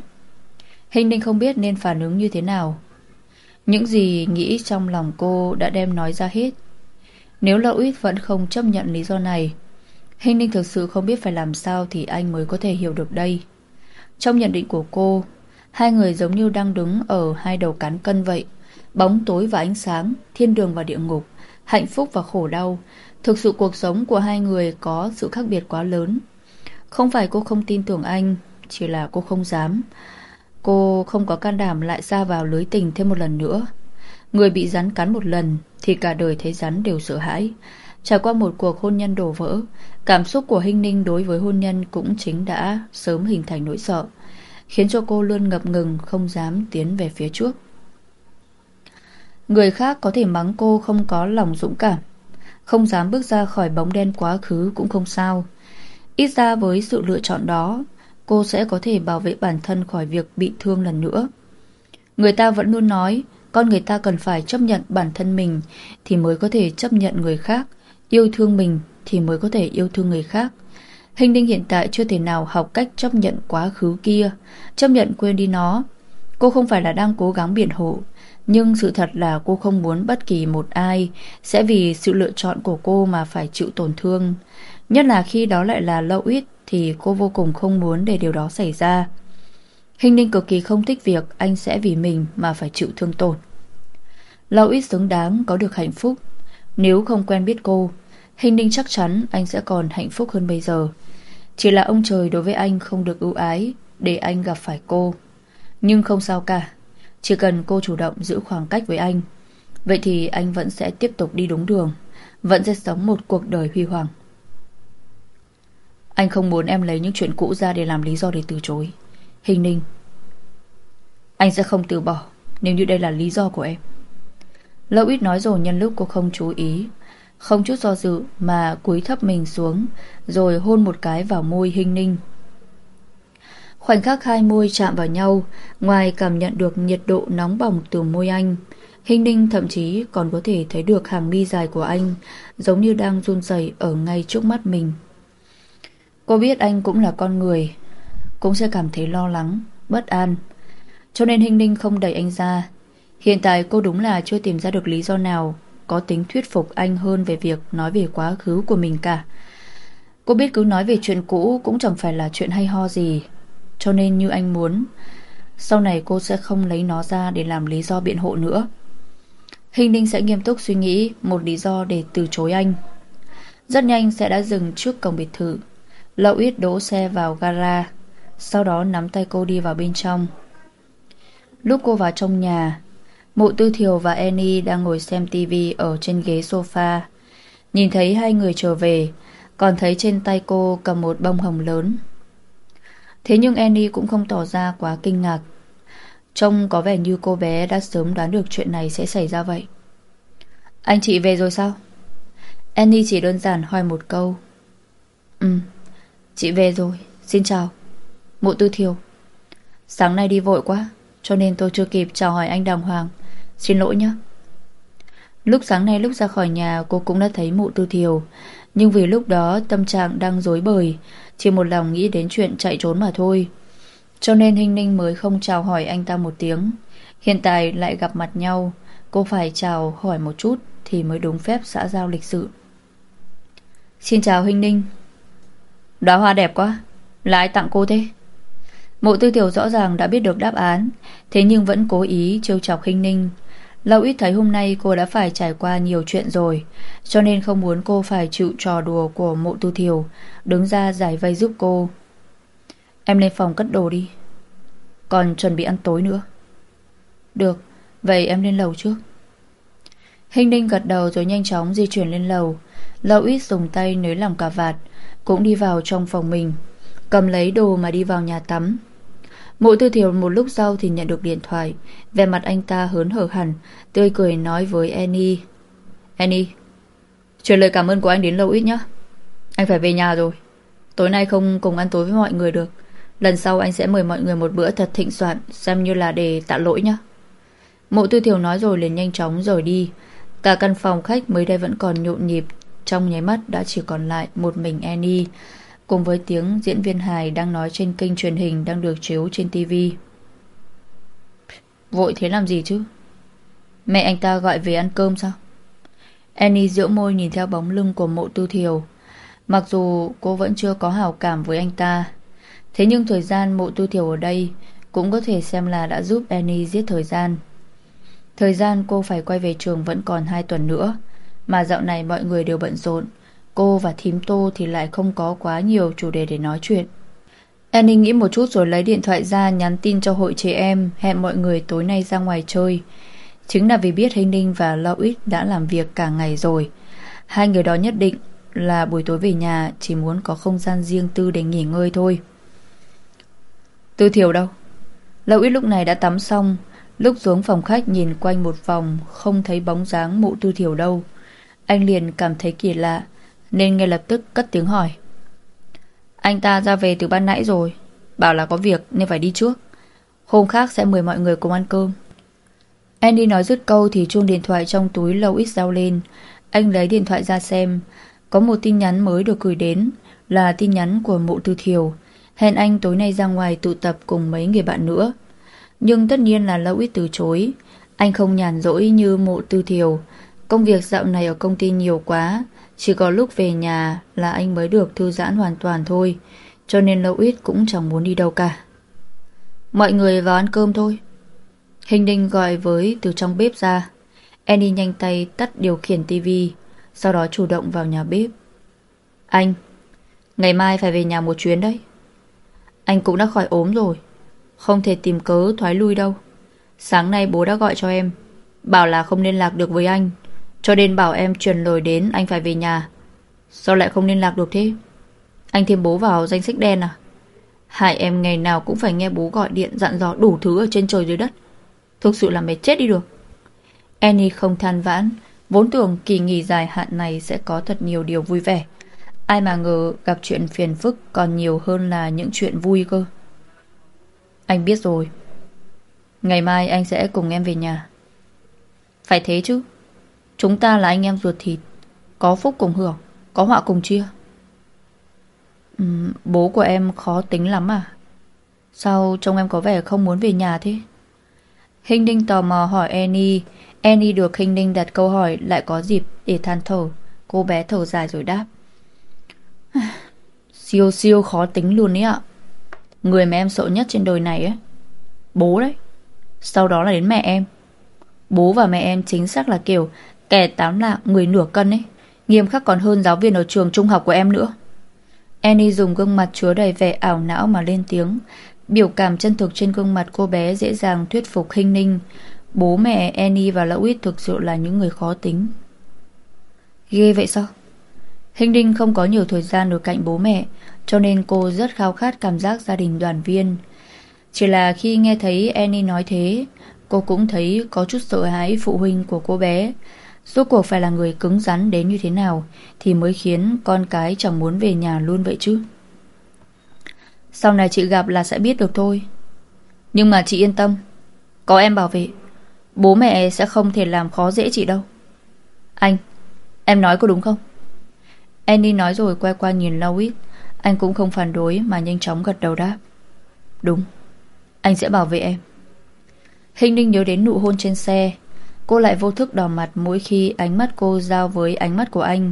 Hinh Ninh không biết nên phản ứng như thế nào. Những gì nghĩ trong lòng cô đã đem nói ra hết. Nếu Lão Ít vẫn không chấp nhận lý do này Hình ninh thực sự không biết phải làm sao Thì anh mới có thể hiểu được đây. Trong nhận định của cô, Hai người giống như đang đứng ở hai đầu cán cân vậy. Bóng tối và ánh sáng, Thiên đường và địa ngục, Hạnh phúc và khổ đau. Thực sự cuộc sống của hai người có sự khác biệt quá lớn. Không phải cô không tin tưởng anh, Chỉ là cô không dám. Cô không có can đảm lại ra vào lưới tình thêm một lần nữa. Người bị rắn cắn một lần thì cả đời thấy rắn đều sợ hãi. Trải qua một cuộc hôn nhân đổ vỡ, cảm xúc của Hinh Ninh đối với hôn nhân cũng chính đã sớm hình thành nỗi sợ, khiến cho cô luôn ngập ngừng không dám tiến về phía trước. Người khác có thể mắng cô không có lòng dũng cảm, không dám bước ra khỏi bóng đen quá khứ cũng không sao. Ít ra với sự lựa chọn đó, cô sẽ có thể bảo vệ bản thân khỏi việc bị thương lần nữa. Người ta vẫn luôn nói con người ta cần phải chấp nhận bản thân mình thì mới có thể chấp nhận người khác, yêu thương mình thì mới có thể yêu thương người khác. Hình đinh hiện tại chưa thể nào học cách chấp nhận quá khứ kia, chấp nhận quên đi nó. Cô không phải là đang cố gắng biện hộ, nhưng sự thật là cô không muốn bất kỳ một ai sẽ vì sự lựa chọn của cô mà phải chịu tổn thương. Nhất là khi đó lại là lâu ít thì cô vô cùng không muốn để điều đó xảy ra. Hình ninh cực kỳ không thích việc anh sẽ vì mình mà phải chịu thương tổn. Lâu ít xứng đáng có được hạnh phúc. Nếu không quen biết cô, hình ninh chắc chắn anh sẽ còn hạnh phúc hơn bây giờ. Chỉ là ông trời đối với anh không được ưu ái, để anh gặp phải cô. Nhưng không sao cả. Chỉ cần cô chủ động giữ khoảng cách với anh. Vậy thì anh vẫn sẽ tiếp tục đi đúng đường. Vẫn sẽ sống một cuộc đời huy hoàng. Anh không muốn em lấy những chuyện cũ ra để làm lý do để từ chối. Hình ninh, Anh sẽ không từ bỏ, Nếu như đây là lý do của em Lâu ít nói rồi nhân lúc cô không chú ý không chút do dự mà cúi thấp mình xuống Rồi hôn một cái vào môi hình ninh. Khoảnh khắc hai môi chạm vào nhau Ngoài cảm nhận được nhiệt độ nóng bỏng từ môi anh Hình ninh thậm chí còn có thể thấy được hàng mi dài của anh Giống như đang run rẩy ở ngay trước mắt mình. Cô biết anh cũng là con người Cũng sẽ cảm thấy lo lắng, bất an. Cho nên Hình ninh không đẩy anh ra. Hiện tại cô đúng là chưa tìm ra được lý do nào có tính thuyết phục anh hơn về việc nói về quá khứ của mình cả Cô biết cứ nói về chuyện cũ cũng chẳng phải là chuyện hay ho gì Cho nên như anh muốn Sau này cô sẽ không lấy nó ra để làm lý do biện hộ nữa Hình ninh sẽ nghiêm túc suy nghĩ một lý do để từ chối anh. Rất nhanh sẽ đã dừng trước cổng biệt thự. Lậu ít đỗ xe vào gara, sau đó nắm tay cô đi vào bên trong. Lúc cô vào trong nhà, mụ tư thiều và Annie đang ngồi xem tivi ở trên ghế sofa. Nhìn thấy hai người trở về, còn thấy trên tay cô cầm một bông hồng lớn. Thế nhưng Annie cũng không tỏ ra quá kinh ngạc. Trông có vẻ như cô bé đã sớm đoán được chuyện này sẽ xảy ra vậy Anh chị về rồi sao? Annie chỉ đơn giản hỏi một câu Ừ Chị về rồi Xin chào Mụ tư thiều Sáng nay đi vội quá Cho nên tôi chưa kịp chào hỏi anh đàng hoàng Xin lỗi nhé Lúc sáng nay lúc ra khỏi nhà, cô cũng đã thấy mụ tư thiều. Nhưng vì lúc đó tâm trạng đang dối bời, Chỉ một lòng nghĩ đến chuyện chạy trốn mà thôi. Cho nên Hinh Ninh mới không chào hỏi anh ta một tiếng. Hiện tại lại gặp mặt nhau, Cô phải chào hỏi một chút Thì mới đúng phép xã giao lịch sự. Xin chào Hinh Ninh. Đóa hoa đẹp quá, Là ai tặng cô thế? Mộ tư tiểu rõ ràng đã biết được đáp án, Thế nhưng vẫn cố ý trêu chọc Hinh Ninh. Lão ít thấy hôm nay cô đã phải trải qua nhiều chuyện rồi, Cho nên không muốn cô phải chịu trò đùa của mộ tu thiều, Đứng ra giải vây giúp cô. Em lên phòng cất đồ đi. Còn chuẩn bị ăn tối nữa. Được, Vậy em lên lầu trước. Hình đinh gật đầu rồi nhanh chóng di chuyển lên lầu. Lão ít dùng tay nới lỏng cà vạt, Cũng đi vào trong phòng mình, Cầm lấy đồ mà đi vào nhà tắm. Mộ tư thiểu một lúc sau thì nhận được điện thoại. Về mặt anh ta hớn hở hẳn, Tươi cười nói với Annie. Annie, Truyền lời cảm ơn của anh đến lâu ít nhé Anh phải về nhà rồi. Tối nay không cùng ăn tối với mọi người được. Lần sau anh sẽ mời mọi người một bữa thật thịnh soạn, Xem như là để tạ lỗi nhé Mộ tư thiểu nói rồi liền nhanh chóng rời đi. Cả căn phòng khách mới đây vẫn còn nhộn nhịp, Trong nháy mắt đã chỉ còn lại một mình Annie. Cùng với tiếng diễn viên hài đang nói trên kênh truyền hình đang được chiếu trên TV Vội thế làm gì chứ? Mẹ anh ta gọi về ăn cơm sao? Annie giễu môi nhìn theo bóng lưng của mộ tư thiều. Mặc dù cô vẫn chưa có hảo cảm với anh ta, Thế nhưng thời gian mộ tu thiều ở đây Cũng có thể xem là đã giúp Annie giết thời gian. Thời gian cô phải quay về trường vẫn còn 2 tuần nữa, Mà dạo này mọi người đều bận rộn Cô và thím tô thì lại không có quá nhiều chủ đề để nói chuyện. Annie nghĩ một chút rồi lấy điện thoại ra nhắn tin cho hội trẻ em, Hẹn mọi người tối nay ra ngoài chơi. Chính là vì biết Hình Ninh và Lois đã làm việc cả ngày rồi. Hai người đó nhất định là buổi tối về nhà, chỉ muốn có không gian riêng tư để nghỉ ngơi thôi. Tư thiểu đâu? Lois ít lúc này đã tắm xong, Lúc xuống phòng khách nhìn quanh một vòng, Không thấy bóng dáng mụ tư thiểu đâu. Anh liền cảm thấy kỳ lạ. Nên ngay lập tức cất tiếng hỏi. Anh ta ra về từ ban nãy rồi, Bảo là có việc nên phải đi trước. Hôm khác sẽ mời mọi người cùng ăn cơm. Andy nói dứt câu Thì chuông điện thoại trong túi lâu ít giao lên. Anh lấy điện thoại ra xem, Có một tin nhắn mới được gửi đến, Là tin nhắn của Mộ tư Thiều. Hẹn anh tối nay ra ngoài tụ tập cùng mấy người bạn nữa. Nhưng tất nhiên là Lâu ít từ chối. Anh không nhàn rỗi như mộ tư thiều. Công việc dạo này ở công ty nhiều quá chỉ có lúc về nhà là anh mới được thư giãn hoàn toàn thôi, Cho nên Lâu ít cũng chẳng muốn đi đâu cả. Mọi người vào ăn cơm thôi. Hình đinh gọi với từ trong bếp ra. Annie nhanh tay tắt điều khiển tivi Sau đó chủ động vào nhà bếp. Anh, Ngày mai phải về nhà một chuyến đấy. Anh cũng đã khỏi ốm rồi, Không thể tìm cớ thoái lui đâu. Sáng nay bố đã gọi cho em, Bảo là không liên lạc được với anh. Cho nên bảo em chuyển lời đến anh phải về nhà Sao lại không liên lạc được thế Anh thêm bố vào danh sách đen à Hai em ngày nào cũng phải nghe bố gọi điện Dặn dò đủ thứ ở trên trời dưới đất Thực sự là mệt chết đi được Annie không than vãn, Vốn tưởng kỳ nghỉ dài hạn này sẽ có thật nhiều điều vui vẻ. Ai mà ngờ gặp chuyện phiền phức còn nhiều hơn là những chuyện vui cơ. Anh biết rồi. Ngày mai anh sẽ cùng em về nhà. Phải thế chứ. Chúng ta là anh em ruột thịt. Có phúc cùng hưởng, có họa cùng chia. Uhm, bố của em khó tính lắm à? Sao trông em có vẻ không muốn về nhà thế? Hình Đinh tò mò hỏi Annie. Annie được Hình Đinh đặt câu hỏi lại có dịp để than thở. Cô bé thở dài rồi đáp. Siêu siêu khó tính luôn ấy ạ. Người mà em sợ nhất trên đời này ấy. Bố đấy. Sau đó là đến mẹ em. Bố và mẹ em chính xác là kiểu kẻ táo lạ người nửa cân ấy. Nghiêm khắc còn hơn giáo viên ở trường trung học của em nữa. Annie dùng gương mặt chứa đầy vẻ ảo não mà lên tiếng. Biểu cảm chân thực trên gương mặt cô bé dễ dàng thuyết phục hình ninh. Bố mẹ Annie và Louis thực sự là những người khó tính. Ghê vậy sao? Hình ninh không có nhiều thời gian ở cạnh bố mẹ, cho nên cô rất khao khát cảm giác gia đình đoàn viên. Chỉ là khi nghe thấy Annie nói thế, cô cũng thấy có chút sợ hãi phụ huynh của cô bé. Rốt cuộc phải là người cứng rắn đến như thế nào thì mới khiến con cái chẳng muốn về nhà luôn vậy chứ. Sau này chị gặp là sẽ biết được thôi. Nhưng mà chị yên tâm, Có em bảo vệ, Bố mẹ sẽ không thể làm khó dễ chị đâu. Anh, Em nói có đúng không? Annie nói rồi quay qua nhìn Lois, Anh cũng không phản đối mà nhanh chóng gật đầu đáp. Đúng, Anh sẽ bảo vệ em. Hình ninh nhớ đến nụ hôn trên xe Cô lại vô thức đỏ mặt mỗi khi ánh mắt cô giao với ánh mắt của anh.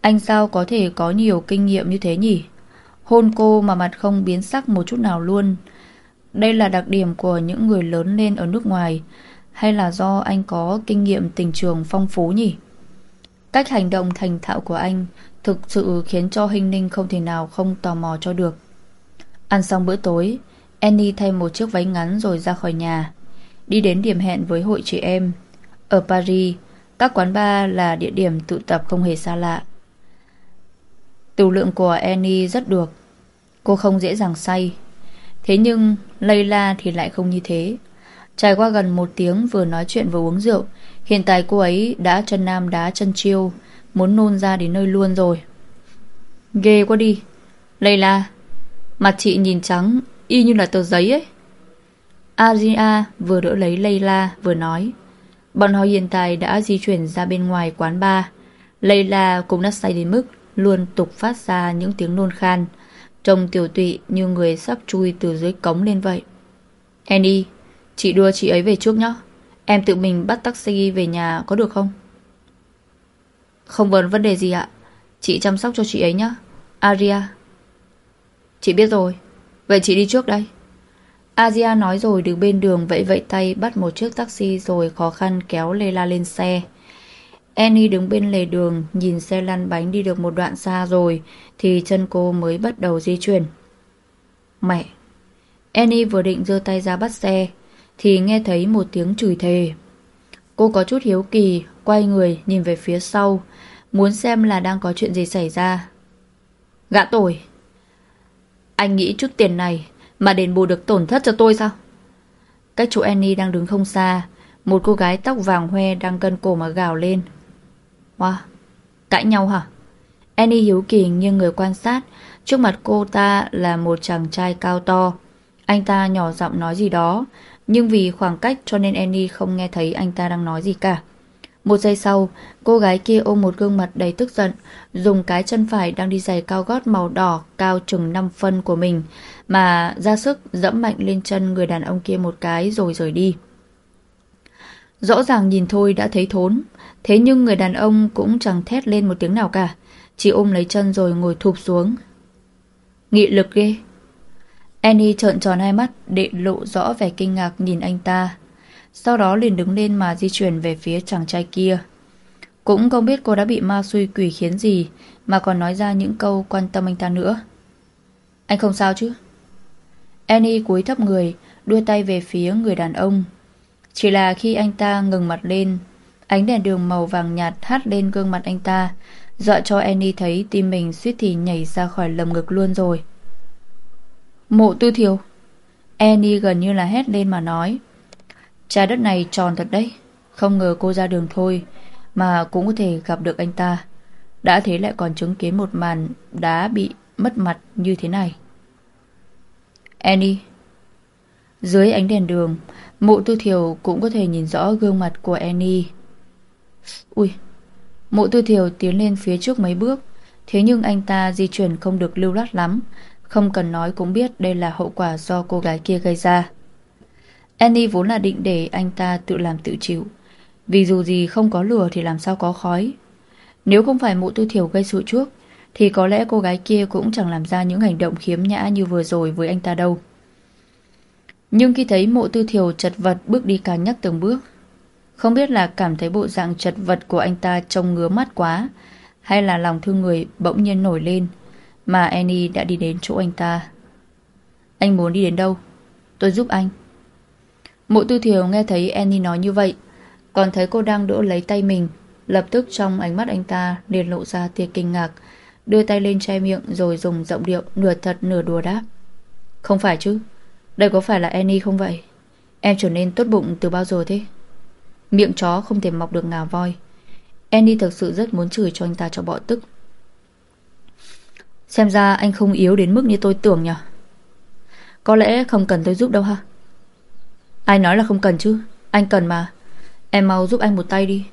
Anh sao có thể có nhiều kinh nghiệm như thế nhỉ? Hôn cô mà mặt không biến sắc một chút nào luôn. Đây là đặc điểm của những người lớn lên ở nước ngoài, Hay là do anh có kinh nghiệm tình trường phong phú nhỉ? Cách hành động thành thạo của anh Thực sự khiến cho Hình Ninh không thể nào không tò mò cho được. Ăn xong bữa tối, Annie thay một chiếc váy ngắn rồi ra khỏi nhà. Đi đến điểm hẹn với hội chị em. Ở Paris, Các quán bar là địa điểm tụ tập không hề xa lạ. Tù lượng của Annie rất được. Cô không dễ dàng say. Thế nhưng Layla thì lại không như thế. Trải qua gần một tiếng vừa nói chuyện vừa uống rượu, Hiện tại cô ấy đã chân nam đá chân chiêu, Muốn nôn ra đến nơi luôn rồi. Ghê quá đi. Layla Mặt chị nhìn trắng, Y như là tờ giấy ấy. Aria vừa đỡ lấy Layla vừa nói Bọn họ hiện tại đã di chuyển ra bên ngoài quán bar Layla cũng đã say đến mức luôn tục phát ra những tiếng nôn khan, trông tiểu tụy như người sắp chui từ dưới cống lên vậy. Annie, chị đưa chị ấy về trước nhé. Em tự mình bắt taxi về nhà có được không? Không vấn vấn đề gì ạ. Chị chăm sóc cho chị ấy nhé. Aria. Chị biết rồi. Vậy chị đi trước đây. Asia nói rồi đứng bên đường vẫy vẫy tay bắt một chiếc taxi rồi khó khăn kéo Leila lên xe. Annie đứng bên lề đường nhìn xe lăn bánh đi được một đoạn xa rồi thì chân cô mới bắt đầu di chuyển. Mẹ! Annie vừa định giơ tay ra bắt xe thì nghe thấy một tiếng chửi thề. Cô có chút hiếu kỳ, quay người nhìn về phía sau, muốn xem là đang có chuyện gì xảy ra. Gã tội! Anh nghĩ chút tiền này mà đền bù được tổn thất cho tôi sao? Cách chỗ Annie đang đứng không xa, một cô gái tóc vàng hoe đang cân cổ mà gào lên. Wow, cãi nhau hả? Annie hiếu kỳ như người quan sát, trước mặt cô ta là một chàng trai cao to. Anh ta nhỏ giọng nói gì đó, nhưng vì khoảng cách cho nên Annie không nghe thấy anh ta đang nói gì cả. Một giây sau, cô gái kia ôm một gương mặt đầy tức giận, dùng cái chân phải đang đi giày cao gót màu đỏ cao chừng 5 phân của mình mà ra sức dẫm mạnh lên chân người đàn ông kia một cái rồi rời đi. Rõ ràng nhìn thôi đã thấy thốn, thế nhưng người đàn ông cũng chẳng thét lên một tiếng nào cả, chỉ ôm lấy chân rồi ngồi thụp xuống. Nghị lực ghê. Annie trợn tròn hai mắt để lộ rõ vẻ kinh ngạc nhìn anh ta. Sau đó liền đứng lên mà di chuyển về phía chàng trai kia. Cũng không biết cô đã bị ma xui quỷ khiến gì mà còn nói ra những câu quan tâm anh ta nữa. Anh không sao chứ? Annie cúi thấp người, đưa tay về phía người đàn ông. Chỉ là khi anh ta ngừng mặt lên, ánh đèn đường màu vàng nhạt hắt lên gương mặt anh ta, dọa cho Annie thấy tim mình suýt thì nhảy ra khỏi lồng ngực luôn rồi. Mộ tư thiểu. Annie gần như là hét lên mà nói. Trái đất này tròn thật đấy. Không ngờ cô ra đường thôi mà cũng có thể gặp được anh ta. Đã thế lại còn chứng kiến một màn đá bị mất mặt như thế này. Annie Dưới ánh đèn đường, mộ tư thiểu cũng có thể nhìn rõ gương mặt của Annie. Ui, mộ tư thiểu tiến lên phía trước mấy bước, thế nhưng anh ta di chuyển không được lưu loát lắm, không cần nói cũng biết đây là hậu quả do cô gái kia gây ra. Annie vốn là định để anh ta tự làm tự chịu, vì dù gì không có lửa thì làm sao có khói. Nếu không phải mộ tư thiểu gây sự trước, thì có lẽ cô gái kia cũng chẳng làm ra những hành động khiếm nhã như vừa rồi với anh ta đâu. Nhưng khi thấy mộ tư Thiều chật vật bước đi càng nhắc từng bước, không biết là cảm thấy bộ dạng chật vật của anh ta trông ngứa mắt quá, hay là lòng thương người bỗng nhiên nổi lên, mà Annie đã đi đến chỗ anh ta. Anh muốn đi đến đâu? Tôi giúp anh. Mộ tư Thiều nghe thấy Annie nói như vậy, còn thấy cô đang đỡ lấy tay mình, lập tức trong ánh mắt anh ta liền lộ ra tia kinh ngạc, đưa tay lên che miệng rồi dùng giọng điệu nửa thật nửa đùa đáp. Không phải chứ, đây có phải là Annie không vậy? Em trở nên tốt bụng từ bao giờ thế? Miệng chó không thể mọc được ngà voi. Annie thực sự rất muốn chửi cho anh ta cho bọ tức. Xem ra anh không yếu đến mức như tôi tưởng nhỉ? Có lẽ không cần tôi giúp đâu ha? Ai nói là không cần chứ? Anh cần mà. Em mau giúp anh một tay đi.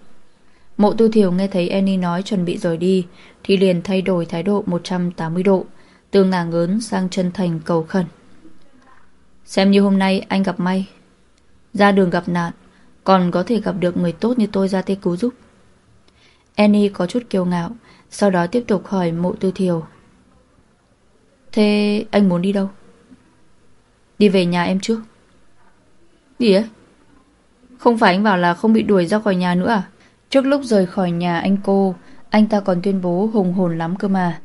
Mộ tư thiểu nghe thấy Annie nói chuẩn bị rời đi, thì liền thay đổi thái độ 180 độ, từ ngả ngớn sang chân thành cầu khẩn. Xem như hôm nay anh gặp may Ra đường gặp nạn, Còn có thể gặp được người tốt như tôi ra tay cứu giúp Annie có chút kiêu ngạo, Sau đó tiếp tục hỏi mộ tư thiểu Thế anh muốn đi đâu? Đi về nhà em trước Gì ấy? Không phải anh bảo là không bị đuổi ra khỏi nhà nữa à? Trước lúc rời khỏi nhà anh cô, Anh ta còn tuyên bố hùng hồn lắm cơ mà.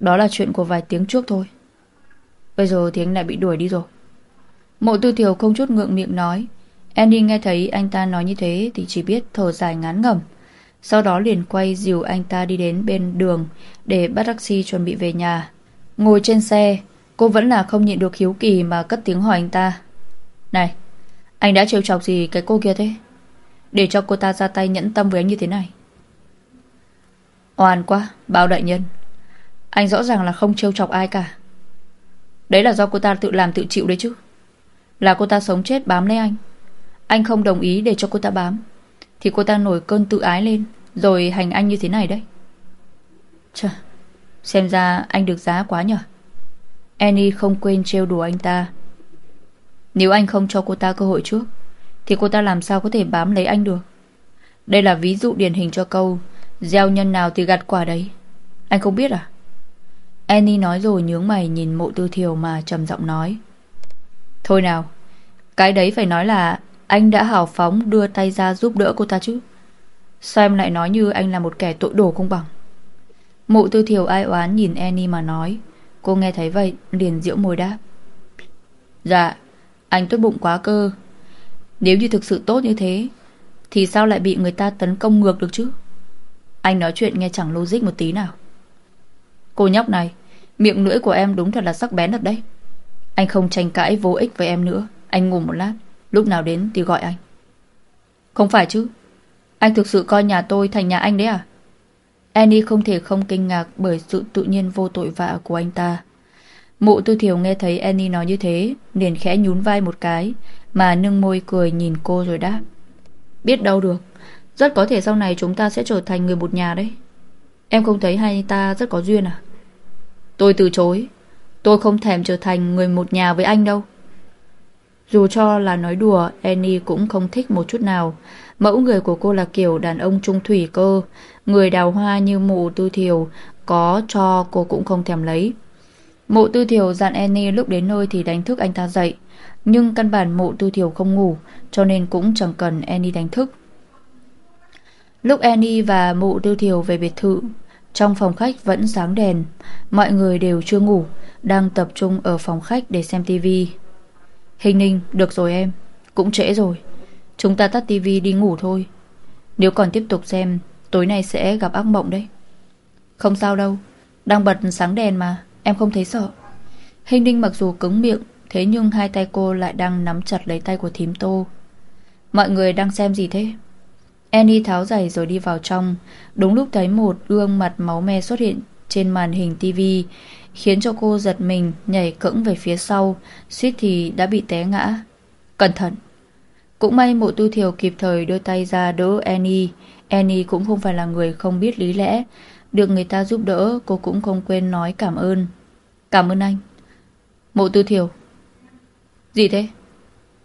Đó là chuyện của vài tiếng trước thôi. Bây giờ thì anh lại bị đuổi đi rồi. Mộ tư thiểu không chút ngượng miệng nói. Andy nghe thấy anh ta nói như thế Thì chỉ biết thở dài ngán ngẩm. Sau đó liền quay dìu anh ta đi đến bên đường Để bắt taxi chuẩn bị về nhà. Ngồi trên xe, Cô vẫn là không nhịn được hiếu kỳ Mà cất tiếng hỏi anh ta. Này, anh đã trêu chọc gì cái cô kia thế? Để cho cô ta ra tay nhẫn tâm với anh như thế này. Oan quá, Bao đại nhân. Anh rõ ràng là không trêu chọc ai cả. Đấy là do cô ta tự làm tự chịu đấy chứ. Là cô ta sống chết bám lấy anh. Anh không đồng ý để cho cô ta bám. Thì cô ta nổi cơn tự ái lên, Rồi hành anh như thế này đấy. Chà, Xem ra anh được giá quá nhở Annie không quên trêu đùa anh ta. Nếu anh không cho cô ta cơ hội trước thì cô ta làm sao có thể bám lấy anh được Đây là ví dụ điển hình cho câu Gieo nhân nào thì gặt quả đấy Anh không biết à Annie nói rồi nhướng mày nhìn mộ tư thiều mà trầm giọng nói. Thôi nào, cái đấy phải nói là anh đã hào phóng đưa tay ra giúp đỡ cô ta chứ. Sao em lại nói như anh là một kẻ tội đồ không bằng? Mộ tư thiều ai oán nhìn Annie mà nói. Cô nghe thấy vậy, liền diễu môi đáp. Dạ, anh tốt bụng quá cơ. Nếu như thực sự tốt như thế, thì sao lại bị người ta tấn công ngược được chứ? Anh nói chuyện nghe chẳng logic một tí nào. Cô nhóc này Miệng lưỡi của em đúng thật là sắc bén thật đấy. Anh không tranh cãi vô ích với em nữa. Anh ngủ một lát Lúc nào đến thì gọi anh. Không phải chứ Anh thực sự coi nhà tôi thành nhà anh đấy à? Annie không thể không kinh ngạc Bởi sự tự nhiên vô tội vạ của anh ta. Mụ tư thiểu nghe thấy Annie nói như thế, liền khẽ nhún vai một cái, Mà nâng môi cười nhìn cô rồi đáp. Biết đâu được, Rất có thể sau này chúng ta sẽ trở thành người một nhà đấy. Em không thấy hai ta rất có duyên à? Tôi từ chối, Tôi không thèm trở thành người một nhà với anh đâu. Dù cho là nói đùa, Annie cũng không thích một chút nào. Mẫu người của cô là kiểu đàn ông trung thủy cơ, Người đào hoa như mụ tư thiều, Có cho cô cũng không thèm lấy. Mộ tư thiều dặn Annie lúc đến nơi thì đánh thức anh ta dậy. Nhưng căn bản Mộ tư thiều không ngủ, Cho nên cũng chẳng cần Annie đánh thức. Lúc Annie và Mộ tư thiều về biệt thự, trong phòng khách vẫn sáng đèn. Mọi người đều chưa ngủ, Đang tập trung ở phòng khách để xem tivi Hình ninh, Được rồi em, Cũng trễ rồi. Chúng ta tắt tivi đi ngủ thôi. Nếu còn tiếp tục xem, Tối nay sẽ gặp ác mộng đấy. Không sao đâu, Đang bật sáng đèn mà. Em không thấy sợ Hình ninh mặc dù cứng miệng Thế nhưng hai tay cô lại đang nắm chặt lấy tay của thím tô Mọi người đang xem gì thế Annie tháo giày rồi đi vào trong. Đúng lúc thấy một gương mặt máu me xuất hiện trên màn hình tivi khiến cho cô giật mình nhảy cẫng về phía sau, suýt thì đã bị té ngã. Cẩn thận! Cũng may mộ tu thiều kịp thời đưa tay ra đỡ Annie. Annie cũng không phải là người không biết lý lẽ. Được người ta giúp đỡ, cô cũng không quên nói cảm ơn. Cảm ơn anh. Mộ Tư thiểu. Gì thế?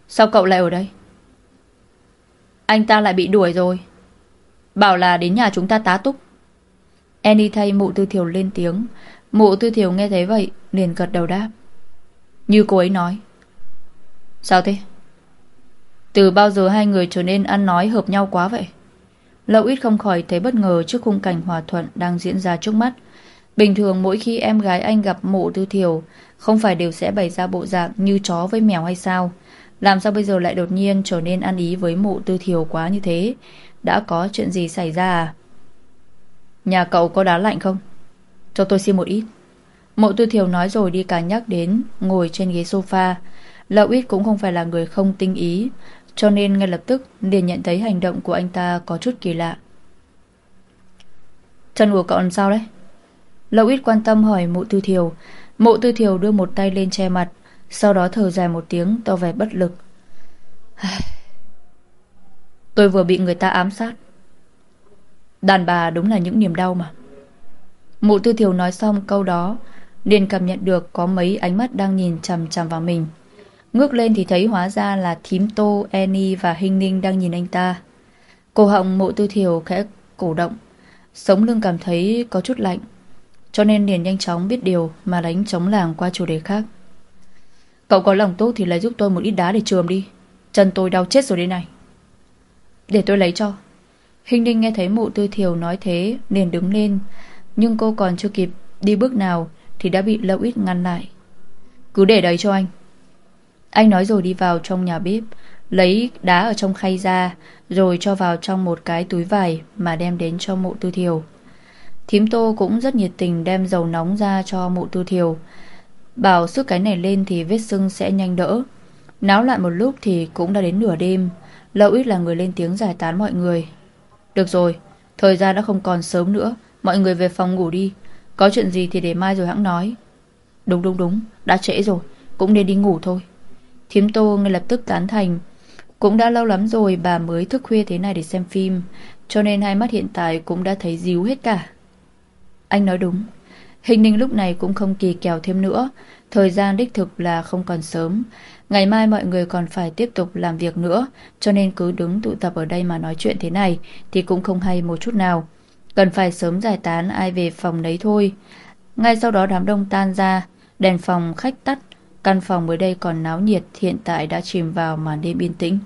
Sao cậu lại ở đây? Anh ta lại bị đuổi rồi. Bảo là đến nhà chúng ta tá túc. Annie thay mụ tư thiểu lên tiếng. Mụ tư thiểu nghe thấy vậy, liền gật đầu đáp. Như cô ấy nói. Sao thế? Từ bao giờ hai người trở nên ăn nói hợp nhau quá vậy? Lậu ít không khỏi thấy bất ngờ trước khung cảnh hòa thuận đang diễn ra trước mắt. Bình thường mỗi khi em gái anh gặp mộ tư thiểu, không phải đều sẽ bày ra bộ dạng như chó với mèo hay sao? Làm sao bây giờ lại đột nhiên trở nên ăn ý với mộ tư thiểu quá như thế? Đã có chuyện gì xảy ra à? Nhà cậu có đá lạnh không? Cho tôi xin một ít. Mộ tư thiểu nói rồi đi cả nhắc đến ngồi trên ghế sofa. Lậu ít cũng không phải là người không tinh ý, cho nên ngay lập tức liền nhận thấy hành động của anh ta có chút kỳ lạ. Chân của cậu làm sao đấy? Lậu ít quan tâm hỏi mộ tư Thiều. Mộ tư Thiều đưa một tay lên che mặt, sau đó thở dài một tiếng to vẻ bất lực. Tôi vừa bị người ta ám sát. Đàn bà đúng là những niềm đau mà. Mụ tư Thiều nói xong câu đó, liền cảm nhận được có mấy ánh mắt đang nhìn chằm chằm vào mình. Ngước lên thì thấy hóa ra là thím Tô, Annie và Hinh Ninh đang nhìn anh ta. Cổ họng mộ tư thiểu khẽ cổ động, sống lưng cảm thấy có chút lạnh, cho nên liền nhanh chóng biết điều mà đánh chống làng qua chủ đề khác. Cậu có lòng tốt thì lấy giúp tôi một ít đá để trường đi. Chân tôi đau chết rồi đây này. Để tôi lấy cho. Hình Ninh nghe thấy mụ tư thiểu nói thế liền đứng lên, nhưng cô còn chưa kịp đi bước nào thì đã bị lâu ít ngăn lại. Cứ để đấy cho anh. Anh nói rồi đi vào trong nhà bếp, lấy đá ở trong khay ra, rồi cho vào trong một cái túi vải mà đem đến cho mụ tư Thiều Thím tô cũng rất nhiệt tình đem dầu nóng ra cho mụ tư Thiều Bảo sức cái này lên thì vết sưng sẽ nhanh đỡ. Náo loạn một lúc thì cũng đã đến nửa đêm. Lâu ít là người lên tiếng giải tán mọi người. Được rồi, thời gian đã không còn sớm nữa. Mọi người về phòng ngủ đi. Có chuyện gì thì để mai rồi hãng nói. Đúng đúng đúng, đã trễ rồi. Cũng nên đi ngủ thôi. Thím tô ngay lập tức tán thành. Cũng đã lâu lắm rồi bà mới thức khuya thế này để xem phim. Cho nên hai mắt hiện tại cũng đã thấy díu hết cả. Anh nói đúng. Hình ninh lúc này cũng không kỳ kèo thêm nữa. Thời gian đích thực là không còn sớm. Ngày mai mọi người còn phải tiếp tục làm việc nữa, cho nên cứ đứng tụ tập ở đây mà nói chuyện thế này thì cũng không hay một chút nào. Cần phải sớm giải tán ai về phòng đấy thôi. Ngay sau đó đám đông tan ra, đèn phòng khách tắt, căn phòng mới đây còn náo nhiệt, hiện tại đã chìm vào màn đêm yên tĩnh.